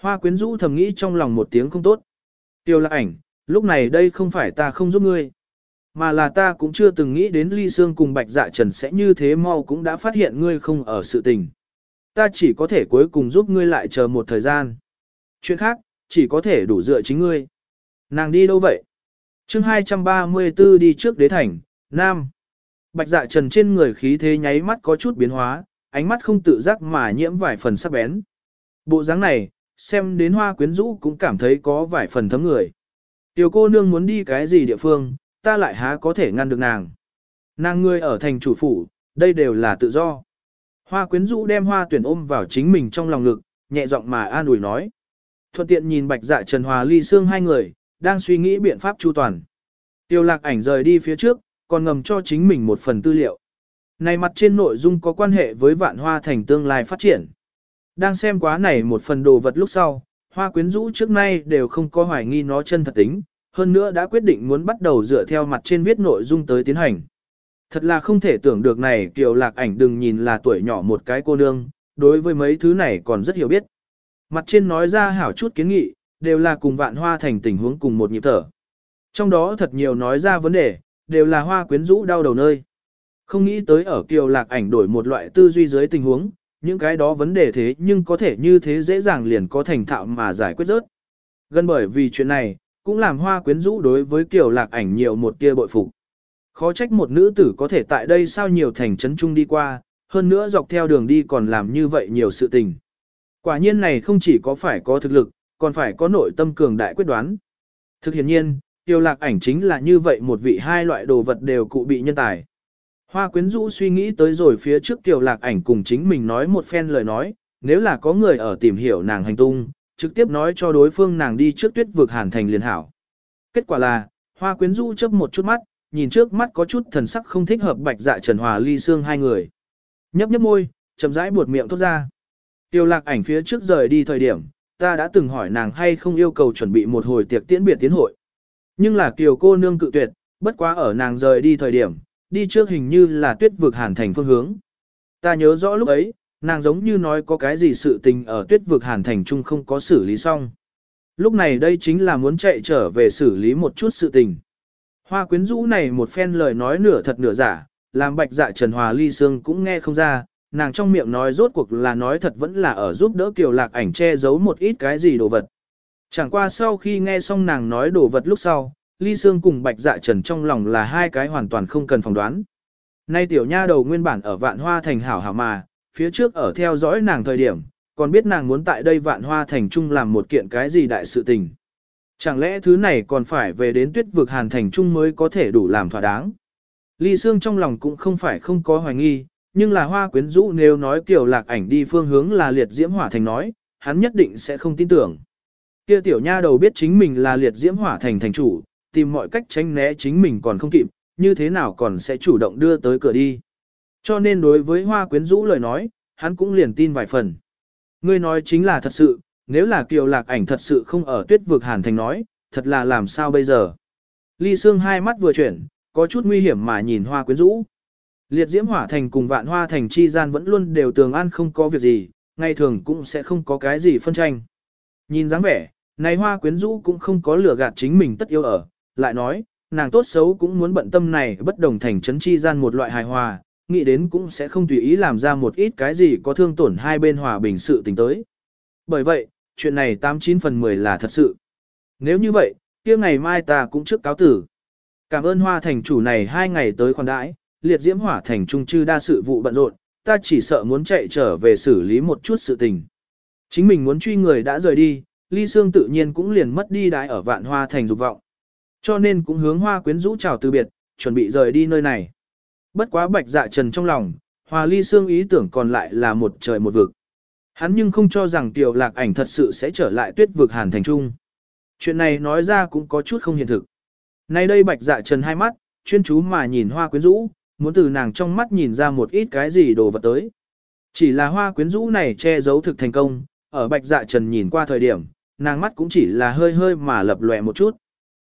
Hoa quyến rũ thầm nghĩ trong lòng một tiếng không tốt. Tiêu lạc ảnh, lúc này đây không phải ta không giúp ngươi. Mà là ta cũng chưa từng nghĩ đến ly xương cùng bạch dạ trần sẽ như thế mau cũng đã phát hiện ngươi không ở sự tình. Ta chỉ có thể cuối cùng giúp ngươi lại chờ một thời gian. Chuyện khác, chỉ có thể đủ dựa chính ngươi. Nàng đi đâu vậy? chương 234 đi trước đế thành, Nam. Bạch dạ trần trên người khí thế nháy mắt có chút biến hóa, ánh mắt không tự giác mà nhiễm vài phần sắc bén. Bộ dáng này, xem đến hoa quyến rũ cũng cảm thấy có vài phần thấm người. Tiểu cô nương muốn đi cái gì địa phương, ta lại há có thể ngăn được nàng. Nàng ngươi ở thành chủ phủ, đây đều là tự do. Hoa quyến rũ đem hoa tuyển ôm vào chính mình trong lòng ngực, nhẹ giọng mà an ủi nói. Thuận tiện nhìn bạch dạ trần hòa ly xương hai người, đang suy nghĩ biện pháp chu toàn. Tiêu lạc ảnh rời đi phía trước, còn ngầm cho chính mình một phần tư liệu. Này mặt trên nội dung có quan hệ với vạn hoa thành tương lai phát triển. Đang xem quá này một phần đồ vật lúc sau, hoa quyến rũ trước nay đều không có hoài nghi nó chân thật tính, hơn nữa đã quyết định muốn bắt đầu dựa theo mặt trên viết nội dung tới tiến hành. Thật là không thể tưởng được này kiều lạc ảnh đừng nhìn là tuổi nhỏ một cái cô nương, đối với mấy thứ này còn rất hiểu biết. Mặt trên nói ra hảo chút kiến nghị, đều là cùng vạn hoa thành tình huống cùng một nhịp thở. Trong đó thật nhiều nói ra vấn đề, đều là hoa quyến rũ đau đầu nơi. Không nghĩ tới ở kiều lạc ảnh đổi một loại tư duy dưới tình huống, những cái đó vấn đề thế nhưng có thể như thế dễ dàng liền có thành thạo mà giải quyết rớt. Gần bởi vì chuyện này, cũng làm hoa quyến rũ đối với kiều lạc ảnh nhiều một tia bội phục. Khó trách một nữ tử có thể tại đây sao nhiều thành trấn trung đi qua, hơn nữa dọc theo đường đi còn làm như vậy nhiều sự tình. Quả nhiên này không chỉ có phải có thực lực, còn phải có nội tâm cường đại quyết đoán. Thực hiện nhiên, tiêu lạc ảnh chính là như vậy một vị hai loại đồ vật đều cụ bị nhân tài. Hoa quyến rũ suy nghĩ tới rồi phía trước tiêu lạc ảnh cùng chính mình nói một phen lời nói, nếu là có người ở tìm hiểu nàng hành tung, trực tiếp nói cho đối phương nàng đi trước tuyết vực hàn thành liền hảo. Kết quả là, hoa quyến rũ chớp một chút mắt, nhìn trước mắt có chút thần sắc không thích hợp bạch dạ trần hòa ly xương hai người. Nhấp nhấp môi, chậm rãi buột miệng thốt ra. Tiêu lạc ảnh phía trước rời đi thời điểm, ta đã từng hỏi nàng hay không yêu cầu chuẩn bị một hồi tiệc tiễn biệt tiến hội. Nhưng là kiều cô nương cự tuyệt, bất quá ở nàng rời đi thời điểm, đi trước hình như là tuyết vực hàn thành phương hướng. Ta nhớ rõ lúc ấy, nàng giống như nói có cái gì sự tình ở tuyết vực hàn thành chung không có xử lý xong. Lúc này đây chính là muốn chạy trở về xử lý một chút sự tình. Hoa quyến rũ này một phen lời nói nửa thật nửa giả, làm bạch dạ Trần Hòa Ly Sương cũng nghe không ra, nàng trong miệng nói rốt cuộc là nói thật vẫn là ở giúp đỡ kiều lạc ảnh che giấu một ít cái gì đồ vật. Chẳng qua sau khi nghe xong nàng nói đồ vật lúc sau, Ly Sương cùng bạch dạ Trần trong lòng là hai cái hoàn toàn không cần phỏng đoán. Nay tiểu nha đầu nguyên bản ở vạn hoa thành hảo hảo mà, phía trước ở theo dõi nàng thời điểm, còn biết nàng muốn tại đây vạn hoa thành trung làm một kiện cái gì đại sự tình. Chẳng lẽ thứ này còn phải về đến tuyết vực hàn thành trung mới có thể đủ làm thỏa đáng. Ly Sương trong lòng cũng không phải không có hoài nghi, nhưng là hoa quyến rũ nếu nói kiểu lạc ảnh đi phương hướng là liệt diễm hỏa thành nói, hắn nhất định sẽ không tin tưởng. Kia tiểu nha đầu biết chính mình là liệt diễm hỏa thành thành chủ, tìm mọi cách tránh né chính mình còn không kịp, như thế nào còn sẽ chủ động đưa tới cửa đi. Cho nên đối với hoa quyến rũ lời nói, hắn cũng liền tin vài phần. Ngươi nói chính là thật sự, nếu là kiều lạc ảnh thật sự không ở tuyết vực hàn thành nói, thật là làm sao bây giờ. Ly Sương hai mắt vừa chuyển, có chút nguy hiểm mà nhìn hoa quyến rũ. Liệt diễm hỏa thành cùng vạn hoa thành chi gian vẫn luôn đều tường an không có việc gì, ngày thường cũng sẽ không có cái gì phân tranh. Nhìn dáng vẻ, này hoa quyến rũ cũng không có lừa gạt chính mình tất yêu ở, lại nói, nàng tốt xấu cũng muốn bận tâm này bất đồng thành chấn chi gian một loại hài hòa, nghĩ đến cũng sẽ không tùy ý làm ra một ít cái gì có thương tổn hai bên hòa bình sự tình tới. Bởi vậy, chuyện này 89 phần 10 là thật sự. Nếu như vậy, kia ngày mai ta cũng trước cáo tử. Cảm ơn hoa thành chủ này hai ngày tới khoản đãi, liệt diễm hỏa thành trung chư đa sự vụ bận rộn, ta chỉ sợ muốn chạy trở về xử lý một chút sự tình. Chính mình muốn truy người đã rời đi, ly xương tự nhiên cũng liền mất đi đái ở vạn hoa thành dục vọng. Cho nên cũng hướng hoa quyến rũ chào từ biệt, chuẩn bị rời đi nơi này. Bất quá bạch dạ trần trong lòng, hòa ly xương ý tưởng còn lại là một trời một vực. Hắn nhưng không cho rằng tiểu lạc ảnh thật sự sẽ trở lại tuyết vực hàn thành trung. Chuyện này nói ra cũng có chút không hiện thực. Nay đây bạch dạ trần hai mắt, chuyên chú mà nhìn hoa quyến rũ, muốn từ nàng trong mắt nhìn ra một ít cái gì đồ vật tới. Chỉ là hoa quyến rũ này che giấu thực thành công, ở bạch dạ trần nhìn qua thời điểm, nàng mắt cũng chỉ là hơi hơi mà lập lòe một chút.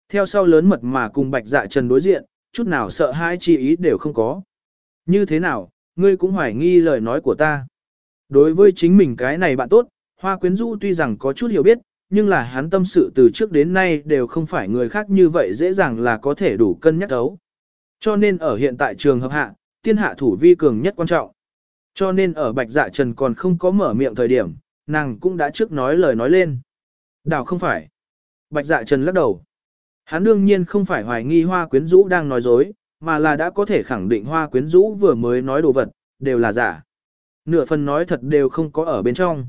Theo sau lớn mật mà cùng bạch dạ trần đối diện, chút nào sợ hãi chi ý đều không có. Như thế nào, ngươi cũng hoài nghi lời nói của ta. Đối với chính mình cái này bạn tốt, hoa quyến Du tuy rằng có chút hiểu biết, nhưng là hắn tâm sự từ trước đến nay đều không phải người khác như vậy dễ dàng là có thể đủ cân nhắc đấu. Cho nên ở hiện tại trường hợp hạ, tiên hạ thủ vi cường nhất quan trọng. Cho nên ở bạch dạ trần còn không có mở miệng thời điểm, nàng cũng đã trước nói lời nói lên. Đảo không phải. Bạch dạ trần lắc đầu. Hắn đương nhiên không phải hoài nghi hoa quyến Dũ đang nói dối, mà là đã có thể khẳng định hoa quyến Dũ vừa mới nói đồ vật, đều là giả. Nửa phần nói thật đều không có ở bên trong.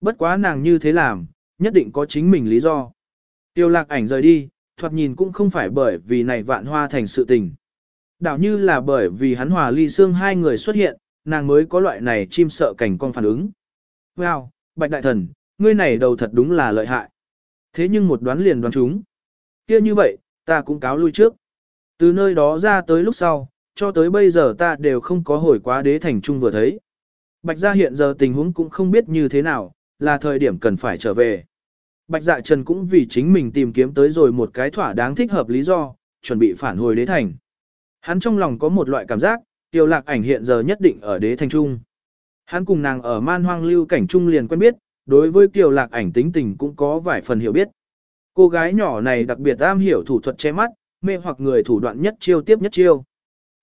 Bất quá nàng như thế làm, nhất định có chính mình lý do. Tiêu lạc ảnh rời đi, thoạt nhìn cũng không phải bởi vì này vạn hoa thành sự tình. Đảo như là bởi vì hắn hòa ly xương hai người xuất hiện, nàng mới có loại này chim sợ cảnh con phản ứng. Wow, bạch đại thần, ngươi này đầu thật đúng là lợi hại. Thế nhưng một đoán liền đoán chúng. kia như vậy, ta cũng cáo lui trước. Từ nơi đó ra tới lúc sau, cho tới bây giờ ta đều không có hồi quá đế thành trung vừa thấy. Bạch gia hiện giờ tình huống cũng không biết như thế nào, là thời điểm cần phải trở về. Bạch dạ trần cũng vì chính mình tìm kiếm tới rồi một cái thỏa đáng thích hợp lý do, chuẩn bị phản hồi đế thành. Hắn trong lòng có một loại cảm giác, tiêu lạc ảnh hiện giờ nhất định ở đế thành trung. Hắn cùng nàng ở man hoang lưu cảnh trung liền quen biết, đối với tiêu lạc ảnh tính tình cũng có vài phần hiểu biết. Cô gái nhỏ này đặc biệt am hiểu thủ thuật che mắt, mê hoặc người thủ đoạn nhất chiêu tiếp nhất chiêu.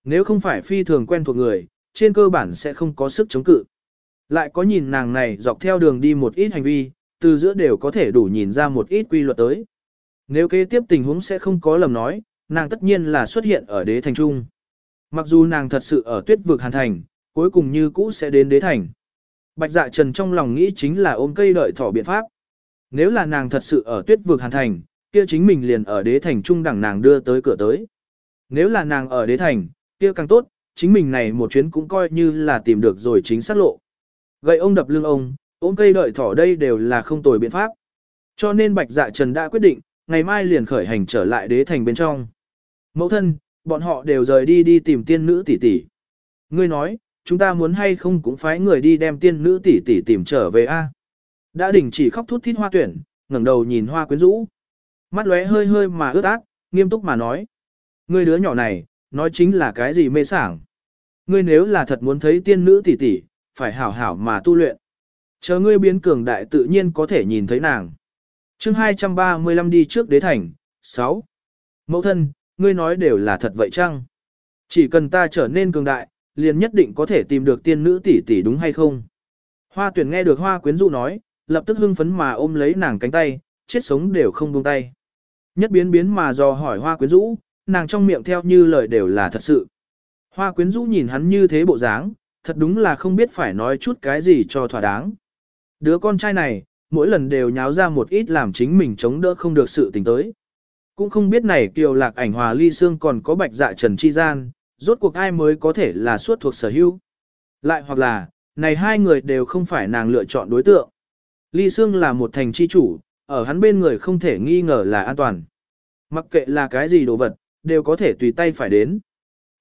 Nếu không phải phi thường quen thuộc người, trên cơ bản sẽ không có sức chống cự. Lại có nhìn nàng này dọc theo đường đi một ít hành vi, từ giữa đều có thể đủ nhìn ra một ít quy luật tới. Nếu kế tiếp tình huống sẽ không có lầm nói, nàng tất nhiên là xuất hiện ở đế thành trung. Mặc dù nàng thật sự ở tuyết vực hàn thành, cuối cùng như cũ sẽ đến đế thành. Bạch dạ trần trong lòng nghĩ chính là ôm cây đợi thỏ biện pháp. Nếu là nàng thật sự ở tuyết vực hàn thành, kia chính mình liền ở đế thành trung đẳng nàng đưa tới cửa tới. Nếu là nàng ở đế thành, kia càng tốt, chính mình này một chuyến cũng coi như là tìm được rồi chính xác lộ. Gậy ông đập lưng ông, ôm cây đợi thỏ đây đều là không tồi biện pháp. Cho nên Bạch Dạ Trần đã quyết định, ngày mai liền khởi hành trở lại đế thành bên trong. Mẫu thân, bọn họ đều rời đi đi tìm tiên nữ tỷ tỷ. Ngươi nói, chúng ta muốn hay không cũng phái người đi đem tiên nữ tỷ tỷ tìm trở về a. Đã đình chỉ khóc thút thít hoa tuyển, ngẩng đầu nhìn hoa quyến rũ. Mắt lóe hơi hơi mà ướt át, nghiêm túc mà nói. Ngươi đứa nhỏ này, nói chính là cái gì mê sảng. Ngươi nếu là thật muốn thấy tiên nữ tỷ tỷ, phải hảo hảo mà tu luyện. Chờ ngươi biến cường đại tự nhiên có thể nhìn thấy nàng. chương 235 đi trước đế thành, 6. Mẫu thân, ngươi nói đều là thật vậy chăng? Chỉ cần ta trở nên cường đại, liền nhất định có thể tìm được tiên nữ tỷ tỷ đúng hay không? Hoa tuyển nghe được hoa quyến dụ nói, lập tức hưng phấn mà ôm lấy nàng cánh tay, chết sống đều không buông tay. Nhất biến biến mà dò hỏi hoa quyến rũ, nàng trong miệng theo như lời đều là thật sự. Hoa quyến rũ nhìn hắn như thế bộ dáng, thật đúng là không biết phải nói chút cái gì cho thỏa đáng. Đứa con trai này, mỗi lần đều nháo ra một ít làm chính mình chống đỡ không được sự tình tới. Cũng không biết này kiều lạc ảnh hòa ly xương còn có bạch dạ trần chi gian, rốt cuộc ai mới có thể là suốt thuộc sở hữu. Lại hoặc là, này hai người đều không phải nàng lựa chọn đối tượng. Ly xương là một thành chi chủ, ở hắn bên người không thể nghi ngờ là an toàn. Mặc kệ là cái gì đồ vật, đều có thể tùy tay phải đến.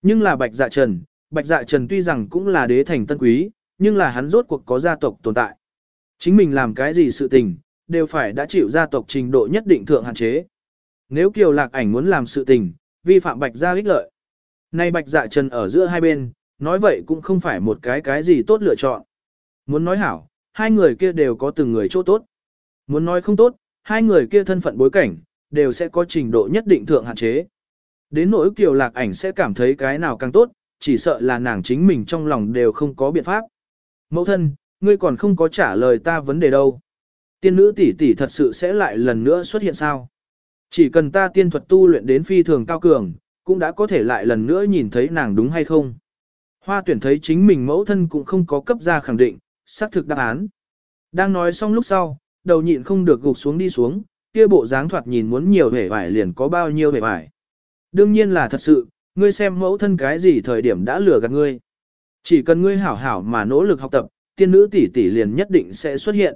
Nhưng là bạch dạ trần, bạch dạ trần tuy rằng cũng là đế thành tân quý, nhưng là hắn rốt cuộc có gia tộc tồn tại. Chính mình làm cái gì sự tình, đều phải đã chịu gia tộc trình độ nhất định thượng hạn chế. Nếu Kiều Lạc ảnh muốn làm sự tình, vi phạm bạch gia ích lợi. Nay bạch dạ trần ở giữa hai bên, nói vậy cũng không phải một cái cái gì tốt lựa chọn. Muốn nói hảo, hai người kia đều có từng người chỗ tốt. Muốn nói không tốt, hai người kia thân phận bối cảnh, đều sẽ có trình độ nhất định thượng hạn chế. Đến nỗi Kiều Lạc ảnh sẽ cảm thấy cái nào càng tốt, chỉ sợ là nàng chính mình trong lòng đều không có biện pháp. Mẫu thân, ngươi còn không có trả lời ta vấn đề đâu. Tiên nữ tỷ tỷ thật sự sẽ lại lần nữa xuất hiện sao? Chỉ cần ta tiên thuật tu luyện đến phi thường cao cường, cũng đã có thể lại lần nữa nhìn thấy nàng đúng hay không. Hoa tuyển thấy chính mình mẫu thân cũng không có cấp ra khẳng định, xác thực đáp án. Đang nói xong lúc sau, đầu nhịn không được gục xuống đi xuống, kia bộ dáng thoạt nhìn muốn nhiều vẻ vải liền có bao nhiêu vẻ vải. Đương nhiên là thật sự, ngươi xem mẫu thân cái gì thời điểm đã lừa gạt ngươi. Chỉ cần ngươi hảo hảo mà nỗ lực học tập, tiên nữ tỷ tỷ liền nhất định sẽ xuất hiện.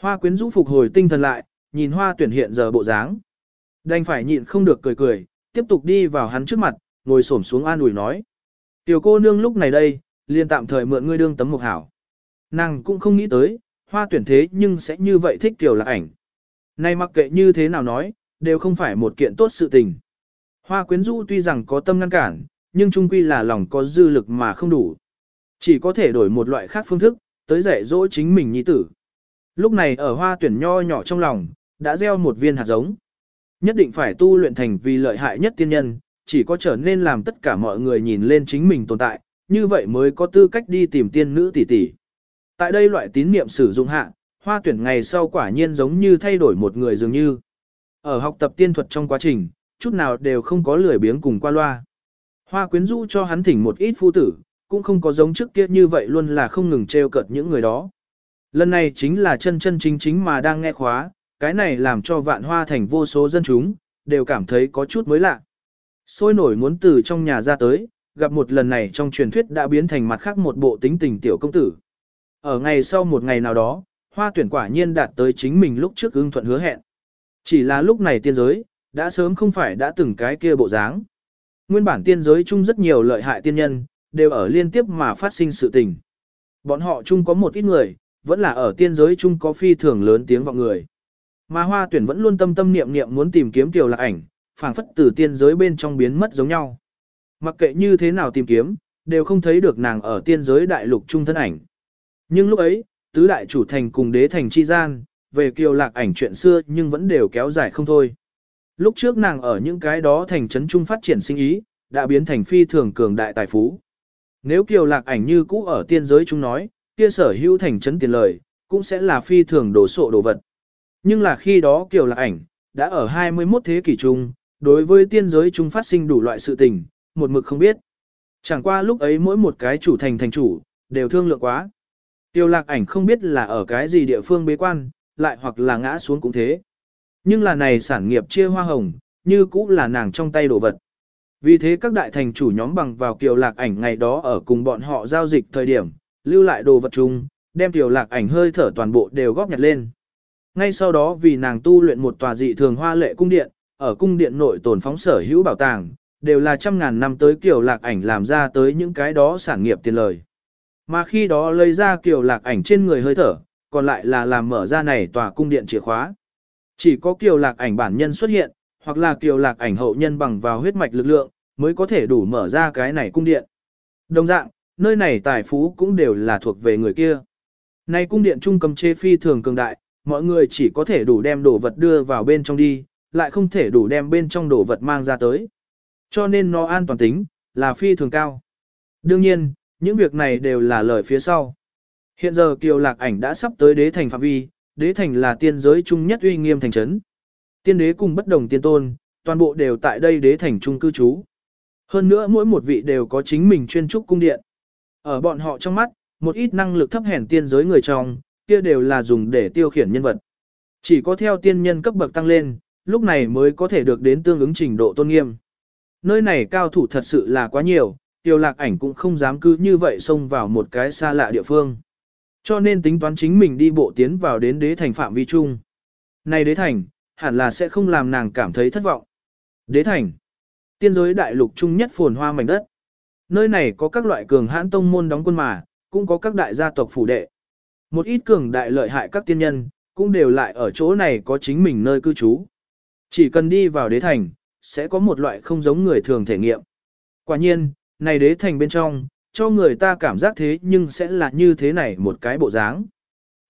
Hoa quyến rũ phục hồi tinh thần lại, nhìn hoa tuyển hiện giờ bộ dáng. Đành phải nhịn không được cười cười, tiếp tục đi vào hắn trước mặt, ngồi xổm xuống an ủi nói. Tiểu cô nương lúc này đây, liền tạm thời mượn ngươi đương tấm mục hảo. Nàng cũng không nghĩ tới, hoa tuyển thế nhưng sẽ như vậy thích tiểu lạc ảnh. Này mặc kệ như thế nào nói, đều không phải một kiện tốt sự tình. Hoa quyến rũ tuy rằng có tâm ngăn cản, nhưng trung quy là lòng có dư lực mà không đủ. Chỉ có thể đổi một loại khác phương thức, tới dạy dỗ chính mình nhi tử. Lúc này ở hoa tuyển nho nhỏ trong lòng, đã gieo một viên hạt giống. Nhất định phải tu luyện thành vì lợi hại nhất tiên nhân, chỉ có trở nên làm tất cả mọi người nhìn lên chính mình tồn tại, như vậy mới có tư cách đi tìm tiên nữ tỷ tỷ. Tại đây loại tín niệm sử dụng hạ, hoa tuyển ngày sau quả nhiên giống như thay đổi một người dường như. Ở học tập tiên thuật trong quá trình, chút nào đều không có lười biếng cùng qua loa. Hoa quyến rũ cho hắn thỉnh một ít phu tử, cũng không có giống trước kia như vậy luôn là không ngừng trêu cợt những người đó. Lần này chính là chân chân chính chính mà đang nghe khóa, cái này làm cho vạn hoa thành vô số dân chúng, đều cảm thấy có chút mới lạ. Sôi nổi muốn từ trong nhà ra tới, gặp một lần này trong truyền thuyết đã biến thành mặt khác một bộ tính tình tiểu công tử. Ở ngày sau một ngày nào đó, hoa tuyển quả nhiên đạt tới chính mình lúc trước ưng thuận hứa hẹn. Chỉ là lúc này tiên giới, đã sớm không phải đã từng cái kia bộ dáng. Nguyên bản tiên giới chung rất nhiều lợi hại tiên nhân, đều ở liên tiếp mà phát sinh sự tình. Bọn họ chung có một ít người, vẫn là ở tiên giới chung có phi thường lớn tiếng vọng người. Mà hoa tuyển vẫn luôn tâm tâm niệm niệm muốn tìm kiếm tiểu lạc ảnh, phảng phất từ tiên giới bên trong biến mất giống nhau. Mặc kệ như thế nào tìm kiếm, đều không thấy được nàng ở tiên giới đại lục trung thân ảnh. Nhưng lúc ấy, tứ đại chủ thành cùng đế thành chi gian, về kiều lạc ảnh chuyện xưa nhưng vẫn đều kéo dài không thôi. Lúc trước nàng ở những cái đó thành trấn trung phát triển sinh ý, đã biến thành phi thường cường đại tài phú. Nếu kiều lạc ảnh như cũ ở tiên giới chúng nói, kia sở hữu thành trấn tiền lời, cũng sẽ là phi thường đổ sộ đồ vật. Nhưng là khi đó kiều lạc ảnh, đã ở 21 thế kỷ trung, đối với tiên giới chúng phát sinh đủ loại sự tình, một mực không biết. Chẳng qua lúc ấy mỗi một cái chủ thành thành chủ, đều thương lượng quá. Tiêu lạc ảnh không biết là ở cái gì địa phương bế quan, lại hoặc là ngã xuống cũng thế. Nhưng là này sản nghiệp chia hoa hồng, như cũ là nàng trong tay đồ vật. Vì thế các đại thành chủ nhóm bằng vào kiều lạc ảnh ngày đó ở cùng bọn họ giao dịch thời điểm, lưu lại đồ vật chung, đem kiều lạc ảnh hơi thở toàn bộ đều góp nhặt lên. Ngay sau đó vì nàng tu luyện một tòa dị thường hoa lệ cung điện, ở cung điện nội tồn phóng sở hữu bảo tàng, đều là trăm ngàn năm tới kiều lạc ảnh làm ra tới những cái đó sản nghiệp tiền lời. Mà khi đó lấy ra kiều lạc ảnh trên người hơi thở, còn lại là làm mở ra này tòa cung điện chìa khóa. Chỉ có kiều lạc ảnh bản nhân xuất hiện, hoặc là kiều lạc ảnh hậu nhân bằng vào huyết mạch lực lượng, mới có thể đủ mở ra cái này cung điện. Đồng dạng, nơi này tài phú cũng đều là thuộc về người kia. Này cung điện trung cầm chê phi thường cường đại, mọi người chỉ có thể đủ đem đồ vật đưa vào bên trong đi, lại không thể đủ đem bên trong đồ vật mang ra tới. Cho nên nó an toàn tính, là phi thường cao. Đương nhiên, những việc này đều là lời phía sau. Hiện giờ Kiều Lạc Ảnh đã sắp tới đế thành phạm vi, đế thành là tiên giới chung nhất uy nghiêm thành trấn. Tiên đế cùng bất đồng tiên tôn, toàn bộ đều tại đây đế thành trung cư trú. Hơn nữa mỗi một vị đều có chính mình chuyên trúc cung điện. Ở bọn họ trong mắt, một ít năng lực thấp hèn tiên giới người trong, kia đều là dùng để tiêu khiển nhân vật. Chỉ có theo tiên nhân cấp bậc tăng lên, lúc này mới có thể được đến tương ứng trình độ tôn nghiêm. Nơi này cao thủ thật sự là quá nhiều, tiêu lạc ảnh cũng không dám cứ như vậy xông vào một cái xa lạ địa phương. Cho nên tính toán chính mình đi bộ tiến vào đến đế thành phạm vi chung. Này đế thành, hẳn là sẽ không làm nàng cảm thấy thất vọng. Đế thành, tiên giới đại lục chung nhất phồn hoa mảnh đất. Nơi này có các loại cường hãn tông môn đóng quân mà, cũng có các đại gia tộc phủ đệ. Một ít cường đại lợi hại các tiên nhân, cũng đều lại ở chỗ này có chính mình nơi cư trú. Chỉ cần đi vào đế thành, sẽ có một loại không giống người thường thể nghiệm. Quả nhiên, này đế thành bên trong, cho người ta cảm giác thế nhưng sẽ là như thế này một cái bộ dáng.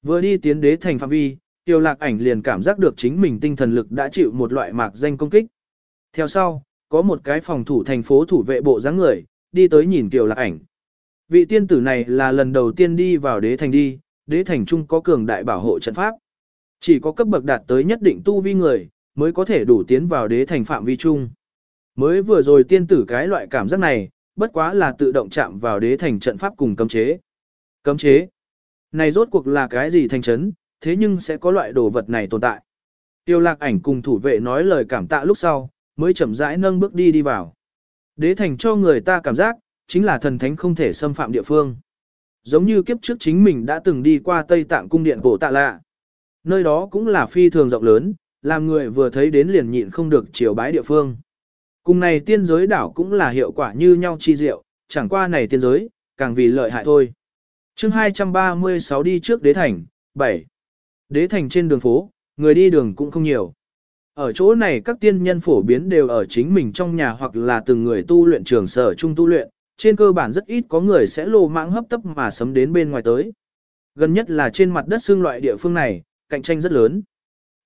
Vừa đi tiến đế thành phạm vi, tiêu lạc ảnh liền cảm giác được chính mình tinh thần lực đã chịu một loại mạc danh công kích. Theo sau, có một cái phòng thủ thành phố thủ vệ bộ dáng người, đi tới nhìn tiêu lạc ảnh. Vị tiên tử này là lần đầu tiên đi vào đế thành đi, đế thành trung có cường đại bảo hộ trận pháp. Chỉ có cấp bậc đạt tới nhất định tu vi người, mới có thể đủ tiến vào đế thành phạm vi trung. Mới vừa rồi tiên tử cái loại cảm giác này, bất quá là tự động chạm vào đế thành trận pháp cùng cấm chế. Cấm chế? Này rốt cuộc là cái gì thành chấn, thế nhưng sẽ có loại đồ vật này tồn tại. Tiêu lạc ảnh cùng thủ vệ nói lời cảm tạ lúc sau, mới chậm rãi nâng bước đi đi vào. Đế thành cho người ta cảm giác, chính là thần thánh không thể xâm phạm địa phương. Giống như kiếp trước chính mình đã từng đi qua Tây Tạng cung điện Bồ tạ lạ. Nơi đó cũng là phi thường rộng lớn, làm người vừa thấy đến liền nhịn không được chiều bái địa phương. Cùng này tiên giới đảo cũng là hiệu quả như nhau chi diệu, chẳng qua này tiên giới, càng vì lợi hại thôi. chương 236 đi trước đế thành, 7. Đế thành trên đường phố, người đi đường cũng không nhiều. Ở chỗ này các tiên nhân phổ biến đều ở chính mình trong nhà hoặc là từng người tu luyện trường sở chung tu luyện, trên cơ bản rất ít có người sẽ lô mạng hấp tấp mà sấm đến bên ngoài tới. Gần nhất là trên mặt đất xương loại địa phương này, cạnh tranh rất lớn.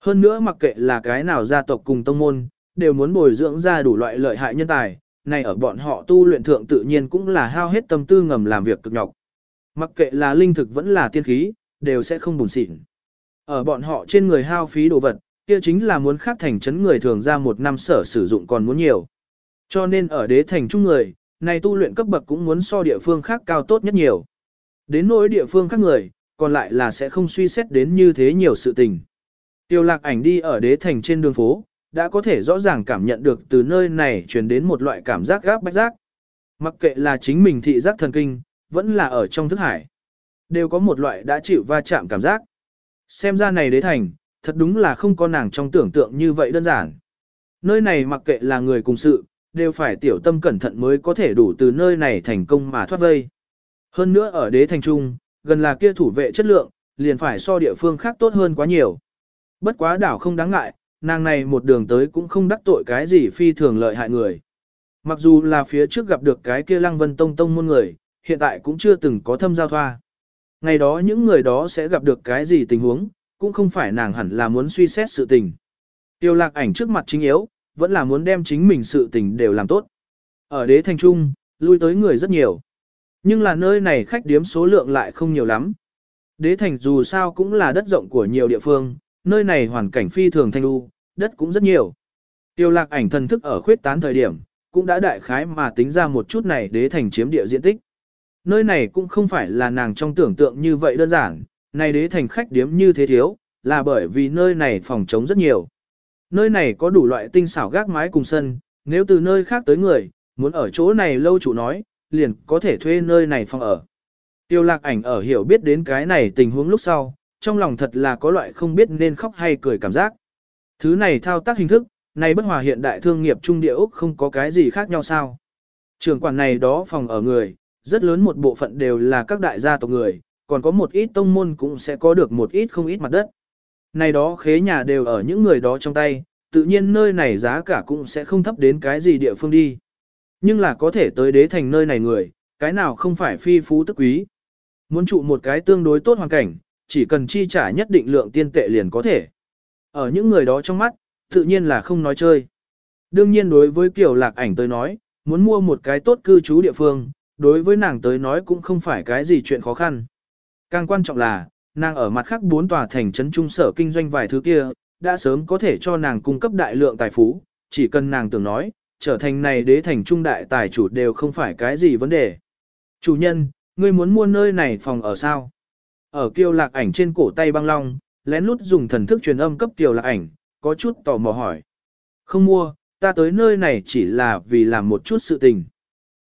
Hơn nữa mặc kệ là cái nào gia tộc cùng tông môn, đều muốn bồi dưỡng ra đủ loại lợi hại nhân tài, này ở bọn họ tu luyện thượng tự nhiên cũng là hao hết tâm tư ngầm làm việc cực nhọc. Mặc kệ là linh thực vẫn là tiên khí, đều sẽ không buồn xịn. Ở bọn họ trên người hao phí đồ vật, kia chính là muốn khác thành chấn người thường ra một năm sở sử dụng còn muốn nhiều. Cho nên ở đế thành trung người, này tu luyện cấp bậc cũng muốn so địa phương khác cao tốt nhất nhiều. Đến nỗi địa phương khác người, còn lại là sẽ không suy xét đến như thế nhiều sự tình. Tiêu lạc ảnh đi ở đế thành trên đường phố, đã có thể rõ ràng cảm nhận được từ nơi này truyền đến một loại cảm giác gáp bách giác. Mặc kệ là chính mình thị giác thần kinh, vẫn là ở trong thức hải. Đều có một loại đã chịu va chạm cảm giác. Xem ra này đế thành, thật đúng là không có nàng trong tưởng tượng như vậy đơn giản. Nơi này mặc kệ là người cùng sự, đều phải tiểu tâm cẩn thận mới có thể đủ từ nơi này thành công mà thoát vây. Hơn nữa ở đế thành trung, gần là kia thủ vệ chất lượng, liền phải so địa phương khác tốt hơn quá nhiều. Bất quá đảo không đáng ngại, nàng này một đường tới cũng không đắc tội cái gì phi thường lợi hại người. Mặc dù là phía trước gặp được cái kia lăng vân tông tông môn người, hiện tại cũng chưa từng có thâm giao thoa. Ngày đó những người đó sẽ gặp được cái gì tình huống, cũng không phải nàng hẳn là muốn suy xét sự tình. Tiêu lạc ảnh trước mặt chính yếu, vẫn là muốn đem chính mình sự tình đều làm tốt. Ở đế thành trung, lui tới người rất nhiều. Nhưng là nơi này khách điếm số lượng lại không nhiều lắm. Đế thành dù sao cũng là đất rộng của nhiều địa phương, nơi này hoàn cảnh phi thường thanh lưu, đất cũng rất nhiều. Tiêu lạc ảnh thần thức ở khuyết tán thời điểm, cũng đã đại khái mà tính ra một chút này đế thành chiếm địa diện tích. Nơi này cũng không phải là nàng trong tưởng tượng như vậy đơn giản, này đế thành khách điếm như thế thiếu, là bởi vì nơi này phòng trống rất nhiều. Nơi này có đủ loại tinh xảo gác mái cùng sân, nếu từ nơi khác tới người, muốn ở chỗ này lâu chủ nói, liền có thể thuê nơi này phòng ở. Tiêu lạc ảnh ở hiểu biết đến cái này tình huống lúc sau, trong lòng thật là có loại không biết nên khóc hay cười cảm giác. Thứ này thao tác hình thức, này bất hòa hiện đại thương nghiệp trung địa Úc không có cái gì khác nhau sao. Trường quản này đó phòng ở người, rất lớn một bộ phận đều là các đại gia tộc người, còn có một ít tông môn cũng sẽ có được một ít không ít mặt đất. Này đó khế nhà đều ở những người đó trong tay, tự nhiên nơi này giá cả cũng sẽ không thấp đến cái gì địa phương đi. Nhưng là có thể tới đế thành nơi này người, cái nào không phải phi phú tức quý. Muốn trụ một cái tương đối tốt hoàn cảnh, chỉ cần chi trả nhất định lượng tiên tệ liền có thể. Ở những người đó trong mắt, tự nhiên là không nói chơi. Đương nhiên đối với kiểu lạc ảnh tới nói, muốn mua một cái tốt cư trú địa phương, đối với nàng tới nói cũng không phải cái gì chuyện khó khăn. Càng quan trọng là, nàng ở mặt khác bốn tòa thành trấn trung sở kinh doanh vài thứ kia, đã sớm có thể cho nàng cung cấp đại lượng tài phú, chỉ cần nàng tưởng nói, trở thành này đế thành trung đại tài chủ đều không phải cái gì vấn đề. Chủ nhân, ngươi muốn mua nơi này phòng ở sao? Ở kiêu lạc ảnh trên cổ tay băng long, lén lút dùng thần thức truyền âm cấp kiều lạc ảnh, có chút tò mò hỏi. Không mua, ta tới nơi này chỉ là vì làm một chút sự tình.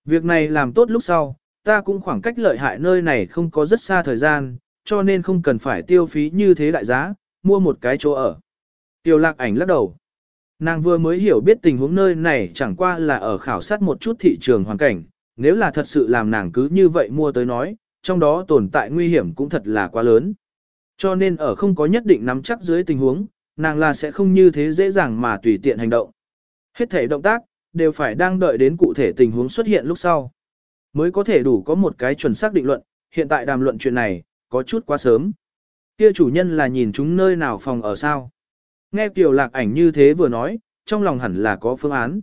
Việc này làm tốt lúc sau, ta cũng khoảng cách lợi hại nơi này không có rất xa thời gian, cho nên không cần phải tiêu phí như thế đại giá, mua một cái chỗ ở. Tiêu lạc ảnh lắc đầu. Nàng vừa mới hiểu biết tình huống nơi này chẳng qua là ở khảo sát một chút thị trường hoàn cảnh, nếu là thật sự làm nàng cứ như vậy mua tới nói, trong đó tồn tại nguy hiểm cũng thật là quá lớn. Cho nên ở không có nhất định nắm chắc dưới tình huống, nàng là sẽ không như thế dễ dàng mà tùy tiện hành động. Hết thể động tác, đều phải đang đợi đến cụ thể tình huống xuất hiện lúc sau. Mới có thể đủ có một cái chuẩn xác định luận, hiện tại đàm luận chuyện này, có chút quá sớm. Kia chủ nhân là nhìn chúng nơi nào phòng ở sao. Nghe Kiều Lạc ảnh như thế vừa nói, trong lòng hẳn là có phương án.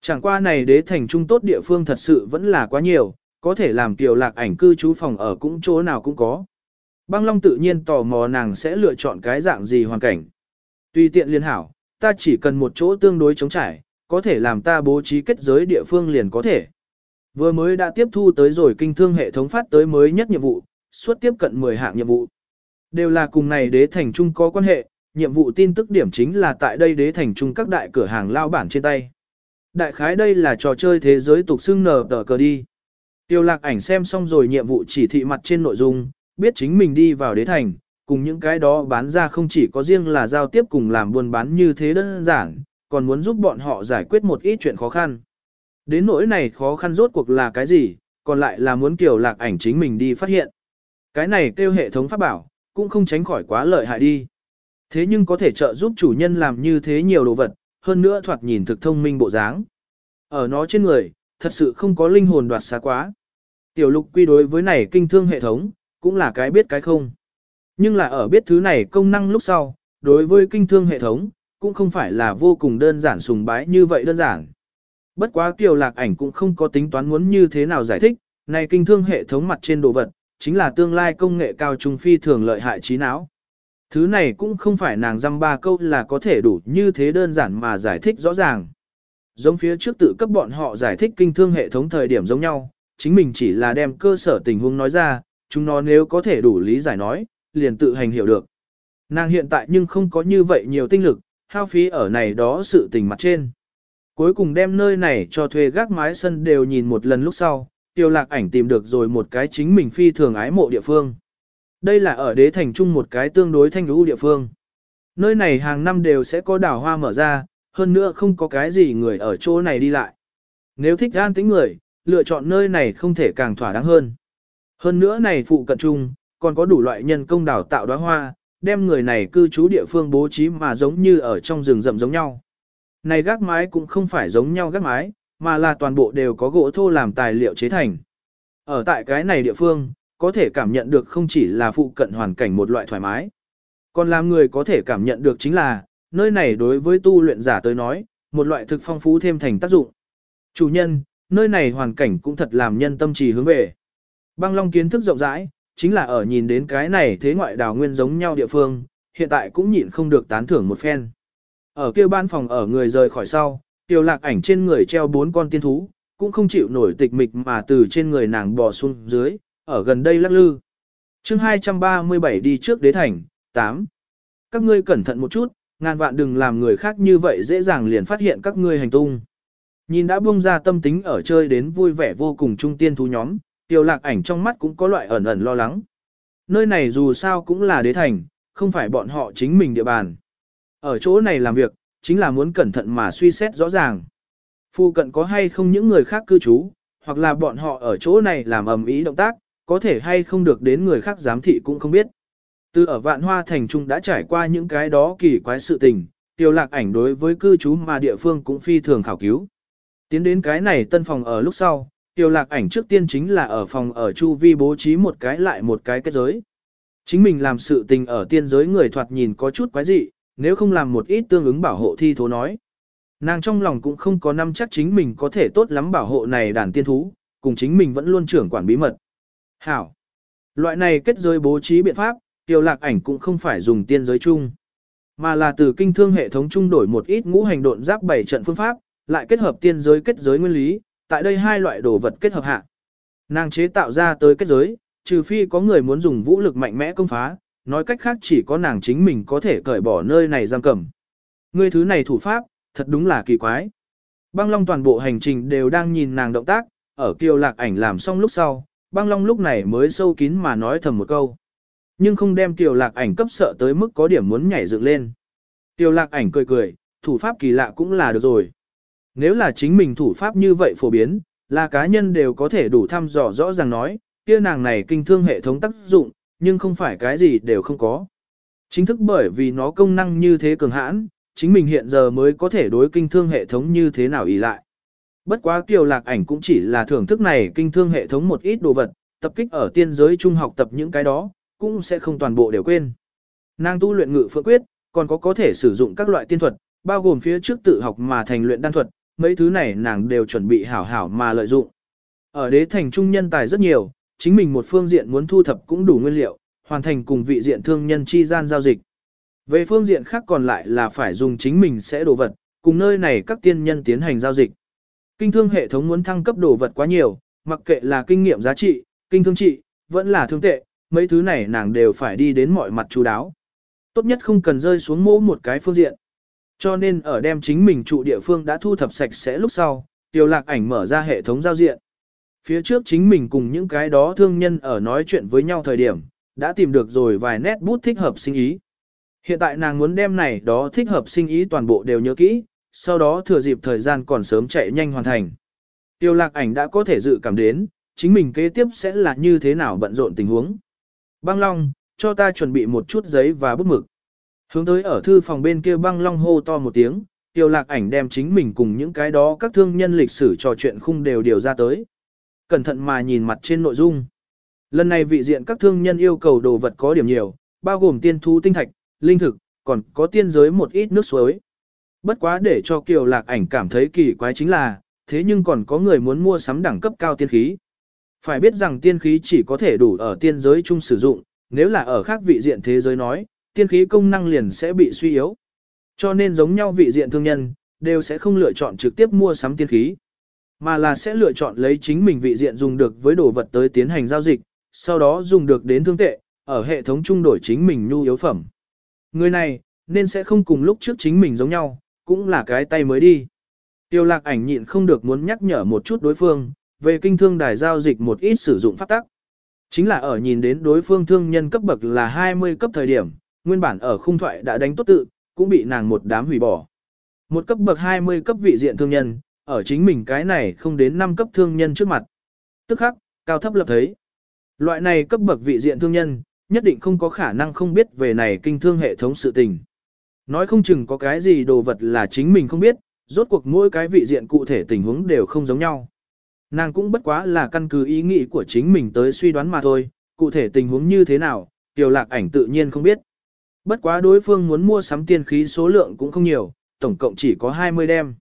Chẳng qua này đế thành trung tốt địa phương thật sự vẫn là quá nhiều, có thể làm Kiều Lạc ảnh cư trú phòng ở cũng chỗ nào cũng có. Băng Long tự nhiên tò mò nàng sẽ lựa chọn cái dạng gì hoàn cảnh. Tùy tiện liên hảo, ta chỉ cần một chỗ tương đối chống trải, có thể làm ta bố trí kết giới địa phương liền có thể. Vừa mới đã tiếp thu tới rồi kinh thương hệ thống phát tới mới nhất nhiệm vụ, suốt tiếp cận 10 hạng nhiệm vụ. Đều là cùng này đế thành trung có quan hệ, nhiệm vụ tin tức điểm chính là tại đây đế thành trung các đại cửa hàng lao bản trên tay. Đại khái đây là trò chơi thế giới tục xưng nở tờ cờ đi. Tiêu lạc ảnh xem xong rồi nhiệm vụ chỉ thị mặt trên nội dung, biết chính mình đi vào đế thành, cùng những cái đó bán ra không chỉ có riêng là giao tiếp cùng làm buôn bán như thế đơn giản, còn muốn giúp bọn họ giải quyết một ít chuyện khó khăn. Đến nỗi này khó khăn rốt cuộc là cái gì, còn lại là muốn kiểu lạc ảnh chính mình đi phát hiện. Cái này kêu hệ thống pháp bảo, cũng không tránh khỏi quá lợi hại đi. Thế nhưng có thể trợ giúp chủ nhân làm như thế nhiều đồ vật, hơn nữa thoạt nhìn thực thông minh bộ dáng. Ở nó trên người, thật sự không có linh hồn đoạt xa quá. Tiểu lục quy đối với này kinh thương hệ thống, cũng là cái biết cái không. Nhưng là ở biết thứ này công năng lúc sau, đối với kinh thương hệ thống, cũng không phải là vô cùng đơn giản sùng bái như vậy đơn giản. Bất quá tiểu lạc ảnh cũng không có tính toán muốn như thế nào giải thích, này kinh thương hệ thống mặt trên đồ vật, chính là tương lai công nghệ cao trung phi thường lợi hại trí não. Thứ này cũng không phải nàng dăm ba câu là có thể đủ như thế đơn giản mà giải thích rõ ràng. Giống phía trước tự cấp bọn họ giải thích kinh thương hệ thống thời điểm giống nhau, chính mình chỉ là đem cơ sở tình huống nói ra, chúng nó nếu có thể đủ lý giải nói, liền tự hành hiểu được. Nàng hiện tại nhưng không có như vậy nhiều tinh lực, hao phí ở này đó sự tình mặt trên. Cuối cùng đem nơi này cho thuê gác mái sân đều nhìn một lần lúc sau, tiêu lạc ảnh tìm được rồi một cái chính mình phi thường ái mộ địa phương. Đây là ở đế thành trung một cái tương đối thanh lũ địa phương. Nơi này hàng năm đều sẽ có đảo hoa mở ra, hơn nữa không có cái gì người ở chỗ này đi lại. Nếu thích an tĩnh người, lựa chọn nơi này không thể càng thỏa đáng hơn. Hơn nữa này phụ cận trung, còn có đủ loại nhân công đào tạo đóa hoa, đem người này cư trú địa phương bố trí mà giống như ở trong rừng rậm giống nhau. Này gác mái cũng không phải giống nhau gác mái, mà là toàn bộ đều có gỗ thô làm tài liệu chế thành. Ở tại cái này địa phương, có thể cảm nhận được không chỉ là phụ cận hoàn cảnh một loại thoải mái. Còn làm người có thể cảm nhận được chính là, nơi này đối với tu luyện giả tới nói, một loại thực phong phú thêm thành tác dụng. Chủ nhân, nơi này hoàn cảnh cũng thật làm nhân tâm trì hướng về. Băng Long kiến thức rộng rãi, chính là ở nhìn đến cái này thế ngoại đào nguyên giống nhau địa phương, hiện tại cũng nhịn không được tán thưởng một phen. Ở kia ban phòng ở người rời khỏi sau, tiểu lạc ảnh trên người treo bốn con tiên thú, cũng không chịu nổi tịch mịch mà từ trên người nàng bò xuống dưới, ở gần đây lắc lư. chương 237 đi trước đế thành, 8. Các ngươi cẩn thận một chút, ngàn vạn đừng làm người khác như vậy dễ dàng liền phát hiện các ngươi hành tung. Nhìn đã buông ra tâm tính ở chơi đến vui vẻ vô cùng trung tiên thú nhóm, tiểu lạc ảnh trong mắt cũng có loại ẩn ẩn lo lắng. Nơi này dù sao cũng là đế thành, không phải bọn họ chính mình địa bàn. Ở chỗ này làm việc, chính là muốn cẩn thận mà suy xét rõ ràng. Phu cận có hay không những người khác cư trú, hoặc là bọn họ ở chỗ này làm ầm ý động tác, có thể hay không được đến người khác giám thị cũng không biết. Từ ở vạn hoa thành trung đã trải qua những cái đó kỳ quái sự tình, tiêu lạc ảnh đối với cư trú mà địa phương cũng phi thường khảo cứu. Tiến đến cái này tân phòng ở lúc sau, tiêu lạc ảnh trước tiên chính là ở phòng ở chu vi bố trí một cái lại một cái kết giới. Chính mình làm sự tình ở tiên giới người thoạt nhìn có chút quái dị, nếu không làm một ít tương ứng bảo hộ thi thố nói. Nàng trong lòng cũng không có năm chắc chính mình có thể tốt lắm bảo hộ này đàn tiên thú, cùng chính mình vẫn luôn trưởng quản bí mật. Hảo. Loại này kết giới bố trí biện pháp, Kiều lạc ảnh cũng không phải dùng tiên giới chung, mà là từ kinh thương hệ thống chung đổi một ít ngũ hành độn giáp bảy trận phương pháp, lại kết hợp tiên giới kết giới nguyên lý, tại đây hai loại đồ vật kết hợp hạ. Nàng chế tạo ra tới kết giới, trừ phi có người muốn dùng vũ lực mạnh mẽ công phá, nói cách khác chỉ có nàng chính mình có thể cởi bỏ nơi này giam cầm. Ngươi thứ này thủ pháp, thật đúng là kỳ quái. Băng Long toàn bộ hành trình đều đang nhìn nàng động tác, ở kiều lạc ảnh làm xong lúc sau, băng Long lúc này mới sâu kín mà nói thầm một câu. Nhưng không đem tiểu lạc ảnh cấp sợ tới mức có điểm muốn nhảy dựng lên. Tiểu lạc ảnh cười cười, thủ pháp kỳ lạ cũng là được rồi. Nếu là chính mình thủ pháp như vậy phổ biến, là cá nhân đều có thể đủ thăm dò rõ ràng nói, kia nàng này kinh thương hệ thống tác dụng, nhưng không phải cái gì đều không có. Chính thức bởi vì nó công năng như thế cường hãn, chính mình hiện giờ mới có thể đối kinh thương hệ thống như thế nào ý lại. Bất quá kiều lạc ảnh cũng chỉ là thưởng thức này kinh thương hệ thống một ít đồ vật, tập kích ở tiên giới trung học tập những cái đó, cũng sẽ không toàn bộ đều quên. Nàng tu luyện ngự phượng quyết, còn có có thể sử dụng các loại tiên thuật, bao gồm phía trước tự học mà thành luyện đan thuật, mấy thứ này nàng đều chuẩn bị hảo hảo mà lợi dụng. Ở đế thành trung nhân tài rất nhiều, chính mình một phương diện muốn thu thập cũng đủ nguyên liệu, hoàn thành cùng vị diện thương nhân chi gian giao dịch. Về phương diện khác còn lại là phải dùng chính mình sẽ đồ vật, cùng nơi này các tiên nhân tiến hành giao dịch. Kinh thương hệ thống muốn thăng cấp đồ vật quá nhiều, mặc kệ là kinh nghiệm giá trị, kinh thương trị, vẫn là thương tệ, mấy thứ này nàng đều phải đi đến mọi mặt chú đáo. Tốt nhất không cần rơi xuống mỗ một cái phương diện. Cho nên ở đem chính mình trụ địa phương đã thu thập sạch sẽ lúc sau, tiêu lạc ảnh mở ra hệ thống giao diện. Phía trước chính mình cùng những cái đó thương nhân ở nói chuyện với nhau thời điểm, đã tìm được rồi vài nét bút thích hợp sinh ý. Hiện tại nàng muốn đem này đó thích hợp sinh ý toàn bộ đều nhớ kỹ, sau đó thừa dịp thời gian còn sớm chạy nhanh hoàn thành. Tiêu lạc ảnh đã có thể dự cảm đến, chính mình kế tiếp sẽ là như thế nào bận rộn tình huống. Băng Long, cho ta chuẩn bị một chút giấy và bút mực. Hướng tới ở thư phòng bên kia Băng Long hô to một tiếng, tiêu lạc ảnh đem chính mình cùng những cái đó các thương nhân lịch sử trò chuyện khung đều điều ra tới. Cẩn thận mà nhìn mặt trên nội dung. Lần này vị diện các thương nhân yêu cầu đồ vật có điểm nhiều, bao gồm tiên thú tinh thạch, linh thực, còn có tiên giới một ít nước suối. Bất quá để cho Kiều Lạc ảnh cảm thấy kỳ quái chính là, thế nhưng còn có người muốn mua sắm đẳng cấp cao tiên khí. Phải biết rằng tiên khí chỉ có thể đủ ở tiên giới chung sử dụng, nếu là ở khác vị diện thế giới nói, tiên khí công năng liền sẽ bị suy yếu. Cho nên giống nhau vị diện thương nhân, đều sẽ không lựa chọn trực tiếp mua sắm tiên khí, mà là sẽ lựa chọn lấy chính mình vị diện dùng được với đồ vật tới tiến hành giao dịch, sau đó dùng được đến thương tệ, ở hệ thống trung đổi chính mình nhu yếu phẩm. Người này, nên sẽ không cùng lúc trước chính mình giống nhau, cũng là cái tay mới đi. Tiêu lạc ảnh nhịn không được muốn nhắc nhở một chút đối phương, về kinh thương đài giao dịch một ít sử dụng pháp tắc. Chính là ở nhìn đến đối phương thương nhân cấp bậc là 20 cấp thời điểm, nguyên bản ở khung thoại đã đánh tốt tự, cũng bị nàng một đám hủy bỏ. Một cấp bậc 20 cấp vị diện thương nhân, ở chính mình cái này không đến 5 cấp thương nhân trước mặt. Tức khắc, cao thấp lập thấy. Loại này cấp bậc vị diện thương nhân, nhất định không có khả năng không biết về này kinh thương hệ thống sự tình. Nói không chừng có cái gì đồ vật là chính mình không biết, rốt cuộc mỗi cái vị diện cụ thể tình huống đều không giống nhau. Nàng cũng bất quá là căn cứ ý nghĩ của chính mình tới suy đoán mà thôi, cụ thể tình huống như thế nào, tiểu lạc ảnh tự nhiên không biết. Bất quá đối phương muốn mua sắm tiên khí số lượng cũng không nhiều, tổng cộng chỉ có 20 đem.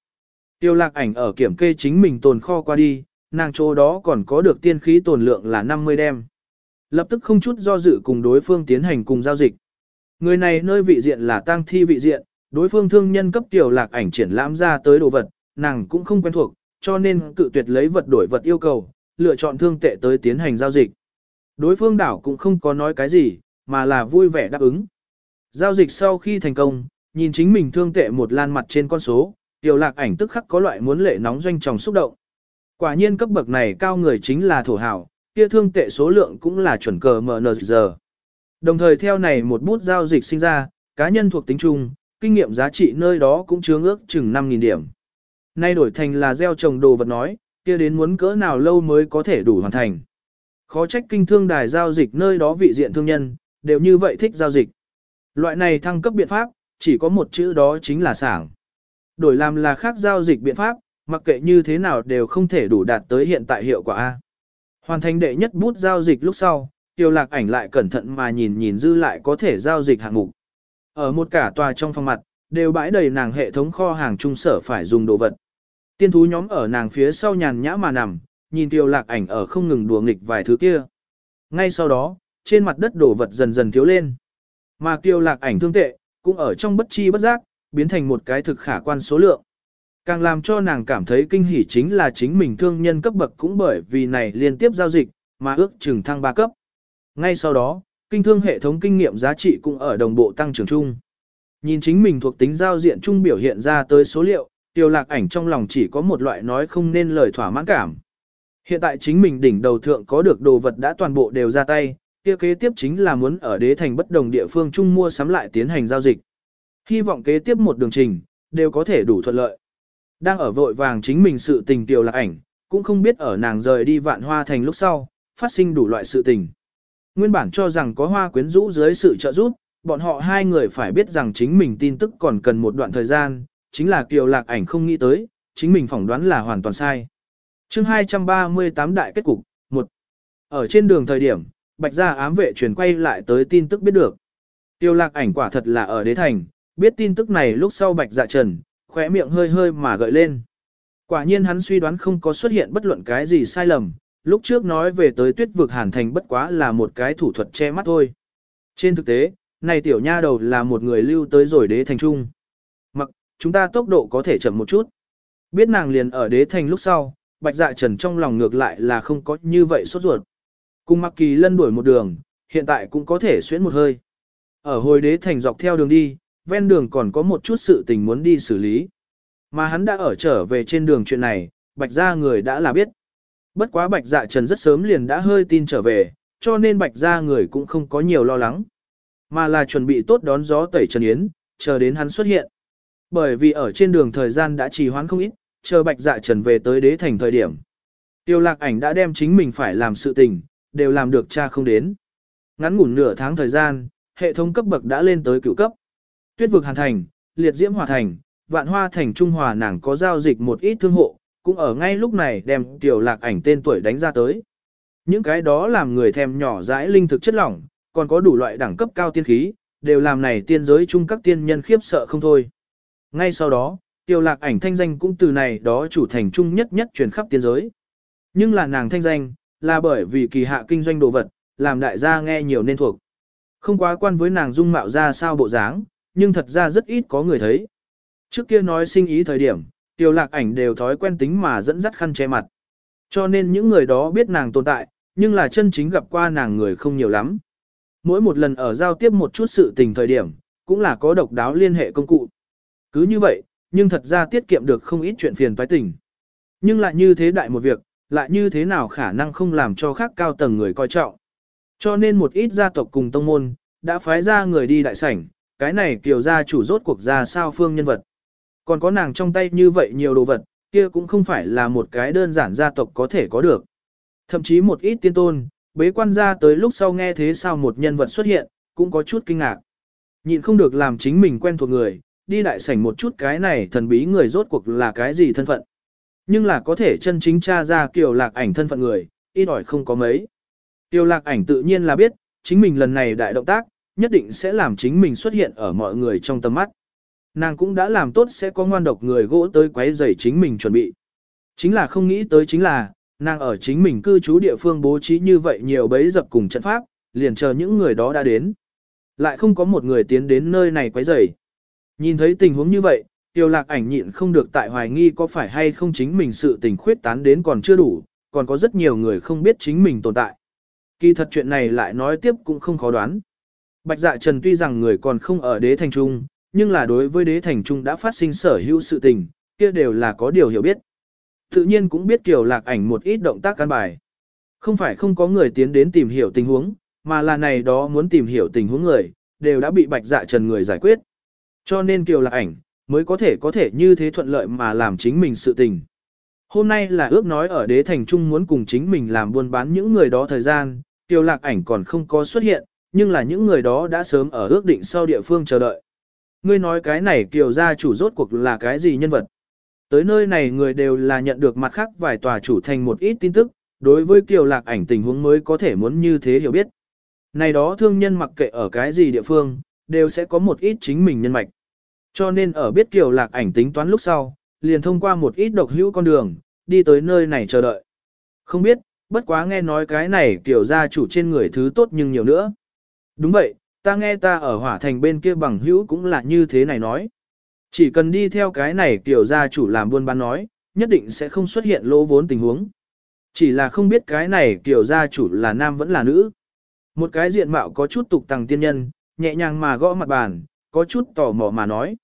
Tiêu lạc ảnh ở kiểm kê chính mình tồn kho qua đi, nàng chỗ đó còn có được tiên khí tồn lượng là 50 đem. Lập tức không chút do dự cùng đối phương tiến hành cùng giao dịch. Người này nơi vị diện là tang thi vị diện, đối phương thương nhân cấp tiểu lạc ảnh triển lãm ra tới đồ vật, nàng cũng không quen thuộc, cho nên cự tuyệt lấy vật đổi vật yêu cầu, lựa chọn thương tệ tới tiến hành giao dịch. Đối phương đảo cũng không có nói cái gì, mà là vui vẻ đáp ứng. Giao dịch sau khi thành công, nhìn chính mình thương tệ một lan mặt trên con số, tiểu lạc ảnh tức khắc có loại muốn lệ nóng doanh tròng xúc động. Quả nhiên cấp bậc này cao người chính là thổ hảo, kia thương tệ số lượng cũng là chuẩn cờ MNZ. Đồng thời theo này một bút giao dịch sinh ra, cá nhân thuộc tính chung, kinh nghiệm giá trị nơi đó cũng chứa ước chừng 5.000 điểm. Nay đổi thành là gieo trồng đồ vật nói, kia đến muốn cỡ nào lâu mới có thể đủ hoàn thành. Khó trách kinh thương đài giao dịch nơi đó vị diện thương nhân, đều như vậy thích giao dịch. Loại này thăng cấp biện pháp, chỉ có một chữ đó chính là sảng. Đổi làm là khác giao dịch biện pháp, mặc kệ như thế nào đều không thể đủ đạt tới hiện tại hiệu quả A. Hoàn thành đệ nhất bút giao dịch lúc sau, tiêu lạc ảnh lại cẩn thận mà nhìn nhìn dư lại có thể giao dịch hạng mục. Ở một cả tòa trong phòng mặt, đều bãi đầy nàng hệ thống kho hàng trung sở phải dùng đồ vật. Tiên thú nhóm ở nàng phía sau nhàn nhã mà nằm, nhìn tiêu lạc ảnh ở không ngừng đùa nghịch vài thứ kia. Ngay sau đó, trên mặt đất đổ vật dần dần thiếu lên. Mà tiêu lạc ảnh thương tệ, cũng ở trong bất chi bất giác, biến thành một cái thực khả quan số lượng. Càng làm cho nàng cảm thấy kinh hỉ chính là chính mình thương nhân cấp bậc cũng bởi vì này liên tiếp giao dịch, mà ước chừng thăng 3 cấp. Ngay sau đó, kinh thương hệ thống kinh nghiệm giá trị cũng ở đồng bộ tăng trưởng chung. Nhìn chính mình thuộc tính giao diện chung biểu hiện ra tới số liệu, tiêu lạc ảnh trong lòng chỉ có một loại nói không nên lời thỏa mãn cảm. Hiện tại chính mình đỉnh đầu thượng có được đồ vật đã toàn bộ đều ra tay, kia kế tiếp chính là muốn ở đế thành bất đồng địa phương chung mua sắm lại tiến hành giao dịch. Hy vọng kế tiếp một đường trình, đều có thể đủ thuận lợi. Đang ở vội vàng chính mình sự tình tiêu lạc ảnh, cũng không biết ở nàng rời đi vạn hoa thành lúc sau, phát sinh đủ loại sự tình. Nguyên bản cho rằng có hoa quyến rũ dưới sự trợ giúp, bọn họ hai người phải biết rằng chính mình tin tức còn cần một đoạn thời gian, chính là kiều lạc ảnh không nghĩ tới, chính mình phỏng đoán là hoàn toàn sai. chương 238 đại kết cục, 1. Ở trên đường thời điểm, bạch gia ám vệ truyền quay lại tới tin tức biết được. Tiêu lạc ảnh quả thật là ở đế thành, biết tin tức này lúc sau bạch dạ trần, khóe miệng hơi hơi mà gợi lên. Quả nhiên hắn suy đoán không có xuất hiện bất luận cái gì sai lầm, lúc trước nói về tới tuyết vực hàn thành bất quá là một cái thủ thuật che mắt thôi. Trên thực tế, này tiểu nha đầu là một người lưu tới rồi đế thành trung. Chúng ta tốc độ có thể chậm một chút. Biết nàng liền ở đế thành lúc sau, bạch dạ trần trong lòng ngược lại là không có như vậy sốt ruột. Cùng mặc kỳ lân đuổi một đường, hiện tại cũng có thể xuyến một hơi. Ở hồi đế thành dọc theo đường đi, ven đường còn có một chút sự tình muốn đi xử lý. Mà hắn đã ở trở về trên đường chuyện này, bạch gia người đã là biết. Bất quá bạch dạ trần rất sớm liền đã hơi tin trở về, cho nên bạch gia người cũng không có nhiều lo lắng. Mà là chuẩn bị tốt đón gió tẩy Trần Yến, chờ đến hắn xuất hiện. Bởi vì ở trên đường thời gian đã trì hoãn không ít, chờ bạch dạ trần về tới đế thành thời điểm. Tiêu lạc ảnh đã đem chính mình phải làm sự tình, đều làm được cha không đến. Ngắn ngủn nửa tháng thời gian, hệ thống cấp bậc đã lên tới cựu cấp. Tuyết vực hàn thành, liệt diễm hòa thành, vạn hoa thành trung hòa nàng có giao dịch một ít thương hộ, cũng ở ngay lúc này đem tiểu lạc ảnh tên tuổi đánh ra tới. Những cái đó làm người thèm nhỏ dãi linh thực chất lỏng, còn có đủ loại đẳng cấp cao tiên khí, đều làm này tiên giới chung các tiên nhân khiếp sợ không thôi. Ngay sau đó, tiểu lạc ảnh thanh danh cũng từ này đó chủ thành trung nhất nhất truyền khắp tiên giới. Nhưng là nàng thanh danh, là bởi vì kỳ hạ kinh doanh đồ vật, làm đại gia nghe nhiều nên thuộc. Không quá quan với nàng dung mạo ra sao bộ dáng, nhưng thật ra rất ít có người thấy. Trước kia nói sinh ý thời điểm, tiểu lạc ảnh đều thói quen tính mà dẫn dắt khăn che mặt. Cho nên những người đó biết nàng tồn tại, nhưng là chân chính gặp qua nàng người không nhiều lắm. Mỗi một lần ở giao tiếp một chút sự tình thời điểm, cũng là có độc đáo liên hệ công cụ. Cứ như vậy, nhưng thật ra tiết kiệm được không ít chuyện phiền toái tình. Nhưng lại như thế đại một việc, lại như thế nào khả năng không làm cho khác cao tầng người coi trọng. Cho nên một ít gia tộc cùng tông môn, đã phái ra người đi đại sảnh, cái này kiều gia chủ rốt cuộc ra sao phương nhân vật. Còn có nàng trong tay như vậy nhiều đồ vật, kia cũng không phải là một cái đơn giản gia tộc có thể có được. Thậm chí một ít tiên tôn, bế quan ra tới lúc sau nghe thế sao một nhân vật xuất hiện, cũng có chút kinh ngạc. Nhịn không được làm chính mình quen thuộc người, đi đại sảnh một chút cái này thần bí người rốt cuộc là cái gì thân phận. Nhưng là có thể chân chính tra ra kiều lạc ảnh thân phận người, ít ỏi không có mấy. Tiêu lạc ảnh tự nhiên là biết, chính mình lần này đại động tác, nhất định sẽ làm chính mình xuất hiện ở mọi người trong tầm mắt. Nàng cũng đã làm tốt sẽ có ngoan độc người gỗ tới quấy rầy chính mình chuẩn bị. Chính là không nghĩ tới chính là, nàng ở chính mình cư trú địa phương bố trí như vậy nhiều bấy dập cùng trận pháp, liền chờ những người đó đã đến. Lại không có một người tiến đến nơi này quấy rầy. Nhìn thấy tình huống như vậy, tiêu lạc ảnh nhịn không được tại hoài nghi có phải hay không chính mình sự tình khuyết tán đến còn chưa đủ, còn có rất nhiều người không biết chính mình tồn tại. Kỳ thật chuyện này lại nói tiếp cũng không khó đoán. Bạch dạ trần tuy rằng người còn không ở đế thành trung, nhưng là đối với đế thành trung đã phát sinh sở hữu sự tình, kia đều là có điều hiểu biết. Tự nhiên cũng biết kiểu lạc ảnh một ít động tác căn bài. Không phải không có người tiến đến tìm hiểu tình huống, mà là này đó muốn tìm hiểu tình huống người, đều đã bị bạch dạ trần người giải quyết. Cho nên kiều lạc ảnh, mới có thể có thể như thế thuận lợi mà làm chính mình sự tình. Hôm nay là ước nói ở đế thành trung muốn cùng chính mình làm buôn bán những người đó thời gian, kiều lạc ảnh còn không có xuất hiện, nhưng là những người đó đã sớm ở ước định sau địa phương chờ đợi. Ngươi nói cái này kiều gia chủ rốt cuộc là cái gì nhân vật? Tới nơi này người đều là nhận được mặt khác vài tòa chủ thành một ít tin tức, đối với kiều lạc ảnh tình huống mới có thể muốn như thế hiểu biết. Này đó thương nhân mặc kệ ở cái gì địa phương, đều sẽ có một ít chính mình nhân mạch. Cho nên ở biết kiều lạc ảnh tính toán lúc sau, liền thông qua một ít độc hữu con đường, đi tới nơi này chờ đợi. Không biết, bất quá nghe nói cái này kiều gia chủ trên người thứ tốt nhưng nhiều nữa. Đúng vậy, ta nghe ta ở hỏa thành bên kia bằng hữu cũng là như thế này nói. Chỉ cần đi theo cái này kiều gia chủ làm buôn bán nói, nhất định sẽ không xuất hiện lỗ vốn tình huống. Chỉ là không biết cái này kiều gia chủ là nam vẫn là nữ. Một cái diện mạo có chút tục tằng tiên nhân, nhẹ nhàng mà gõ mặt bàn, có chút tò mò mà nói.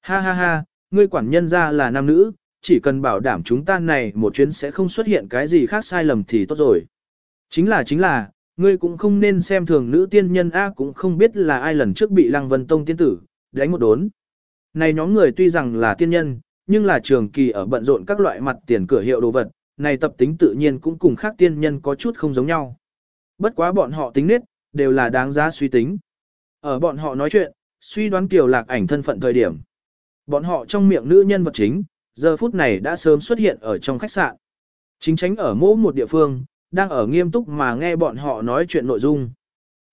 Ha ha ha, ngươi quản nhân ra là nam nữ, chỉ cần bảo đảm chúng ta này một chuyến sẽ không xuất hiện cái gì khác sai lầm thì tốt rồi. Chính là chính là, ngươi cũng không nên xem thường nữ tiên nhân A cũng không biết là ai lần trước bị Lăng Vân Tông tiên tử, đánh một đốn. Này nhóm người tuy rằng là tiên nhân, nhưng là trường kỳ ở bận rộn các loại mặt tiền cửa hiệu đồ vật, này tập tính tự nhiên cũng cùng khác tiên nhân có chút không giống nhau. Bất quá bọn họ tính nết, đều là đáng giá suy tính. Ở bọn họ nói chuyện, suy đoán Kiều Lạc ảnh thân phận thời điểm. Bọn họ trong miệng nữ nhân vật chính, giờ phút này đã sớm xuất hiện ở trong khách sạn. Chính tránh ở mỗi một địa phương, đang ở nghiêm túc mà nghe bọn họ nói chuyện nội dung.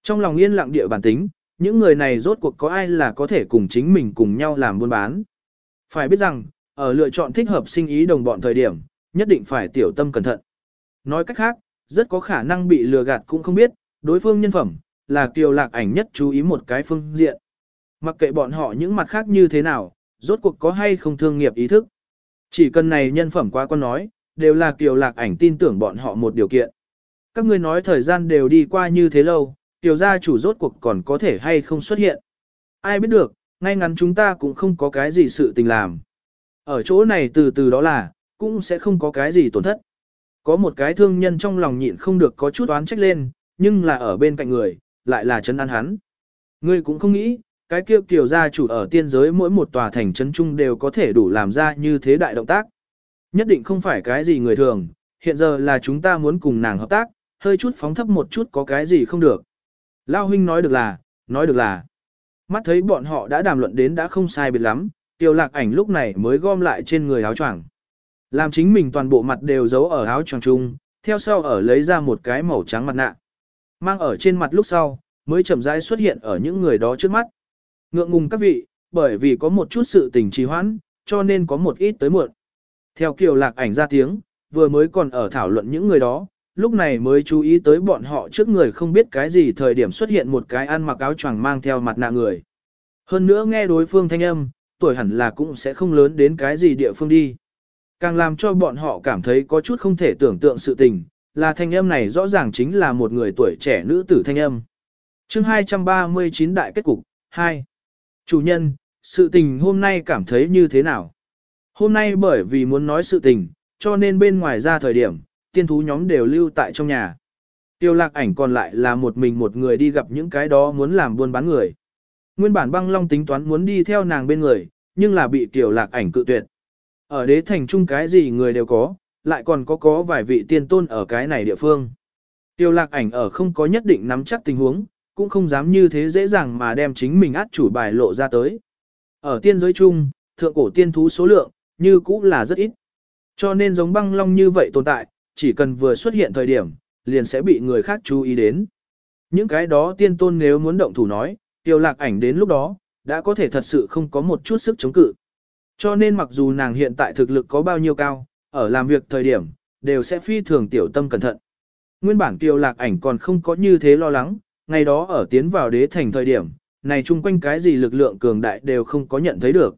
Trong lòng yên lặng địa bản tính, những người này rốt cuộc có ai là có thể cùng chính mình cùng nhau làm buôn bán. Phải biết rằng, ở lựa chọn thích hợp sinh ý đồng bọn thời điểm, nhất định phải tiểu tâm cẩn thận. Nói cách khác, rất có khả năng bị lừa gạt cũng không biết, đối phương nhân phẩm, là kiều lạc ảnh nhất chú ý một cái phương diện. Mặc kệ bọn họ những mặt khác như thế nào, rốt cuộc có hay không thương nghiệp ý thức. Chỉ cần này nhân phẩm quá con nói, đều là kiều lạc ảnh tin tưởng bọn họ một điều kiện. Các ngươi nói thời gian đều đi qua như thế lâu, tiểu gia chủ rốt cuộc còn có thể hay không xuất hiện. Ai biết được, ngay ngắn chúng ta cũng không có cái gì sự tình làm. Ở chỗ này từ từ đó là, cũng sẽ không có cái gì tổn thất. Có một cái thương nhân trong lòng nhịn không được có chút oán trách lên, nhưng là ở bên cạnh người, lại là chân an hắn. Ngươi cũng không nghĩ, cái kia kiều gia chủ ở tiên giới mỗi một tòa thành trấn trung đều có thể đủ làm ra như thế đại động tác. Nhất định không phải cái gì người thường, hiện giờ là chúng ta muốn cùng nàng hợp tác, hơi chút phóng thấp một chút có cái gì không được. Lao huynh nói được là, nói được là. Mắt thấy bọn họ đã đàm luận đến đã không sai biệt lắm, tiêu lạc ảnh lúc này mới gom lại trên người áo choàng. Làm chính mình toàn bộ mặt đều giấu ở áo choàng chung, theo sau ở lấy ra một cái màu trắng mặt nạ. Mang ở trên mặt lúc sau, mới chậm rãi xuất hiện ở những người đó trước mắt. Ngượng ngùng các vị, bởi vì có một chút sự tình trì hoãn, cho nên có một ít tới muộn. Theo kiều lạc ảnh ra tiếng, vừa mới còn ở thảo luận những người đó, lúc này mới chú ý tới bọn họ trước người không biết cái gì thời điểm xuất hiện một cái ăn mặc áo choàng mang theo mặt nạ người. Hơn nữa nghe đối phương thanh âm, tuổi hẳn là cũng sẽ không lớn đến cái gì địa phương đi. Càng làm cho bọn họ cảm thấy có chút không thể tưởng tượng sự tình, là thanh âm này rõ ràng chính là một người tuổi trẻ nữ tử thanh âm. chương 239 đại kết cục, 2. Chủ nhân, sự tình hôm nay cảm thấy như thế nào? Hôm nay bởi vì muốn nói sự tình, cho nên bên ngoài ra thời điểm, tiên thú nhóm đều lưu tại trong nhà. Tiêu lạc ảnh còn lại là một mình một người đi gặp những cái đó muốn làm buôn bán người. Nguyên bản băng long tính toán muốn đi theo nàng bên người, nhưng là bị tiểu lạc ảnh cự tuyệt. Ở đế thành trung cái gì người đều có, lại còn có có vài vị tiên tôn ở cái này địa phương. Tiêu lạc ảnh ở không có nhất định nắm chắc tình huống, cũng không dám như thế dễ dàng mà đem chính mình át chủ bài lộ ra tới. Ở tiên giới chung, thượng cổ tiên thú số lượng, như cũ là rất ít. Cho nên giống băng long như vậy tồn tại, chỉ cần vừa xuất hiện thời điểm, liền sẽ bị người khác chú ý đến. Những cái đó tiên tôn nếu muốn động thủ nói, tiêu lạc ảnh đến lúc đó, đã có thể thật sự không có một chút sức chống cự. Cho nên mặc dù nàng hiện tại thực lực có bao nhiêu cao, ở làm việc thời điểm, đều sẽ phi thường tiểu tâm cẩn thận. Nguyên bản tiêu lạc ảnh còn không có như thế lo lắng, ngày đó ở tiến vào đế thành thời điểm, này chung quanh cái gì lực lượng cường đại đều không có nhận thấy được.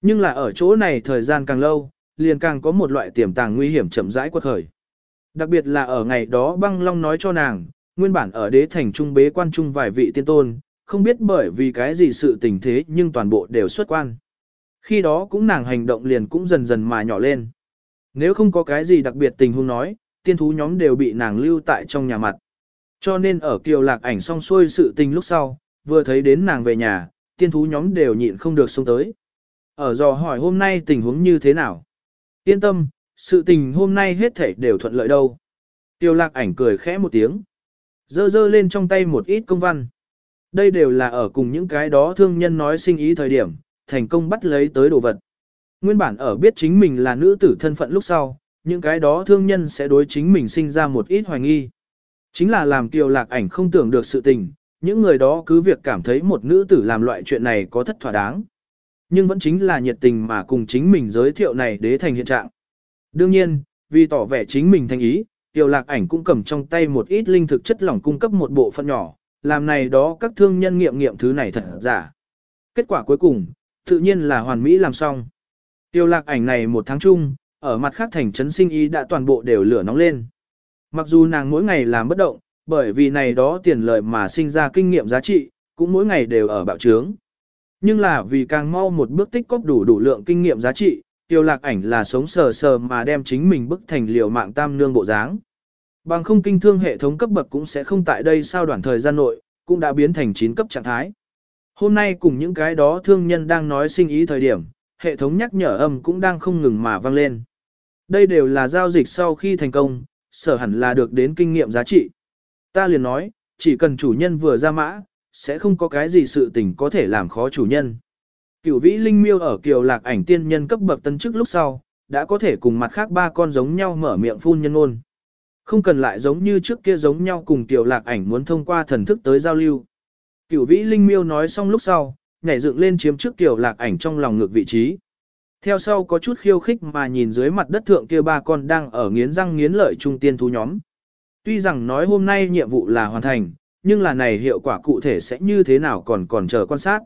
Nhưng là ở chỗ này thời gian càng lâu, liền càng có một loại tiềm tàng nguy hiểm chậm rãi quật khởi. Đặc biệt là ở ngày đó băng long nói cho nàng, nguyên bản ở đế thành trung bế quan trung vài vị tiên tôn, không biết bởi vì cái gì sự tình thế nhưng toàn bộ đều xuất quan. Khi đó cũng nàng hành động liền cũng dần dần mà nhỏ lên. Nếu không có cái gì đặc biệt tình huống nói, tiên thú nhóm đều bị nàng lưu tại trong nhà mặt. Cho nên ở kiều lạc ảnh xong xuôi sự tình lúc sau, vừa thấy đến nàng về nhà, tiên thú nhóm đều nhịn không được xông tới. Ở dò hỏi hôm nay tình huống như thế nào? Yên tâm, sự tình hôm nay hết thảy đều thuận lợi đâu. Tiêu lạc ảnh cười khẽ một tiếng. Dơ dơ lên trong tay một ít công văn. Đây đều là ở cùng những cái đó thương nhân nói sinh ý thời điểm, thành công bắt lấy tới đồ vật. Nguyên bản ở biết chính mình là nữ tử thân phận lúc sau, những cái đó thương nhân sẽ đối chính mình sinh ra một ít hoài nghi. Chính là làm kiều lạc ảnh không tưởng được sự tình, những người đó cứ việc cảm thấy một nữ tử làm loại chuyện này có thất thỏa đáng. Nhưng vẫn chính là nhiệt tình mà cùng chính mình giới thiệu này đế thành hiện trạng. Đương nhiên, vì tỏ vẻ chính mình thành ý, tiểu Lạc Ảnh cũng cầm trong tay một ít linh thực chất lỏng cung cấp một bộ phận nhỏ, làm này đó các thương nhân nghiệm nghiệm thứ này thật giả. Kết quả cuối cùng, tự nhiên là hoàn mỹ làm xong. Tiêu Lạc Ảnh này một tháng chung, ở mặt khác thành trấn sinh ý đã toàn bộ đều lửa nóng lên. Mặc dù nàng mỗi ngày làm bất động, bởi vì này đó tiền lợi mà sinh ra kinh nghiệm giá trị, cũng mỗi ngày đều ở bạo trướng. Nhưng là vì càng mau một bước tích cóp đủ đủ lượng kinh nghiệm giá trị, tiêu lạc ảnh là sống sờ sờ mà đem chính mình bức thành liều mạng tam nương bộ dáng. Bằng không kinh thương hệ thống cấp bậc cũng sẽ không tại đây sau đoạn thời gian nội, cũng đã biến thành 9 cấp trạng thái. Hôm nay cùng những cái đó thương nhân đang nói sinh ý thời điểm, hệ thống nhắc nhở âm cũng đang không ngừng mà vang lên. Đây đều là giao dịch sau khi thành công, sở hẳn là được đến kinh nghiệm giá trị. Ta liền nói, chỉ cần chủ nhân vừa ra mã, sẽ không có cái gì sự tình có thể làm khó chủ nhân. Cửu vĩ linh miêu ở kiều lạc ảnh tiên nhân cấp bậc tân chức lúc sau, đã có thể cùng mặt khác ba con giống nhau mở miệng phun nhân ôn. Không cần lại giống như trước kia giống nhau cùng kiều lạc ảnh muốn thông qua thần thức tới giao lưu. Cửu vĩ linh miêu nói xong lúc sau, nhảy dựng lên chiếm trước kiều lạc ảnh trong lòng ngược vị trí. Theo sau có chút khiêu khích mà nhìn dưới mặt đất thượng kia ba con đang ở nghiến răng nghiến lợi trung tiên thú nhóm. Tuy rằng nói hôm nay nhiệm vụ là hoàn thành, nhưng là này hiệu quả cụ thể sẽ như thế nào còn còn chờ quan sát.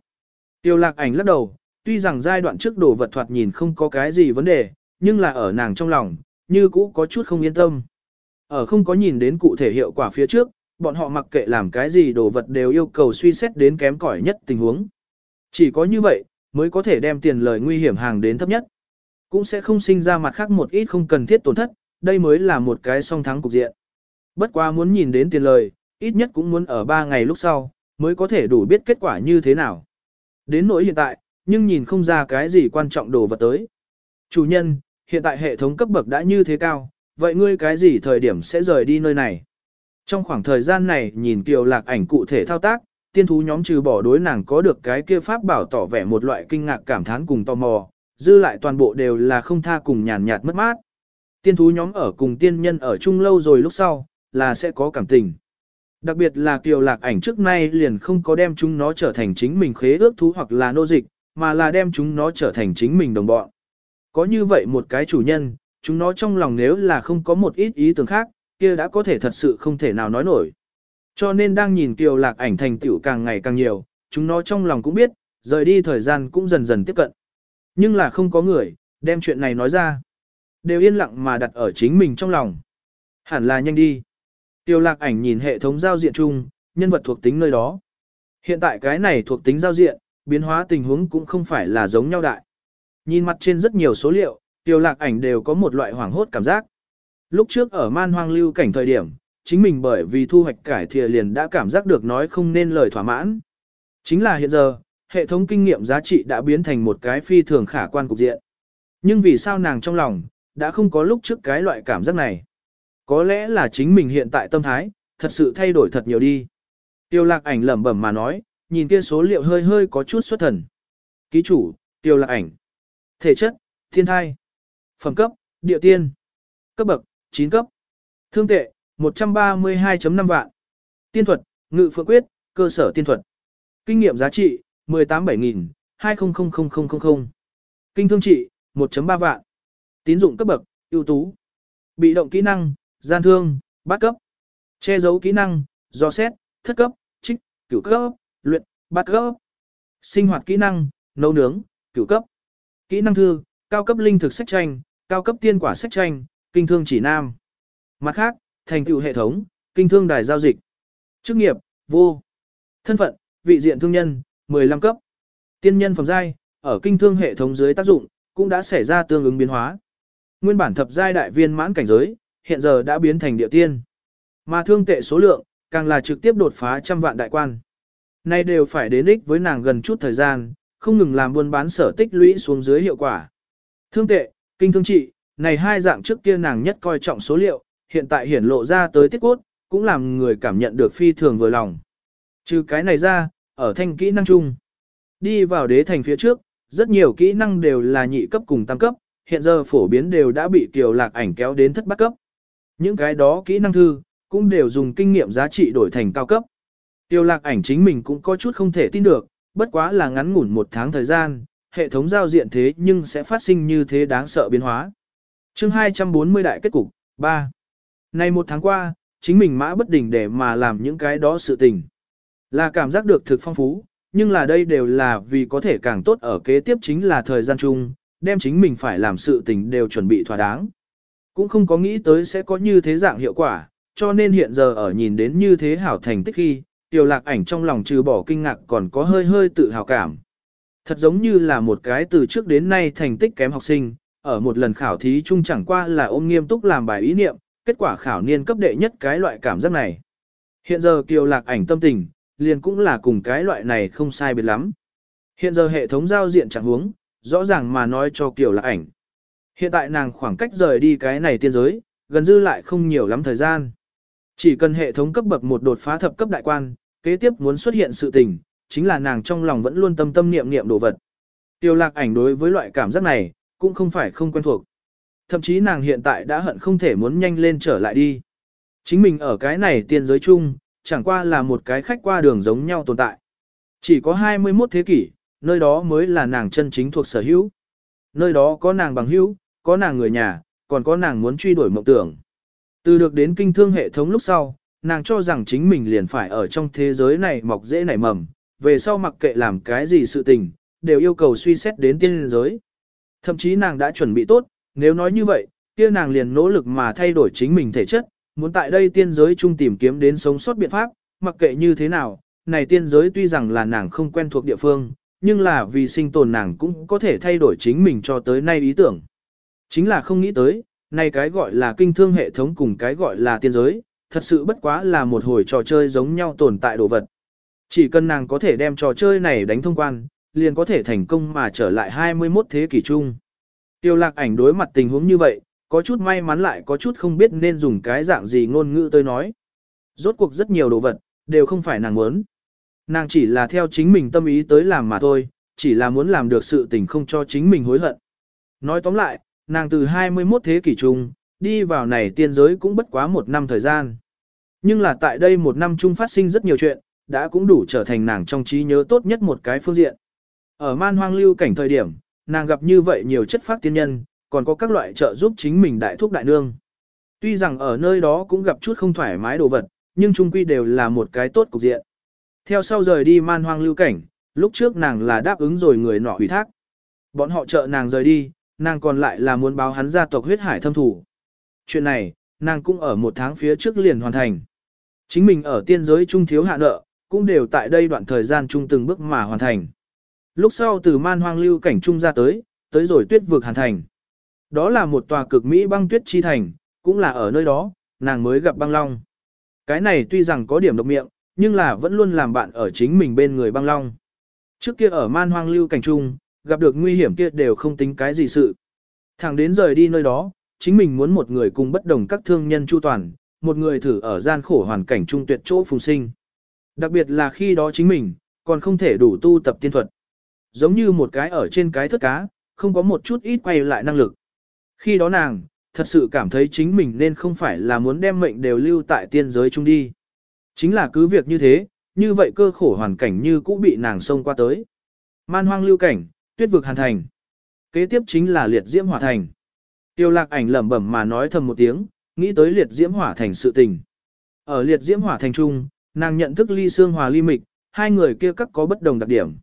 Tiêu lạc ảnh lắc đầu, tuy rằng giai đoạn trước đồ vật thoạt nhìn không có cái gì vấn đề, nhưng là ở nàng trong lòng, như cũ có chút không yên tâm. Ở không có nhìn đến cụ thể hiệu quả phía trước, bọn họ mặc kệ làm cái gì đồ vật đều yêu cầu suy xét đến kém cỏi nhất tình huống. Chỉ có như vậy, mới có thể đem tiền lời nguy hiểm hàng đến thấp nhất. Cũng sẽ không sinh ra mặt khác một ít không cần thiết tổn thất, đây mới là một cái song thắng cục diện. Bất quá muốn nhìn đến tiền lời, ít nhất cũng muốn ở 3 ngày lúc sau, mới có thể đủ biết kết quả như thế nào. Đến nỗi hiện tại, nhưng nhìn không ra cái gì quan trọng đồ vật tới. Chủ nhân, hiện tại hệ thống cấp bậc đã như thế cao, vậy ngươi cái gì thời điểm sẽ rời đi nơi này? Trong khoảng thời gian này nhìn Kiều Lạc ảnh cụ thể thao tác, tiên thú nhóm trừ bỏ đối nàng có được cái kia pháp bảo tỏ vẻ một loại kinh ngạc cảm thán cùng tò mò, dư lại toàn bộ đều là không tha cùng nhàn nhạt mất mát. Tiên thú nhóm ở cùng tiên nhân ở chung lâu rồi lúc sau, là sẽ có cảm tình. Đặc biệt là kiều lạc ảnh trước nay liền không có đem chúng nó trở thành chính mình khế ước thú hoặc là nô dịch, mà là đem chúng nó trở thành chính mình đồng bọn. Có như vậy một cái chủ nhân, chúng nó trong lòng nếu là không có một ít ý tưởng khác, kia đã có thể thật sự không thể nào nói nổi. Cho nên đang nhìn kiều lạc ảnh thành tựu càng ngày càng nhiều, chúng nó trong lòng cũng biết, rời đi thời gian cũng dần dần tiếp cận. Nhưng là không có người, đem chuyện này nói ra. Đều yên lặng mà đặt ở chính mình trong lòng. Hẳn là nhanh đi. Tiêu lạc ảnh nhìn hệ thống giao diện chung, nhân vật thuộc tính nơi đó. Hiện tại cái này thuộc tính giao diện, biến hóa tình huống cũng không phải là giống nhau đại. Nhìn mặt trên rất nhiều số liệu, tiêu lạc ảnh đều có một loại hoảng hốt cảm giác. Lúc trước ở man hoang lưu cảnh thời điểm, chính mình bởi vì thu hoạch cải thìa liền đã cảm giác được nói không nên lời thỏa mãn. Chính là hiện giờ, hệ thống kinh nghiệm giá trị đã biến thành một cái phi thường khả quan cục diện. Nhưng vì sao nàng trong lòng, đã không có lúc trước cái loại cảm giác này. Có lẽ là chính mình hiện tại tâm thái, thật sự thay đổi thật nhiều đi. Tiêu lạc ảnh lẩm bẩm mà nói, nhìn kia số liệu hơi hơi có chút xuất thần. Ký chủ, tiêu lạc ảnh. Thể chất, thiên thai. Phẩm cấp, địa tiên. Cấp bậc, 9 cấp. Thương tệ, 132.5 vạn. Tiên thuật, ngự phượng quyết, cơ sở tiên thuật. Kinh nghiệm giá trị, 18 7000, 20000000. Kinh thương trị, 1.3 vạn. Tín dụng cấp bậc, ưu tú. Bị động kỹ năng, gian thương, bát cấp. Che giấu kỹ năng, do xét, thất cấp, trích, cửu cấp, luyện, bát cấp. Sinh hoạt kỹ năng, nấu nướng, cửu cấp. Kỹ năng thư, cao cấp linh thực sách tranh, cao cấp tiên quả sách tranh, kinh thương chỉ nam. Mặt khác, thành tựu hệ thống, kinh thương đài giao dịch. Chức nghiệp, vô. Thân phận, vị diện thương nhân, 15 cấp. Tiên nhân phẩm giai, ở kinh thương hệ thống dưới tác dụng, cũng đã xảy ra tương ứng biến hóa. Nguyên bản thập giai đại viên mãn cảnh giới, hiện giờ đã biến thành địa tiên. Mà thương tệ số lượng, càng là trực tiếp đột phá trăm vạn đại quan. Nay đều phải đến ích với nàng gần chút thời gian, không ngừng làm buôn bán sở tích lũy xuống dưới hiệu quả. Thương tệ, kinh thương trị, này hai dạng trước kia nàng nhất coi trọng số liệu, hiện tại hiển lộ ra tới tiết cốt, cũng làm người cảm nhận được phi thường vừa lòng. Trừ cái này ra, ở thanh kỹ năng chung, đi vào đế thành phía trước, rất nhiều kỹ năng đều là nhị cấp cùng tam cấp, hiện giờ phổ biến đều đã bị kiều lạc ảnh kéo đến thất bát cấp. Những cái đó kỹ năng thư, cũng đều dùng kinh nghiệm giá trị đổi thành cao cấp. Tiêu lạc ảnh chính mình cũng có chút không thể tin được, bất quá là ngắn ngủn một tháng thời gian, hệ thống giao diện thế nhưng sẽ phát sinh như thế đáng sợ biến hóa. Chương 240 đại kết cục, 3. Này một tháng qua, chính mình mã bất đỉnh để mà làm những cái đó sự tình. Là cảm giác được thực phong phú, nhưng là đây đều là vì có thể càng tốt ở kế tiếp chính là thời gian chung, đem chính mình phải làm sự tình đều chuẩn bị thỏa đáng. Cũng không có nghĩ tới sẽ có như thế dạng hiệu quả, cho nên hiện giờ ở nhìn đến như thế hảo thành tích khi, tiểu lạc ảnh trong lòng trừ bỏ kinh ngạc còn có hơi hơi tự hào cảm. Thật giống như là một cái từ trước đến nay thành tích kém học sinh, ở một lần khảo thí chung chẳng qua là ôm nghiêm túc làm bài ý niệm, kết quả khảo niên cấp đệ nhất cái loại cảm giác này. Hiện giờ kiều lạc ảnh tâm tình, liền cũng là cùng cái loại này không sai biệt lắm. Hiện giờ hệ thống giao diện chẳng huống, rõ ràng mà nói cho kiều lạc ảnh. Hiện tại nàng khoảng cách rời đi cái này tiên giới, gần dư lại không nhiều lắm thời gian. Chỉ cần hệ thống cấp bậc một đột phá thập cấp đại quan, kế tiếp muốn xuất hiện sự tình, chính là nàng trong lòng vẫn luôn tâm tâm niệm niệm đồ vật. Tiêu lạc ảnh đối với loại cảm giác này, cũng không phải không quen thuộc. Thậm chí nàng hiện tại đã hận không thể muốn nhanh lên trở lại đi. Chính mình ở cái này tiên giới chung, chẳng qua là một cái khách qua đường giống nhau tồn tại. Chỉ có 21 thế kỷ, nơi đó mới là nàng chân chính thuộc sở hữu. Nơi đó có nàng bằng hữu, có nàng người nhà, còn có nàng muốn truy đuổi mộng tưởng. Từ được đến kinh thương hệ thống lúc sau, nàng cho rằng chính mình liền phải ở trong thế giới này mọc dễ nảy mầm, về sau mặc kệ làm cái gì sự tình, đều yêu cầu suy xét đến tiên giới. Thậm chí nàng đã chuẩn bị tốt, nếu nói như vậy, kia nàng liền nỗ lực mà thay đổi chính mình thể chất, muốn tại đây tiên giới chung tìm kiếm đến sống sót biện pháp, mặc kệ như thế nào, này tiên giới tuy rằng là nàng không quen thuộc địa phương, nhưng là vì sinh tồn nàng cũng có thể thay đổi chính mình cho tới nay ý tưởng. Chính là không nghĩ tới, này cái gọi là kinh thương hệ thống cùng cái gọi là tiên giới, thật sự bất quá là một hồi trò chơi giống nhau tồn tại đồ vật. Chỉ cần nàng có thể đem trò chơi này đánh thông quan, liền có thể thành công mà trở lại 21 thế kỷ chung. Tiêu lạc ảnh đối mặt tình huống như vậy, có chút may mắn lại có chút không biết nên dùng cái dạng gì ngôn ngữ tới nói. Rốt cuộc rất nhiều đồ vật, đều không phải nàng muốn. Nàng chỉ là theo chính mình tâm ý tới làm mà thôi, chỉ là muốn làm được sự tình không cho chính mình hối hận. Nói tóm lại, nàng từ 21 thế kỷ trung đi vào này tiên giới cũng bất quá một năm thời gian. Nhưng là tại đây một năm chung phát sinh rất nhiều chuyện, đã cũng đủ trở thành nàng trong trí nhớ tốt nhất một cái phương diện. Ở man hoang lưu cảnh thời điểm, nàng gặp như vậy nhiều chất phát tiên nhân, còn có các loại trợ giúp chính mình đại thúc đại nương. Tuy rằng ở nơi đó cũng gặp chút không thoải mái đồ vật, nhưng chung quy đều là một cái tốt cục diện. Theo sau rời đi man hoang lưu cảnh, lúc trước nàng là đáp ứng rồi người nọ ủy thác. Bọn họ trợ nàng rời đi, nàng còn lại là muốn báo hắn gia tộc huyết hải thâm thủ. Chuyện này, nàng cũng ở một tháng phía trước liền hoàn thành. Chính mình ở tiên giới trung thiếu hạ nợ, cũng đều tại đây đoạn thời gian trung từng bước mà hoàn thành. Lúc sau từ man hoang lưu cảnh trung ra tới, tới rồi tuyết vực hàn thành. Đó là một tòa cực Mỹ băng tuyết chi thành, cũng là ở nơi đó, nàng mới gặp băng long. Cái này tuy rằng có điểm độc miệng, nhưng là vẫn luôn làm bạn ở chính mình bên người băng long. Trước kia ở man hoang lưu cảnh trung, gặp được nguy hiểm kia đều không tính cái gì sự. Thẳng đến rời đi nơi đó, chính mình muốn một người cùng bất đồng các thương nhân chu toàn, một người thử ở gian khổ hoàn cảnh trung tuyệt chỗ phùng sinh. Đặc biệt là khi đó chính mình, còn không thể đủ tu tập tiên thuật. Giống như một cái ở trên cái thất cá, không có một chút ít quay lại năng lực. Khi đó nàng, thật sự cảm thấy chính mình nên không phải là muốn đem mệnh đều lưu tại tiên giới chung đi. Chính là cứ việc như thế, như vậy cơ khổ hoàn cảnh như cũ bị nàng xông qua tới. Man hoang lưu cảnh, tuyết vực hàn thành. Kế tiếp chính là liệt diễm hỏa thành. Tiêu lạc ảnh lẩm bẩm mà nói thầm một tiếng, nghĩ tới liệt diễm hỏa thành sự tình. Ở liệt diễm hỏa thành trung, nàng nhận thức ly xương hòa ly mịch, hai người kia các có bất đồng đặc điểm.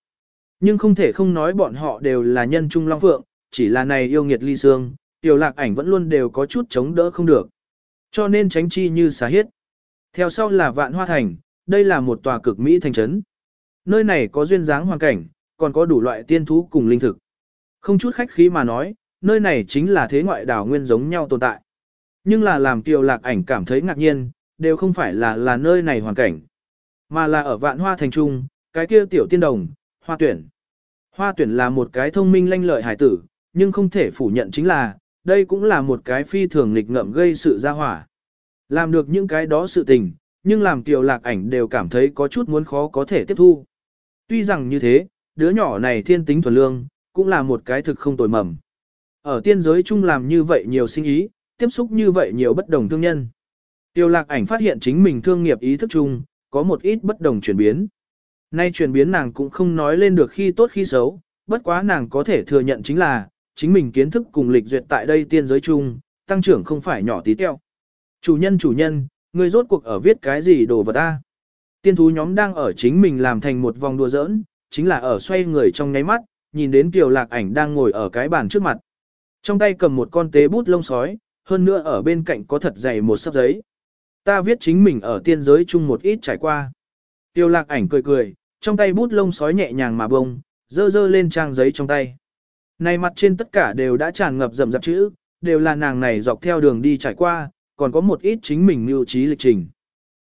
Nhưng không thể không nói bọn họ đều là nhân trung long phượng, chỉ là này yêu nghiệt ly xương, tiêu lạc ảnh vẫn luôn đều có chút chống đỡ không được. Cho nên tránh chi như xá hiết. Theo sau là vạn hoa thành, đây là một tòa cực mỹ thành trấn. Nơi này có duyên dáng hoàn cảnh, còn có đủ loại tiên thú cùng linh thực. Không chút khách khí mà nói, nơi này chính là thế ngoại đảo nguyên giống nhau tồn tại. Nhưng là làm kiều lạc ảnh cảm thấy ngạc nhiên, đều không phải là là nơi này hoàn cảnh, mà là ở vạn hoa thành trung, cái kia tiểu tiên đồng, hoa tuyển. Hoa tuyển là một cái thông minh lanh lợi hải tử, nhưng không thể phủ nhận chính là, đây cũng là một cái phi thường nghịch ngợm gây sự ra hỏa. Làm được những cái đó sự tình, nhưng làm tiểu lạc ảnh đều cảm thấy có chút muốn khó có thể tiếp thu. Tuy rằng như thế, đứa nhỏ này thiên tính thuần lương, cũng là một cái thực không tồi mầm. Ở tiên giới chung làm như vậy nhiều sinh ý, tiếp xúc như vậy nhiều bất đồng thương nhân. Tiêu lạc ảnh phát hiện chính mình thương nghiệp ý thức chung, có một ít bất đồng chuyển biến. Nay chuyển biến nàng cũng không nói lên được khi tốt khi xấu, bất quá nàng có thể thừa nhận chính là, chính mình kiến thức cùng lịch duyệt tại đây tiên giới chung, tăng trưởng không phải nhỏ tí teo. Chủ nhân chủ nhân, người rốt cuộc ở viết cái gì đồ vật ta? Tiên thú nhóm đang ở chính mình làm thành một vòng đùa giỡn, chính là ở xoay người trong nháy mắt, nhìn đến Kiều Lạc Ảnh đang ngồi ở cái bàn trước mặt. Trong tay cầm một con tế bút lông sói, hơn nữa ở bên cạnh có thật dày một sấp giấy. Ta viết chính mình ở tiên giới chung một ít trải qua. Tiêu Lạc Ảnh cười cười, trong tay bút lông sói nhẹ nhàng mà bông, dơ dơ lên trang giấy trong tay. Này mặt trên tất cả đều đã tràn ngập rậm rạp chữ, đều là nàng này dọc theo đường đi trải qua, còn có một ít chính mình lưu trí lịch trình.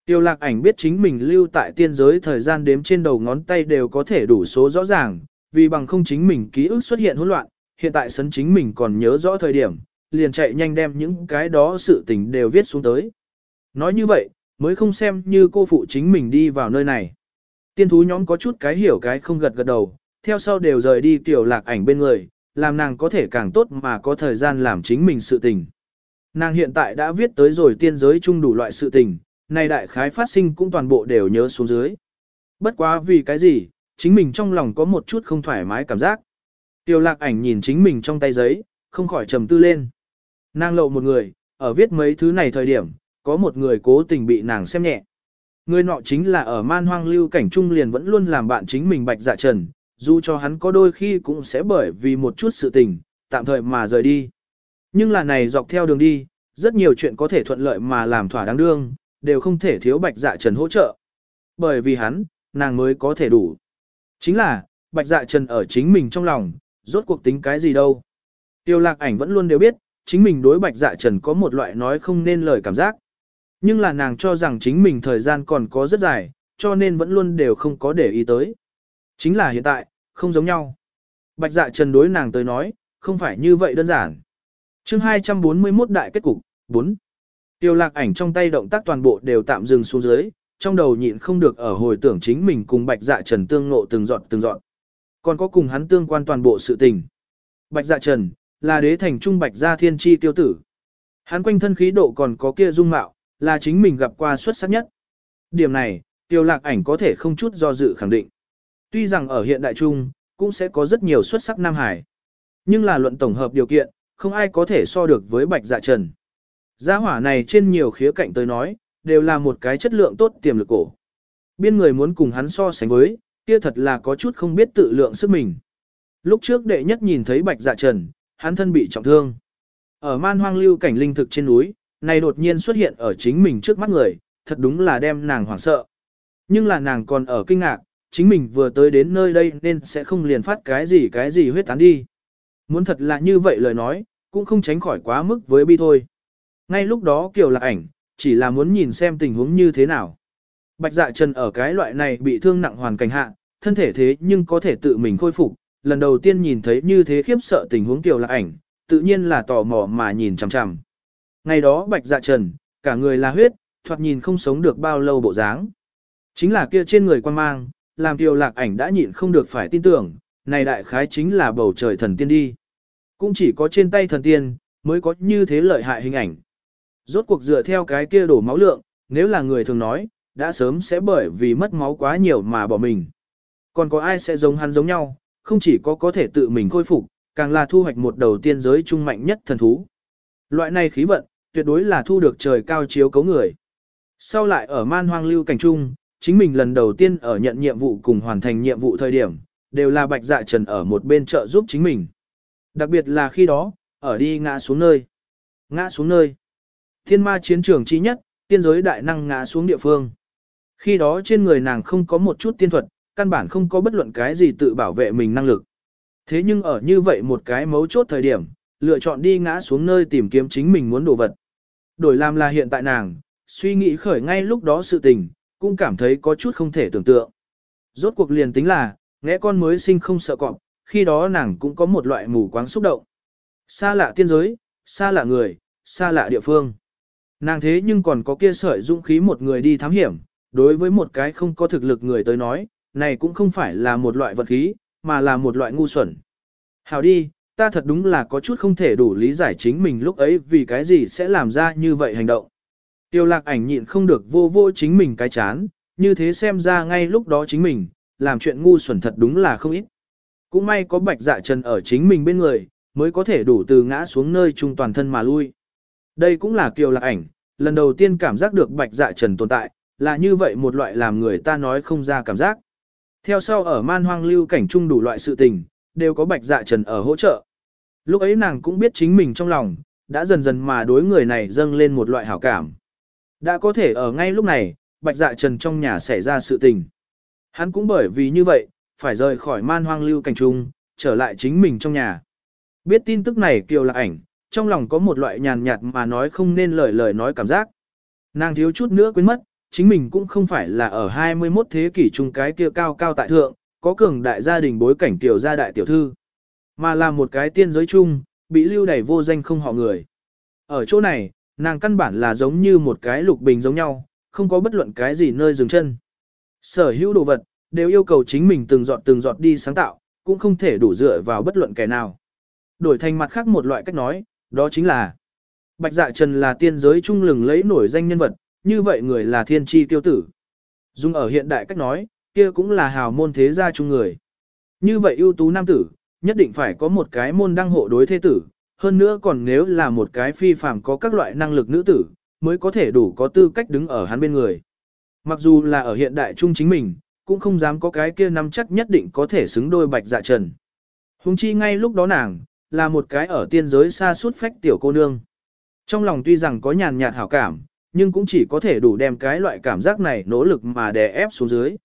Tiêu lạc ảnh biết chính mình lưu tại tiên giới thời gian đếm trên đầu ngón tay đều có thể đủ số rõ ràng, vì bằng không chính mình ký ức xuất hiện hỗn loạn, hiện tại sấn chính mình còn nhớ rõ thời điểm, liền chạy nhanh đem những cái đó sự tình đều viết xuống tới. Nói như vậy, mới không xem như cô phụ chính mình đi vào nơi này. Tiên thú nhóm có chút cái hiểu cái không gật gật đầu, theo sau đều rời đi tiểu lạc ảnh bên người, làm nàng có thể càng tốt mà có thời gian làm chính mình sự tình. Nàng hiện tại đã viết tới rồi tiên giới chung đủ loại sự tình, này đại khái phát sinh cũng toàn bộ đều nhớ xuống dưới. Bất quá vì cái gì, chính mình trong lòng có một chút không thoải mái cảm giác. Tiêu lạc ảnh nhìn chính mình trong tay giấy, không khỏi trầm tư lên. Nàng lộ một người, ở viết mấy thứ này thời điểm, có một người cố tình bị nàng xem nhẹ. Người nọ chính là ở man hoang lưu cảnh trung liền vẫn luôn làm bạn chính mình bạch dạ trần, dù cho hắn có đôi khi cũng sẽ bởi vì một chút sự tình, tạm thời mà rời đi. Nhưng là này dọc theo đường đi, rất nhiều chuyện có thể thuận lợi mà làm thỏa đáng đương, đều không thể thiếu bạch dạ trần hỗ trợ. Bởi vì hắn, nàng mới có thể đủ. Chính là, bạch dạ trần ở chính mình trong lòng, rốt cuộc tính cái gì đâu. Tiêu lạc ảnh vẫn luôn đều biết, chính mình đối bạch dạ trần có một loại nói không nên lời cảm giác. Nhưng là nàng cho rằng chính mình thời gian còn có rất dài, cho nên vẫn luôn đều không có để ý tới. Chính là hiện tại, không giống nhau. Bạch dạ trần đối nàng tới nói, không phải như vậy đơn giản. chương 241 đại kết cục, 4. Tiêu lạc ảnh trong tay động tác toàn bộ đều tạm dừng xuống dưới, trong đầu nhịn không được ở hồi tưởng chính mình cùng bạch dạ trần tương ngộ từng dọn từng dọn. Còn có cùng hắn tương quan toàn bộ sự tình. Bạch dạ trần, là đế thành trung bạch gia thiên chi tiêu tử. Hắn quanh thân khí độ còn có kia dung mạo, là chính mình gặp qua xuất sắc nhất. Điểm này, tiêu lạc ảnh có thể không chút do dự khẳng định. Tuy rằng ở hiện đại trung, cũng sẽ có rất nhiều xuất sắc Nam Hải. Nhưng là luận tổng hợp điều kiện, không ai có thể so được với bạch dạ trần. Gia hỏa này trên nhiều khía cạnh tới nói, đều là một cái chất lượng tốt tiềm lực cổ. Biên người muốn cùng hắn so sánh với, kia thật là có chút không biết tự lượng sức mình. Lúc trước đệ nhất nhìn thấy bạch dạ trần, hắn thân bị trọng thương. Ở man hoang lưu cảnh linh thực trên núi, này đột nhiên xuất hiện ở chính mình trước mắt người, thật đúng là đem nàng hoảng sợ. Nhưng là nàng còn ở kinh ngạc, chính mình vừa tới đến nơi đây nên sẽ không liền phát cái gì cái gì huyết tán đi. Muốn thật là như vậy lời nói, cũng không tránh khỏi quá mức với bi thôi. Ngay lúc đó kiểu Lạc ảnh, chỉ là muốn nhìn xem tình huống như thế nào. Bạch dạ trần ở cái loại này bị thương nặng hoàn cảnh hạ, thân thể thế nhưng có thể tự mình khôi phục, lần đầu tiên nhìn thấy như thế khiếp sợ tình huống kiểu Lạc ảnh, tự nhiên là tò mò mà nhìn chằm chằm. Ngày đó bạch dạ trần, cả người là huyết, thoạt nhìn không sống được bao lâu bộ dáng. Chính là kia trên người quan mang, làm tiêu Lạc ảnh đã nhịn không được phải tin tưởng, này đại khái chính là bầu trời thần tiên đi. Cũng chỉ có trên tay thần tiên, mới có như thế lợi hại hình ảnh. Rốt cuộc dựa theo cái kia đổ máu lượng, nếu là người thường nói, đã sớm sẽ bởi vì mất máu quá nhiều mà bỏ mình. Còn có ai sẽ giống hắn giống nhau, không chỉ có có thể tự mình khôi phục, càng là thu hoạch một đầu tiên giới trung mạnh nhất thần thú. Loại này khí vận, tuyệt đối là thu được trời cao chiếu cấu người. Sau lại ở man hoang lưu cảnh trung, chính mình lần đầu tiên ở nhận nhiệm vụ cùng hoàn thành nhiệm vụ thời điểm, đều là bạch dạ trần ở một bên trợ giúp chính mình. Đặc biệt là khi đó, ở đi ngã xuống nơi. Ngã xuống nơi. Thiên ma chiến trường chi nhất, tiên giới đại năng ngã xuống địa phương. Khi đó trên người nàng không có một chút tiên thuật, căn bản không có bất luận cái gì tự bảo vệ mình năng lực. Thế nhưng ở như vậy một cái mấu chốt thời điểm, lựa chọn đi ngã xuống nơi tìm kiếm chính mình muốn đồ vật. Đổi làm là hiện tại nàng, suy nghĩ khởi ngay lúc đó sự tình, cũng cảm thấy có chút không thể tưởng tượng. Rốt cuộc liền tính là, ngẽ con mới sinh không sợ cọp, khi đó nàng cũng có một loại mù quáng xúc động. Xa lạ tiên giới, xa lạ người, xa lạ địa phương. Nàng thế nhưng còn có kia sợi dũng khí một người đi thám hiểm, đối với một cái không có thực lực người tới nói, này cũng không phải là một loại vật khí, mà là một loại ngu xuẩn. Hào đi, ta thật đúng là có chút không thể đủ lý giải chính mình lúc ấy vì cái gì sẽ làm ra như vậy hành động. Tiêu lạc ảnh nhịn không được vô vô chính mình cái chán, như thế xem ra ngay lúc đó chính mình, làm chuyện ngu xuẩn thật đúng là không ít. Cũng may có bạch dạ trần ở chính mình bên người, mới có thể đủ từ ngã xuống nơi trung toàn thân mà lui. Đây cũng là kiều lạc ảnh, lần đầu tiên cảm giác được bạch dạ trần tồn tại, là như vậy một loại làm người ta nói không ra cảm giác. Theo sau ở man hoang lưu cảnh trung đủ loại sự tình, đều có bạch dạ trần ở hỗ trợ. Lúc ấy nàng cũng biết chính mình trong lòng, đã dần dần mà đối người này dâng lên một loại hảo cảm. Đã có thể ở ngay lúc này, bạch dạ trần trong nhà xảy ra sự tình. Hắn cũng bởi vì như vậy, phải rời khỏi man hoang lưu cảnh trung, trở lại chính mình trong nhà. Biết tin tức này kiều lạc ảnh, trong lòng có một loại nhàn nhạt mà nói không nên lời lời nói cảm giác. Nàng thiếu chút nữa quên mất, chính mình cũng không phải là ở 21 thế kỷ trung cái kia cao cao tại thượng, có cường đại gia đình bối cảnh tiểu gia đại tiểu thư mà là một cái tiên giới chung, bị lưu đẩy vô danh không họ người. Ở chỗ này, nàng căn bản là giống như một cái lục bình giống nhau, không có bất luận cái gì nơi dừng chân. Sở hữu đồ vật, đều yêu cầu chính mình từng giọt từng giọt đi sáng tạo, cũng không thể đủ dựa vào bất luận kẻ nào. Đổi thành mặt khác một loại cách nói, đó chính là Bạch Dạ Trần là tiên giới trung lừng lấy nổi danh nhân vật, như vậy người là thiên tri tiêu tử. Dùng ở hiện đại cách nói, kia cũng là hào môn thế gia chung người. Như vậy ưu tú nam tử, nhất định phải có một cái môn đăng hộ đối thế tử, hơn nữa còn nếu là một cái phi phàm có các loại năng lực nữ tử, mới có thể đủ có tư cách đứng ở hắn bên người. Mặc dù là ở hiện đại trung chính mình, cũng không dám có cái kia nắm chắc nhất định có thể xứng đôi bạch dạ trần. Hùng chi ngay lúc đó nàng, là một cái ở tiên giới xa suốt phách tiểu cô nương. Trong lòng tuy rằng có nhàn nhạt hảo cảm, nhưng cũng chỉ có thể đủ đem cái loại cảm giác này nỗ lực mà đè ép xuống dưới.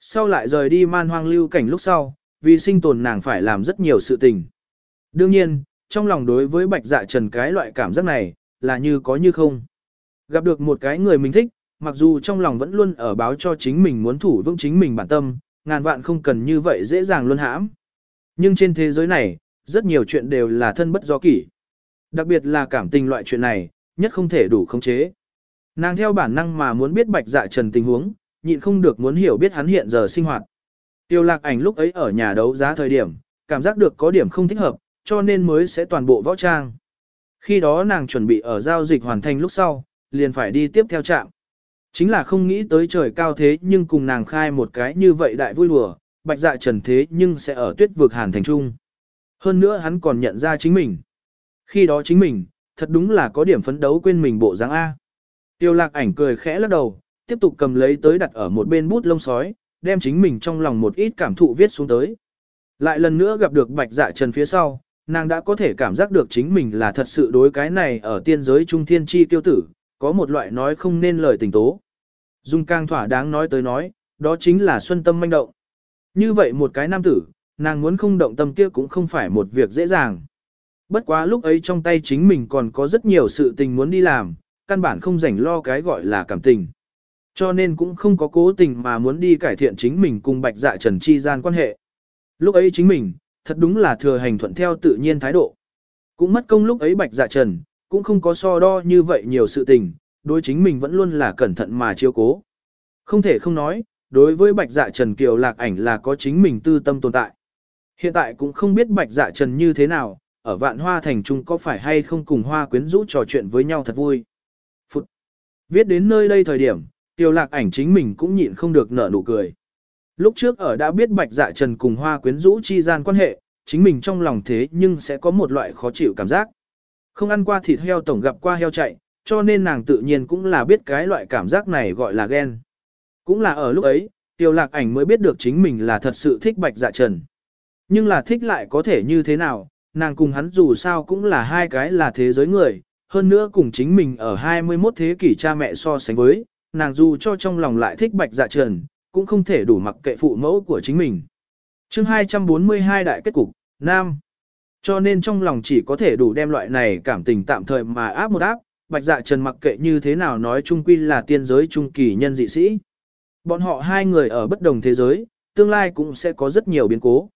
Sau lại rời đi man hoang lưu cảnh lúc sau, vì sinh tồn nàng phải làm rất nhiều sự tình. Đương nhiên, trong lòng đối với bạch dạ trần cái loại cảm giác này, là như có như không. Gặp được một cái người mình thích, mặc dù trong lòng vẫn luôn ở báo cho chính mình muốn thủ vững chính mình bản tâm, ngàn vạn không cần như vậy dễ dàng luôn hãm. Nhưng trên thế giới này, rất nhiều chuyện đều là thân bất do kỷ. Đặc biệt là cảm tình loại chuyện này, nhất không thể đủ khống chế. Nàng theo bản năng mà muốn biết bạch dạ trần tình huống, nhịn không được muốn hiểu biết hắn hiện giờ sinh hoạt. Tiêu lạc ảnh lúc ấy ở nhà đấu giá thời điểm, cảm giác được có điểm không thích hợp, cho nên mới sẽ toàn bộ võ trang. Khi đó nàng chuẩn bị ở giao dịch hoàn thành lúc sau, liền phải đi tiếp theo trạm. Chính là không nghĩ tới trời cao thế nhưng cùng nàng khai một cái như vậy đại vui lùa, bạch dạ trần thế nhưng sẽ ở tuyết vực hàn thành trung. Hơn nữa hắn còn nhận ra chính mình. Khi đó chính mình, thật đúng là có điểm phấn đấu quên mình bộ dáng A. Tiêu lạc ảnh cười khẽ lắc đầu, tiếp tục cầm lấy tới đặt ở một bên bút lông sói, đem chính mình trong lòng một ít cảm thụ viết xuống tới. Lại lần nữa gặp được bạch dạ trần phía sau, nàng đã có thể cảm giác được chính mình là thật sự đối cái này ở tiên giới trung thiên chi tiêu tử, có một loại nói không nên lời tình tố. Dung càng thỏa đáng nói tới nói, đó chính là xuân tâm manh động. Như vậy một cái nam tử, nàng muốn không động tâm kia cũng không phải một việc dễ dàng. Bất quá lúc ấy trong tay chính mình còn có rất nhiều sự tình muốn đi làm, căn bản không rảnh lo cái gọi là cảm tình. Cho nên cũng không có cố tình mà muốn đi cải thiện chính mình cùng bạch dạ trần chi gian quan hệ. Lúc ấy chính mình, thật đúng là thừa hành thuận theo tự nhiên thái độ. Cũng mất công lúc ấy bạch dạ trần, cũng không có so đo như vậy nhiều sự tình, đối chính mình vẫn luôn là cẩn thận mà chiếu cố. Không thể không nói, đối với bạch dạ trần kiều lạc ảnh là có chính mình tư tâm tồn tại. Hiện tại cũng không biết bạch dạ trần như thế nào, ở vạn hoa thành trung có phải hay không cùng hoa quyến rũ trò chuyện với nhau thật vui. Phụt. Viết đến nơi đây thời điểm, Tiêu lạc ảnh chính mình cũng nhịn không được nở nụ cười. Lúc trước ở đã biết bạch dạ trần cùng hoa quyến rũ chi gian quan hệ, chính mình trong lòng thế nhưng sẽ có một loại khó chịu cảm giác. Không ăn qua thịt heo tổng gặp qua heo chạy, cho nên nàng tự nhiên cũng là biết cái loại cảm giác này gọi là ghen. Cũng là ở lúc ấy, tiêu lạc ảnh mới biết được chính mình là thật sự thích bạch dạ trần. Nhưng là thích lại có thể như thế nào, nàng cùng hắn dù sao cũng là hai cái là thế giới người, hơn nữa cùng chính mình ở 21 thế kỷ cha mẹ so sánh với, nàng dù cho trong lòng lại thích bạch dạ trần, cũng không thể đủ mặc kệ phụ mẫu của chính mình. chương 242 đại kết cục, Nam. Cho nên trong lòng chỉ có thể đủ đem loại này cảm tình tạm thời mà áp một áp, bạch dạ trần mặc kệ như thế nào nói chung quy là tiên giới trung kỳ nhân dị sĩ. Bọn họ hai người ở bất đồng thế giới, tương lai cũng sẽ có rất nhiều biến cố.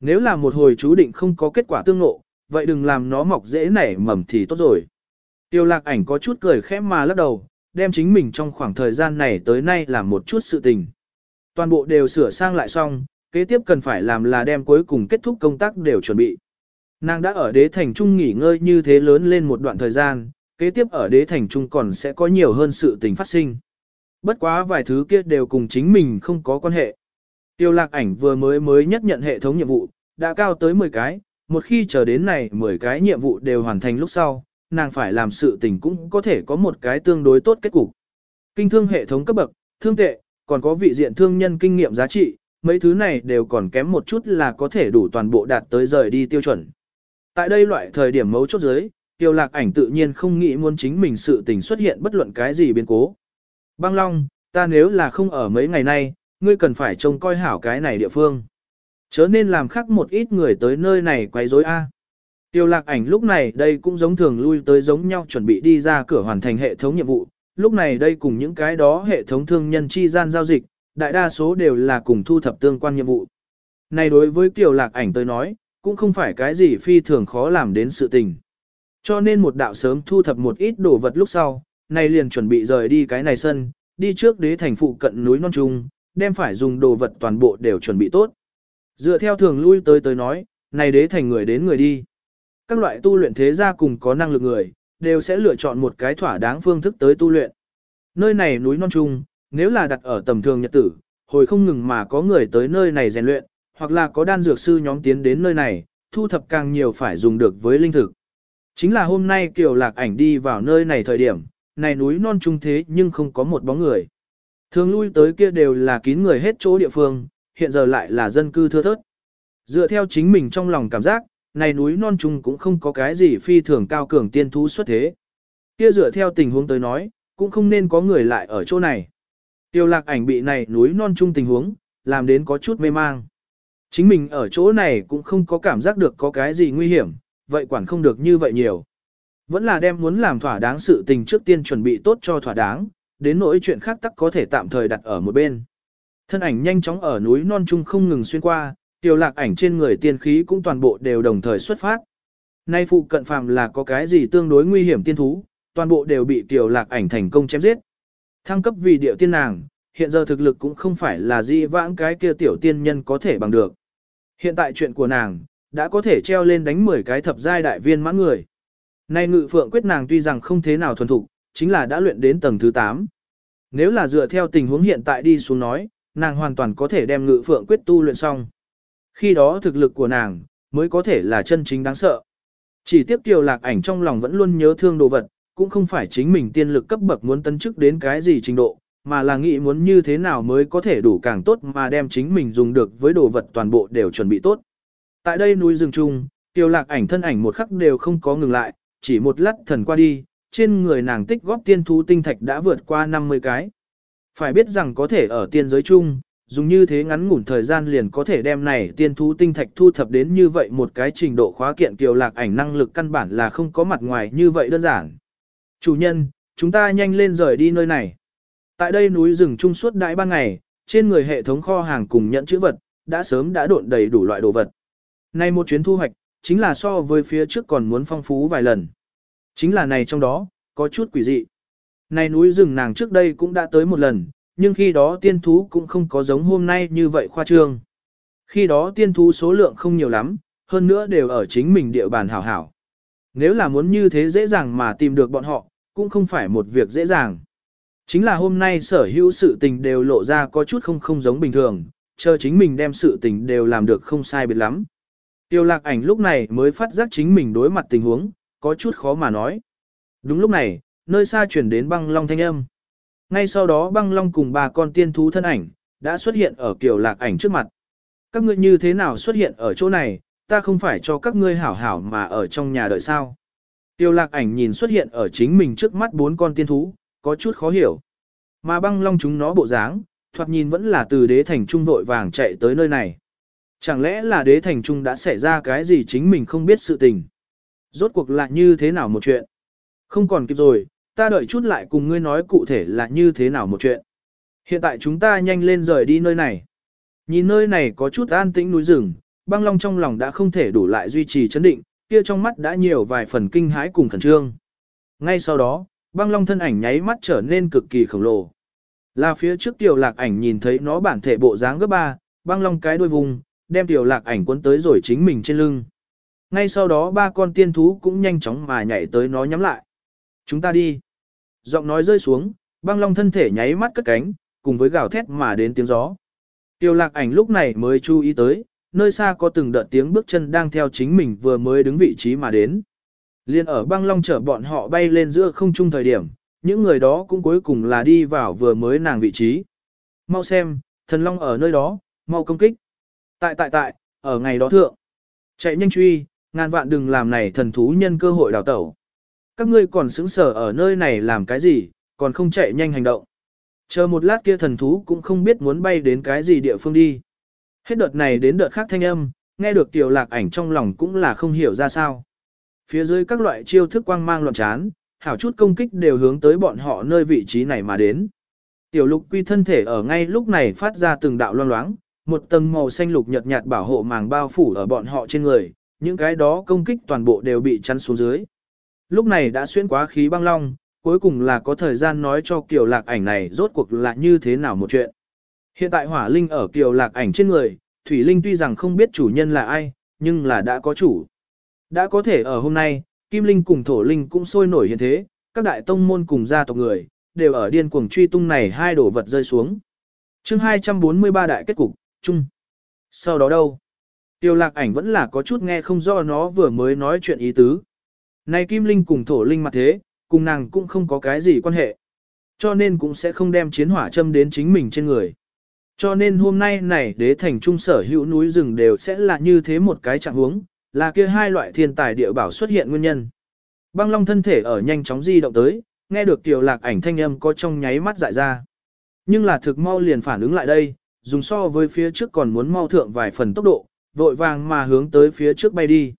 Nếu là một hồi chú định không có kết quả tương ngộ, vậy đừng làm nó mọc dễ nảy mầm thì tốt rồi. Tiêu lạc ảnh có chút cười khẽ mà lắc đầu, đem chính mình trong khoảng thời gian này tới nay làm một chút sự tình. Toàn bộ đều sửa sang lại xong, kế tiếp cần phải làm là đem cuối cùng kết thúc công tác đều chuẩn bị. Nàng đã ở đế thành trung nghỉ ngơi như thế lớn lên một đoạn thời gian, kế tiếp ở đế thành trung còn sẽ có nhiều hơn sự tình phát sinh. Bất quá vài thứ kia đều cùng chính mình không có quan hệ. Tiêu lạc ảnh vừa mới mới nhất nhận hệ thống nhiệm vụ, đã cao tới 10 cái, một khi chờ đến này 10 cái nhiệm vụ đều hoàn thành lúc sau, nàng phải làm sự tình cũng có thể có một cái tương đối tốt kết cục. Kinh thương hệ thống cấp bậc, thương tệ, còn có vị diện thương nhân kinh nghiệm giá trị, mấy thứ này đều còn kém một chút là có thể đủ toàn bộ đạt tới rời đi tiêu chuẩn. Tại đây loại thời điểm mấu chốt dưới, tiêu lạc ảnh tự nhiên không nghĩ muốn chính mình sự tình xuất hiện bất luận cái gì biến cố. Băng Long, ta nếu là không ở mấy ngày nay, ngươi cần phải trông coi hảo cái này địa phương. Chớ nên làm khác một ít người tới nơi này quấy rối a. Tiêu lạc ảnh lúc này đây cũng giống thường lui tới giống nhau chuẩn bị đi ra cửa hoàn thành hệ thống nhiệm vụ, lúc này đây cùng những cái đó hệ thống thương nhân chi gian giao dịch, đại đa số đều là cùng thu thập tương quan nhiệm vụ. Này đối với Tiêu Lạc ảnh tới nói, cũng không phải cái gì phi thường khó làm đến sự tình. Cho nên một đạo sớm thu thập một ít đồ vật lúc sau, này liền chuẩn bị rời đi cái này sân, đi trước đế thành phụ cận núi non trung, đem phải dùng đồ vật toàn bộ đều chuẩn bị tốt. Dựa theo thường lui tới tới nói, này đế thành người đến người đi. Các loại tu luyện thế gia cùng có năng lực người, đều sẽ lựa chọn một cái thỏa đáng phương thức tới tu luyện. Nơi này núi non trung, nếu là đặt ở tầm thường nhật tử, hồi không ngừng mà có người tới nơi này rèn luyện, hoặc là có đan dược sư nhóm tiến đến nơi này, thu thập càng nhiều phải dùng được với linh thực. Chính là hôm nay Kiều Lạc Ảnh đi vào nơi này thời điểm, này núi non trung thế nhưng không có một bóng người. Thường lui tới kia đều là kín người hết chỗ địa phương, hiện giờ lại là dân cư thưa thớt. Dựa theo chính mình trong lòng cảm giác, này núi non trung cũng không có cái gì phi thường cao cường tiên thú xuất thế. Kia dựa theo tình huống tới nói, cũng không nên có người lại ở chỗ này. Tiêu lạc ảnh bị này núi non trung tình huống, làm đến có chút mê mang. Chính mình ở chỗ này cũng không có cảm giác được có cái gì nguy hiểm, vậy quản không được như vậy nhiều. Vẫn là đem muốn làm thỏa đáng sự tình trước tiên chuẩn bị tốt cho thỏa đáng, đến nỗi chuyện khác tắc có thể tạm thời đặt ở một bên. Thân ảnh nhanh chóng ở núi non trung không ngừng xuyên qua, Tiểu lạc ảnh trên người tiên khí cũng toàn bộ đều đồng thời xuất phát. Nay phụ cận phàm là có cái gì tương đối nguy hiểm tiên thú, toàn bộ đều bị tiểu lạc ảnh thành công chém giết. Thăng cấp vì điệu tiên nàng, hiện giờ thực lực cũng không phải là di vãng cái kia tiểu tiên nhân có thể bằng được. Hiện tại chuyện của nàng, đã có thể treo lên đánh 10 cái thập giai đại viên mãn người. Nay ngự phượng quyết nàng tuy rằng không thế nào thuần thục, chính là đã luyện đến tầng thứ 8. Nếu là dựa theo tình huống hiện tại đi xuống nói, nàng hoàn toàn có thể đem ngự phượng quyết tu luyện xong. Khi đó thực lực của nàng, mới có thể là chân chính đáng sợ. Chỉ tiếp tiểu lạc ảnh trong lòng vẫn luôn nhớ thương đồ vật, cũng không phải chính mình tiên lực cấp bậc muốn tấn chức đến cái gì trình độ, mà là nghĩ muốn như thế nào mới có thể đủ càng tốt mà đem chính mình dùng được với đồ vật toàn bộ đều chuẩn bị tốt. Tại đây núi rừng trung, tiểu lạc ảnh thân ảnh một khắc đều không có ngừng lại, chỉ một lát thần qua đi, trên người nàng tích góp tiên thú tinh thạch đã vượt qua 50 cái. Phải biết rằng có thể ở tiên giới chung, dùng như thế ngắn ngủn thời gian liền có thể đem này tiên thú tinh thạch thu thập đến như vậy một cái trình độ khóa kiện kiều lạc ảnh năng lực căn bản là không có mặt ngoài như vậy đơn giản. Chủ nhân, chúng ta nhanh lên rời đi nơi này. Tại đây núi rừng trung suốt đại ban ngày, trên người hệ thống kho hàng cùng nhận chữ vật, đã sớm đã độn đầy đủ loại đồ vật. Nay một chuyến thu hoạch, chính là so với phía trước còn muốn phong phú vài lần. Chính là này trong đó, có chút quỷ dị. Này núi rừng nàng trước đây cũng đã tới một lần, nhưng khi đó tiên thú cũng không có giống hôm nay như vậy khoa trương. Khi đó tiên thú số lượng không nhiều lắm, hơn nữa đều ở chính mình địa bàn hảo hảo. Nếu là muốn như thế dễ dàng mà tìm được bọn họ, cũng không phải một việc dễ dàng. Chính là hôm nay sở hữu sự tình đều lộ ra có chút không không giống bình thường, chờ chính mình đem sự tình đều làm được không sai biệt lắm. Tiêu lạc ảnh lúc này mới phát giác chính mình đối mặt tình huống, có chút khó mà nói. Đúng lúc này, nơi xa chuyển đến băng long thanh âm. Ngay sau đó băng long cùng ba con tiên thú thân ảnh, đã xuất hiện ở kiểu lạc ảnh trước mặt. Các ngươi như thế nào xuất hiện ở chỗ này, ta không phải cho các ngươi hảo hảo mà ở trong nhà đợi sao. Tiêu lạc ảnh nhìn xuất hiện ở chính mình trước mắt bốn con tiên thú, có chút khó hiểu. Mà băng long chúng nó bộ dáng, thoạt nhìn vẫn là từ đế thành trung vội vàng chạy tới nơi này. Chẳng lẽ là đế thành trung đã xảy ra cái gì chính mình không biết sự tình. Rốt cuộc là như thế nào một chuyện. Không còn kịp rồi, ta đợi chút lại cùng ngươi nói cụ thể là như thế nào một chuyện. Hiện tại chúng ta nhanh lên rời đi nơi này. Nhìn nơi này có chút an tĩnh núi rừng, băng long trong lòng đã không thể đủ lại duy trì chấn định, kia trong mắt đã nhiều vài phần kinh hãi cùng khẩn trương. Ngay sau đó, băng long thân ảnh nháy mắt trở nên cực kỳ khổng lồ. Là phía trước tiểu lạc ảnh nhìn thấy nó bản thể bộ dáng gấp ba, băng long cái đuôi vùng, đem tiểu lạc ảnh cuốn tới rồi chính mình trên lưng. Ngay sau đó ba con tiên thú cũng nhanh chóng mà nhảy tới nó nhắm lại. Chúng ta đi. Giọng nói rơi xuống, băng long thân thể nháy mắt cất cánh, cùng với gào thét mà đến tiếng gió. Tiêu lạc ảnh lúc này mới chú ý tới, nơi xa có từng đợt tiếng bước chân đang theo chính mình vừa mới đứng vị trí mà đến. Liên ở băng long chở bọn họ bay lên giữa không trung thời điểm, những người đó cũng cuối cùng là đi vào vừa mới nàng vị trí. Mau xem, thần long ở nơi đó, mau công kích. Tại tại tại, ở ngày đó thượng. Chạy nhanh truy, ngàn vạn đừng làm này thần thú nhân cơ hội đào tẩu. Các ngươi còn xứng sở ở nơi này làm cái gì, còn không chạy nhanh hành động. Chờ một lát kia thần thú cũng không biết muốn bay đến cái gì địa phương đi. Hết đợt này đến đợt khác thanh âm, nghe được tiểu lạc ảnh trong lòng cũng là không hiểu ra sao. Phía dưới các loại chiêu thức quang mang loạn chán, hảo chút công kích đều hướng tới bọn họ nơi vị trí này mà đến. Tiểu lục quy thân thể ở ngay lúc này phát ra từng đạo loang loáng, một tầng màu xanh lục nhợt nhạt bảo hộ màng bao phủ ở bọn họ trên người, những cái đó công kích toàn bộ đều bị chắn xuống dưới. Lúc này đã xuyên quá khí băng long, cuối cùng là có thời gian nói cho Kiều Lạc ảnh này rốt cuộc là như thế nào một chuyện. Hiện tại hỏa linh ở Kiều Lạc ảnh trên người, Thủy Linh tuy rằng không biết chủ nhân là ai, nhưng là đã có chủ. Đã có thể ở hôm nay, Kim Linh cùng Thổ Linh cũng sôi nổi hiện thế, các đại tông môn cùng gia tộc người, đều ở điên cuồng truy tung này hai đổ vật rơi xuống. chương 243 đại kết cục, chung. Sau đó đâu? Tiêu lạc ảnh vẫn là có chút nghe không rõ nó vừa mới nói chuyện ý tứ. Này Kim Linh cùng Thổ Linh mặt thế, cùng nàng cũng không có cái gì quan hệ. Cho nên cũng sẽ không đem chiến hỏa châm đến chính mình trên người. Cho nên hôm nay này đế thành trung sở hữu núi rừng đều sẽ là như thế một cái trạng huống, là kia hai loại thiên tài địa bảo xuất hiện nguyên nhân. Băng long thân thể ở nhanh chóng di động tới, nghe được tiểu lạc ảnh thanh âm có trong nháy mắt dại ra. Nhưng là thực mau liền phản ứng lại đây, dùng so với phía trước còn muốn mau thượng vài phần tốc độ, vội vàng mà hướng tới phía trước bay đi.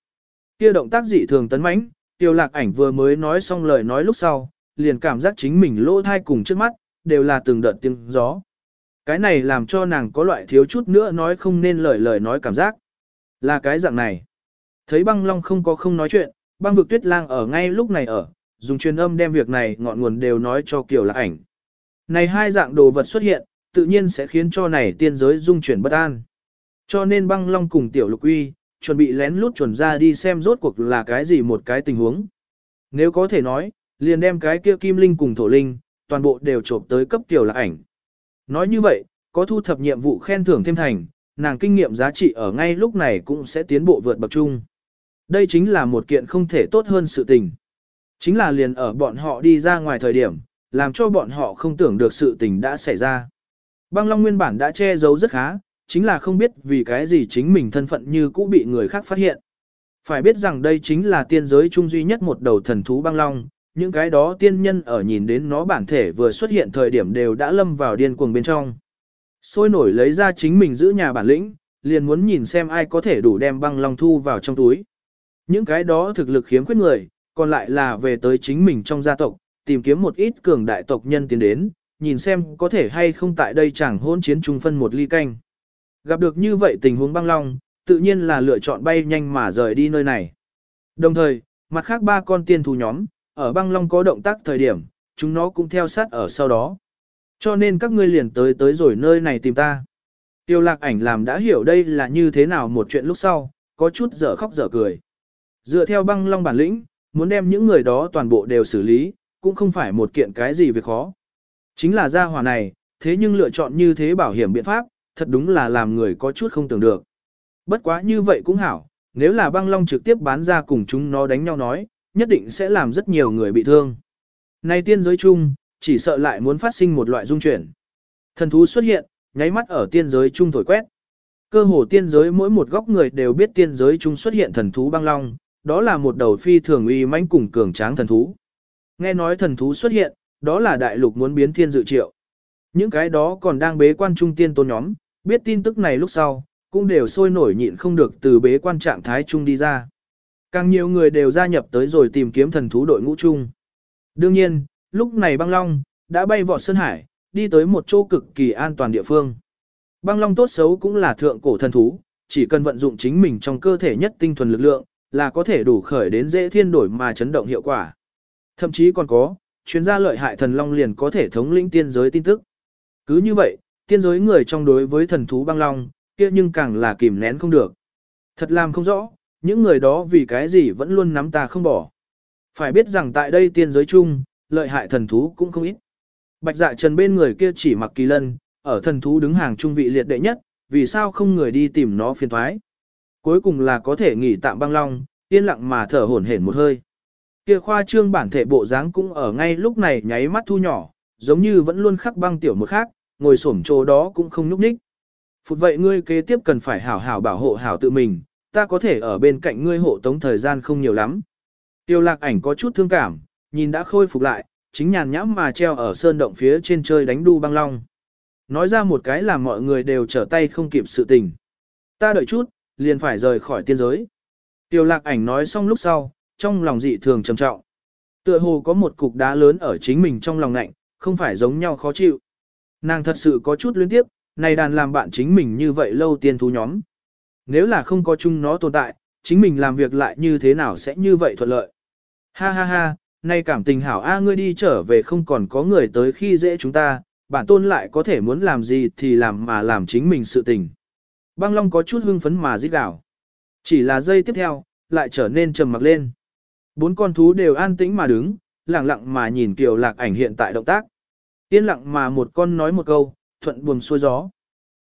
Kia động tác dị thường tấn mãnh, tiểu lạc ảnh vừa mới nói xong lời nói lúc sau, liền cảm giác chính mình lỗ thai cùng trước mắt, đều là từng đợt tiếng gió. Cái này làm cho nàng có loại thiếu chút nữa nói không nên lời lời nói cảm giác. Là cái dạng này. Thấy băng long không có không nói chuyện, băng vực tuyết lang ở ngay lúc này ở, dùng truyền âm đem việc này ngọn nguồn đều nói cho kiểu Lạc ảnh. Này hai dạng đồ vật xuất hiện, tự nhiên sẽ khiến cho này tiên giới dung chuyển bất an. Cho nên băng long cùng tiểu lục uy, chuẩn bị lén lút chuẩn ra đi xem rốt cuộc là cái gì một cái tình huống. Nếu có thể nói, liền đem cái kia kim linh cùng thổ linh, toàn bộ đều trộm tới cấp tiểu lạc ảnh. Nói như vậy, có thu thập nhiệm vụ khen thưởng thêm thành, nàng kinh nghiệm giá trị ở ngay lúc này cũng sẽ tiến bộ vượt bậc chung. Đây chính là một kiện không thể tốt hơn sự tình. Chính là liền ở bọn họ đi ra ngoài thời điểm, làm cho bọn họ không tưởng được sự tình đã xảy ra. Băng Long nguyên bản đã che giấu rất khá, chính là không biết vì cái gì chính mình thân phận như cũ bị người khác phát hiện. Phải biết rằng đây chính là tiên giới trung duy nhất một đầu thần thú băng long, những cái đó tiên nhân ở nhìn đến nó bản thể vừa xuất hiện thời điểm đều đã lâm vào điên cuồng bên trong. Sôi nổi lấy ra chính mình giữ nhà bản lĩnh, liền muốn nhìn xem ai có thể đủ đem băng long thu vào trong túi. Những cái đó thực lực khiếm khuyết người, còn lại là về tới chính mình trong gia tộc, tìm kiếm một ít cường đại tộc nhân tiến đến, nhìn xem có thể hay không tại đây chẳng hôn chiến trung phân một ly canh. Gặp được như vậy tình huống băng long, tự nhiên là lựa chọn bay nhanh mà rời đi nơi này. Đồng thời, mặt khác ba con tiên thú nhóm, ở băng long có động tác thời điểm, chúng nó cũng theo sát ở sau đó. Cho nên các ngươi liền tới tới rồi nơi này tìm ta. Tiêu lạc ảnh làm đã hiểu đây là như thế nào một chuyện lúc sau, có chút dở khóc dở cười. Dựa theo băng long bản lĩnh, muốn đem những người đó toàn bộ đều xử lý, cũng không phải một kiện cái gì việc khó. Chính là gia hỏa này, thế nhưng lựa chọn như thế bảo hiểm biện pháp, thật đúng là làm người có chút không tưởng được. Bất quá như vậy cũng hảo, nếu là băng long trực tiếp bán ra cùng chúng nó đánh nhau nói, nhất định sẽ làm rất nhiều người bị thương. Nay tiên giới chung, chỉ sợ lại muốn phát sinh một loại dung chuyển. Thần thú xuất hiện, nháy mắt ở tiên giới chung thổi quét. Cơ hồ tiên giới mỗi một góc người đều biết tiên giới chung xuất hiện thần thú băng long, đó là một đầu phi thường uy mãnh cùng cường tráng thần thú. Nghe nói thần thú xuất hiện, đó là đại lục muốn biến thiên dự triệu. Những cái đó còn đang bế quan trung tiên tôn nhóm, biết tin tức này lúc sau, cũng đều sôi nổi nhịn không được từ bế quan trạng thái trung đi ra. Càng nhiều người đều gia nhập tới rồi tìm kiếm thần thú đội ngũ chung. Đương nhiên, lúc này băng long, đã bay vọt Sơn Hải, đi tới một chỗ cực kỳ an toàn địa phương. Băng long tốt xấu cũng là thượng cổ thần thú, chỉ cần vận dụng chính mình trong cơ thể nhất tinh thuần lực lượng, là có thể đủ khởi đến dễ thiên đổi mà chấn động hiệu quả. Thậm chí còn có, chuyên gia lợi hại thần long liền có thể thống lĩnh tiên giới tin tức. Cứ như vậy, tiên giới người trong đối với thần thú băng long, kia nhưng càng là kìm nén không được. Thật làm không rõ, những người đó vì cái gì vẫn luôn nắm ta không bỏ. Phải biết rằng tại đây tiên giới chung, lợi hại thần thú cũng không ít. Bạch dạ trần bên người kia chỉ mặc kỳ lân, ở thần thú đứng hàng trung vị liệt đệ nhất, vì sao không người đi tìm nó phiền thoái. Cuối cùng là có thể nghỉ tạm băng long, yên lặng mà thở hổn hển một hơi. Kia khoa trương bản thể bộ dáng cũng ở ngay lúc này nháy mắt thu nhỏ, giống như vẫn luôn khắc băng tiểu một khác, ngồi xổm chỗ đó cũng không nhúc nhích. Phụt vậy ngươi kế tiếp cần phải hảo hảo bảo hộ hảo tự mình, ta có thể ở bên cạnh ngươi hộ tống thời gian không nhiều lắm. Tiêu lạc ảnh có chút thương cảm, nhìn đã khôi phục lại, chính nhàn nhãm mà treo ở sơn động phía trên chơi đánh đu băng long. Nói ra một cái làm mọi người đều trở tay không kịp sự tình. Ta đợi chút, liền phải rời khỏi tiên giới. Tiêu lạc ảnh nói xong lúc sau, trong lòng dị thường trầm trọng. Tựa hồ có một cục đá lớn ở chính mình trong lòng lạnh, không phải giống nhau khó chịu. Nàng thật sự có chút luyến tiếp, này đàn làm bạn chính mình như vậy lâu tiên thú nhóm. Nếu là không có chung nó tồn tại, chính mình làm việc lại như thế nào sẽ như vậy thuận lợi. Ha ha ha, nay cảm tình hảo A ngươi đi trở về không còn có người tới khi dễ chúng ta, bản tôn lại có thể muốn làm gì thì làm mà làm chính mình sự tình. Băng Long có chút hưng phấn mà giết đảo. Chỉ là giây tiếp theo, lại trở nên trầm mặc lên. Bốn con thú đều an tĩnh mà đứng, lặng lặng mà nhìn Kiều Lạc ảnh hiện tại động tác. Yên lặng mà một con nói một câu, thuận buồm xuôi gió.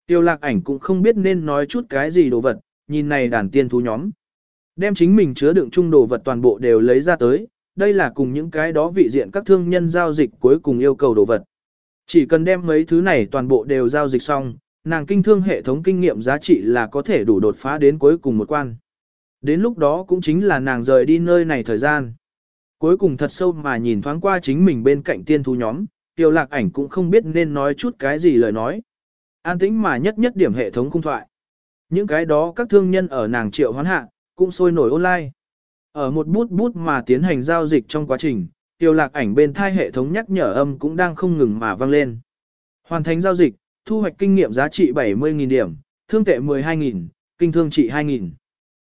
Tiêu lạc ảnh cũng không biết nên nói chút cái gì đồ vật, nhìn này đàn tiên thú nhóm. Đem chính mình chứa đựng chung đồ vật toàn bộ đều lấy ra tới, đây là cùng những cái đó vị diện các thương nhân giao dịch cuối cùng yêu cầu đồ vật. Chỉ cần đem mấy thứ này toàn bộ đều giao dịch xong, nàng kinh thương hệ thống kinh nghiệm giá trị là có thể đủ đột phá đến cuối cùng một quan. Đến lúc đó cũng chính là nàng rời đi nơi này thời gian. Cuối cùng thật sâu mà nhìn thoáng qua chính mình bên cạnh tiên thú nhóm, tiêu lạc ảnh cũng không biết nên nói chút cái gì lời nói. An tĩnh mà nhất nhất điểm hệ thống khung thoại. Những cái đó các thương nhân ở nàng triệu hoán hạ, cũng sôi nổi online. Ở một bút bút mà tiến hành giao dịch trong quá trình, tiêu lạc ảnh bên thai hệ thống nhắc nhở âm cũng đang không ngừng mà vang lên. Hoàn thành giao dịch, thu hoạch kinh nghiệm giá trị 70.000 điểm, thương tệ 12.000, kinh thương trị 2.000.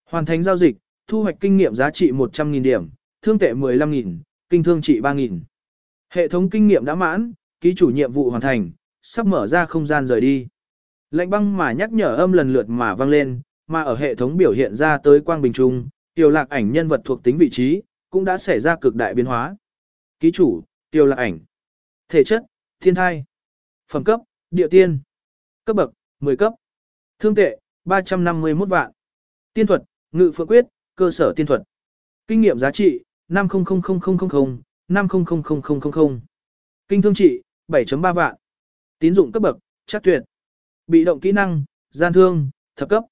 Hoàn thành giao dịch, thu hoạch kinh nghiệm giá trị 100.000 điểm, thương tệ 15.000, kinh thương trị 3.000. Hệ thống kinh nghiệm đã mãn, ký chủ nhiệm vụ hoàn thành, sắp mở ra không gian rời đi. Lệnh băng mà nhắc nhở âm lần lượt mà vang lên, mà ở hệ thống biểu hiện ra tới quang bình trung, tiểu lạc ảnh nhân vật thuộc tính vị trí, cũng đã xảy ra cực đại biến hóa. Ký chủ, tiểu lạc ảnh. Thể chất, thiên thai. Phẩm cấp, địa tiên. Cấp bậc, 10 cấp. Thương tệ, 351 vạn. Tiên thuật, ngự phượng quyết, cơ sở tiên thuật. Kinh nghiệm giá trị, 5000000, 5000000. Kinh thương trị, 7.3 vạn. Tín dụng cấp bậc, chắc tuyệt. Bị động kỹ năng, gian thương, thập cấp.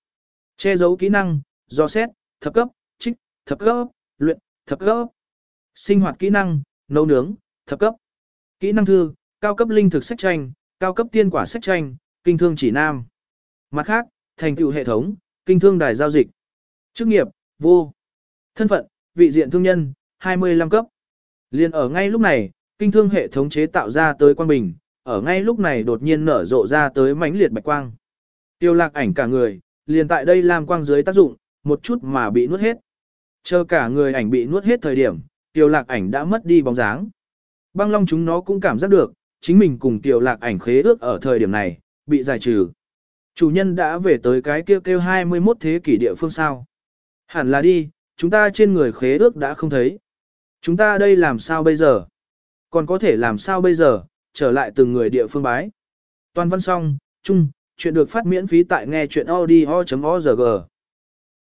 Che giấu kỹ năng, do xét, thập cấp, trích, thập cấp, luyện, thập cấp. Sinh hoạt kỹ năng, nấu nướng, thập cấp. Kỹ năng thư, cao cấp linh thực sách tranh, cao cấp tiên quả sách tranh, kinh thương chỉ nam. Mặt khác, thành tựu hệ thống, kinh thương đài giao dịch. Chức nghiệp, vô. Thân phận, vị diện thương nhân, 25 cấp. Liên ở ngay lúc này, kinh thương hệ thống chế tạo ra tới quang bình, ở ngay lúc này đột nhiên nở rộ ra tới mãnh liệt bạch quang. Tiêu lạc ảnh cả người, liền tại đây làm quang dưới tác dụng, một chút mà bị nuốt hết. Chờ cả người ảnh bị nuốt hết thời điểm, tiêu lạc ảnh đã mất đi bóng dáng. Băng long chúng nó cũng cảm giác được, chính mình cùng tiêu lạc ảnh khế ước ở thời điểm này, bị giải trừ. Chủ nhân đã về tới cái kêu kêu 21 thế kỷ địa phương sao. Hẳn là đi, chúng ta trên người khế ước đã không thấy. Chúng ta đây làm sao bây giờ? Còn có thể làm sao bây giờ, trở lại từng người địa phương bái. Toàn văn xong, chung, chuyện được phát miễn phí tại nghe chuyện audio.org.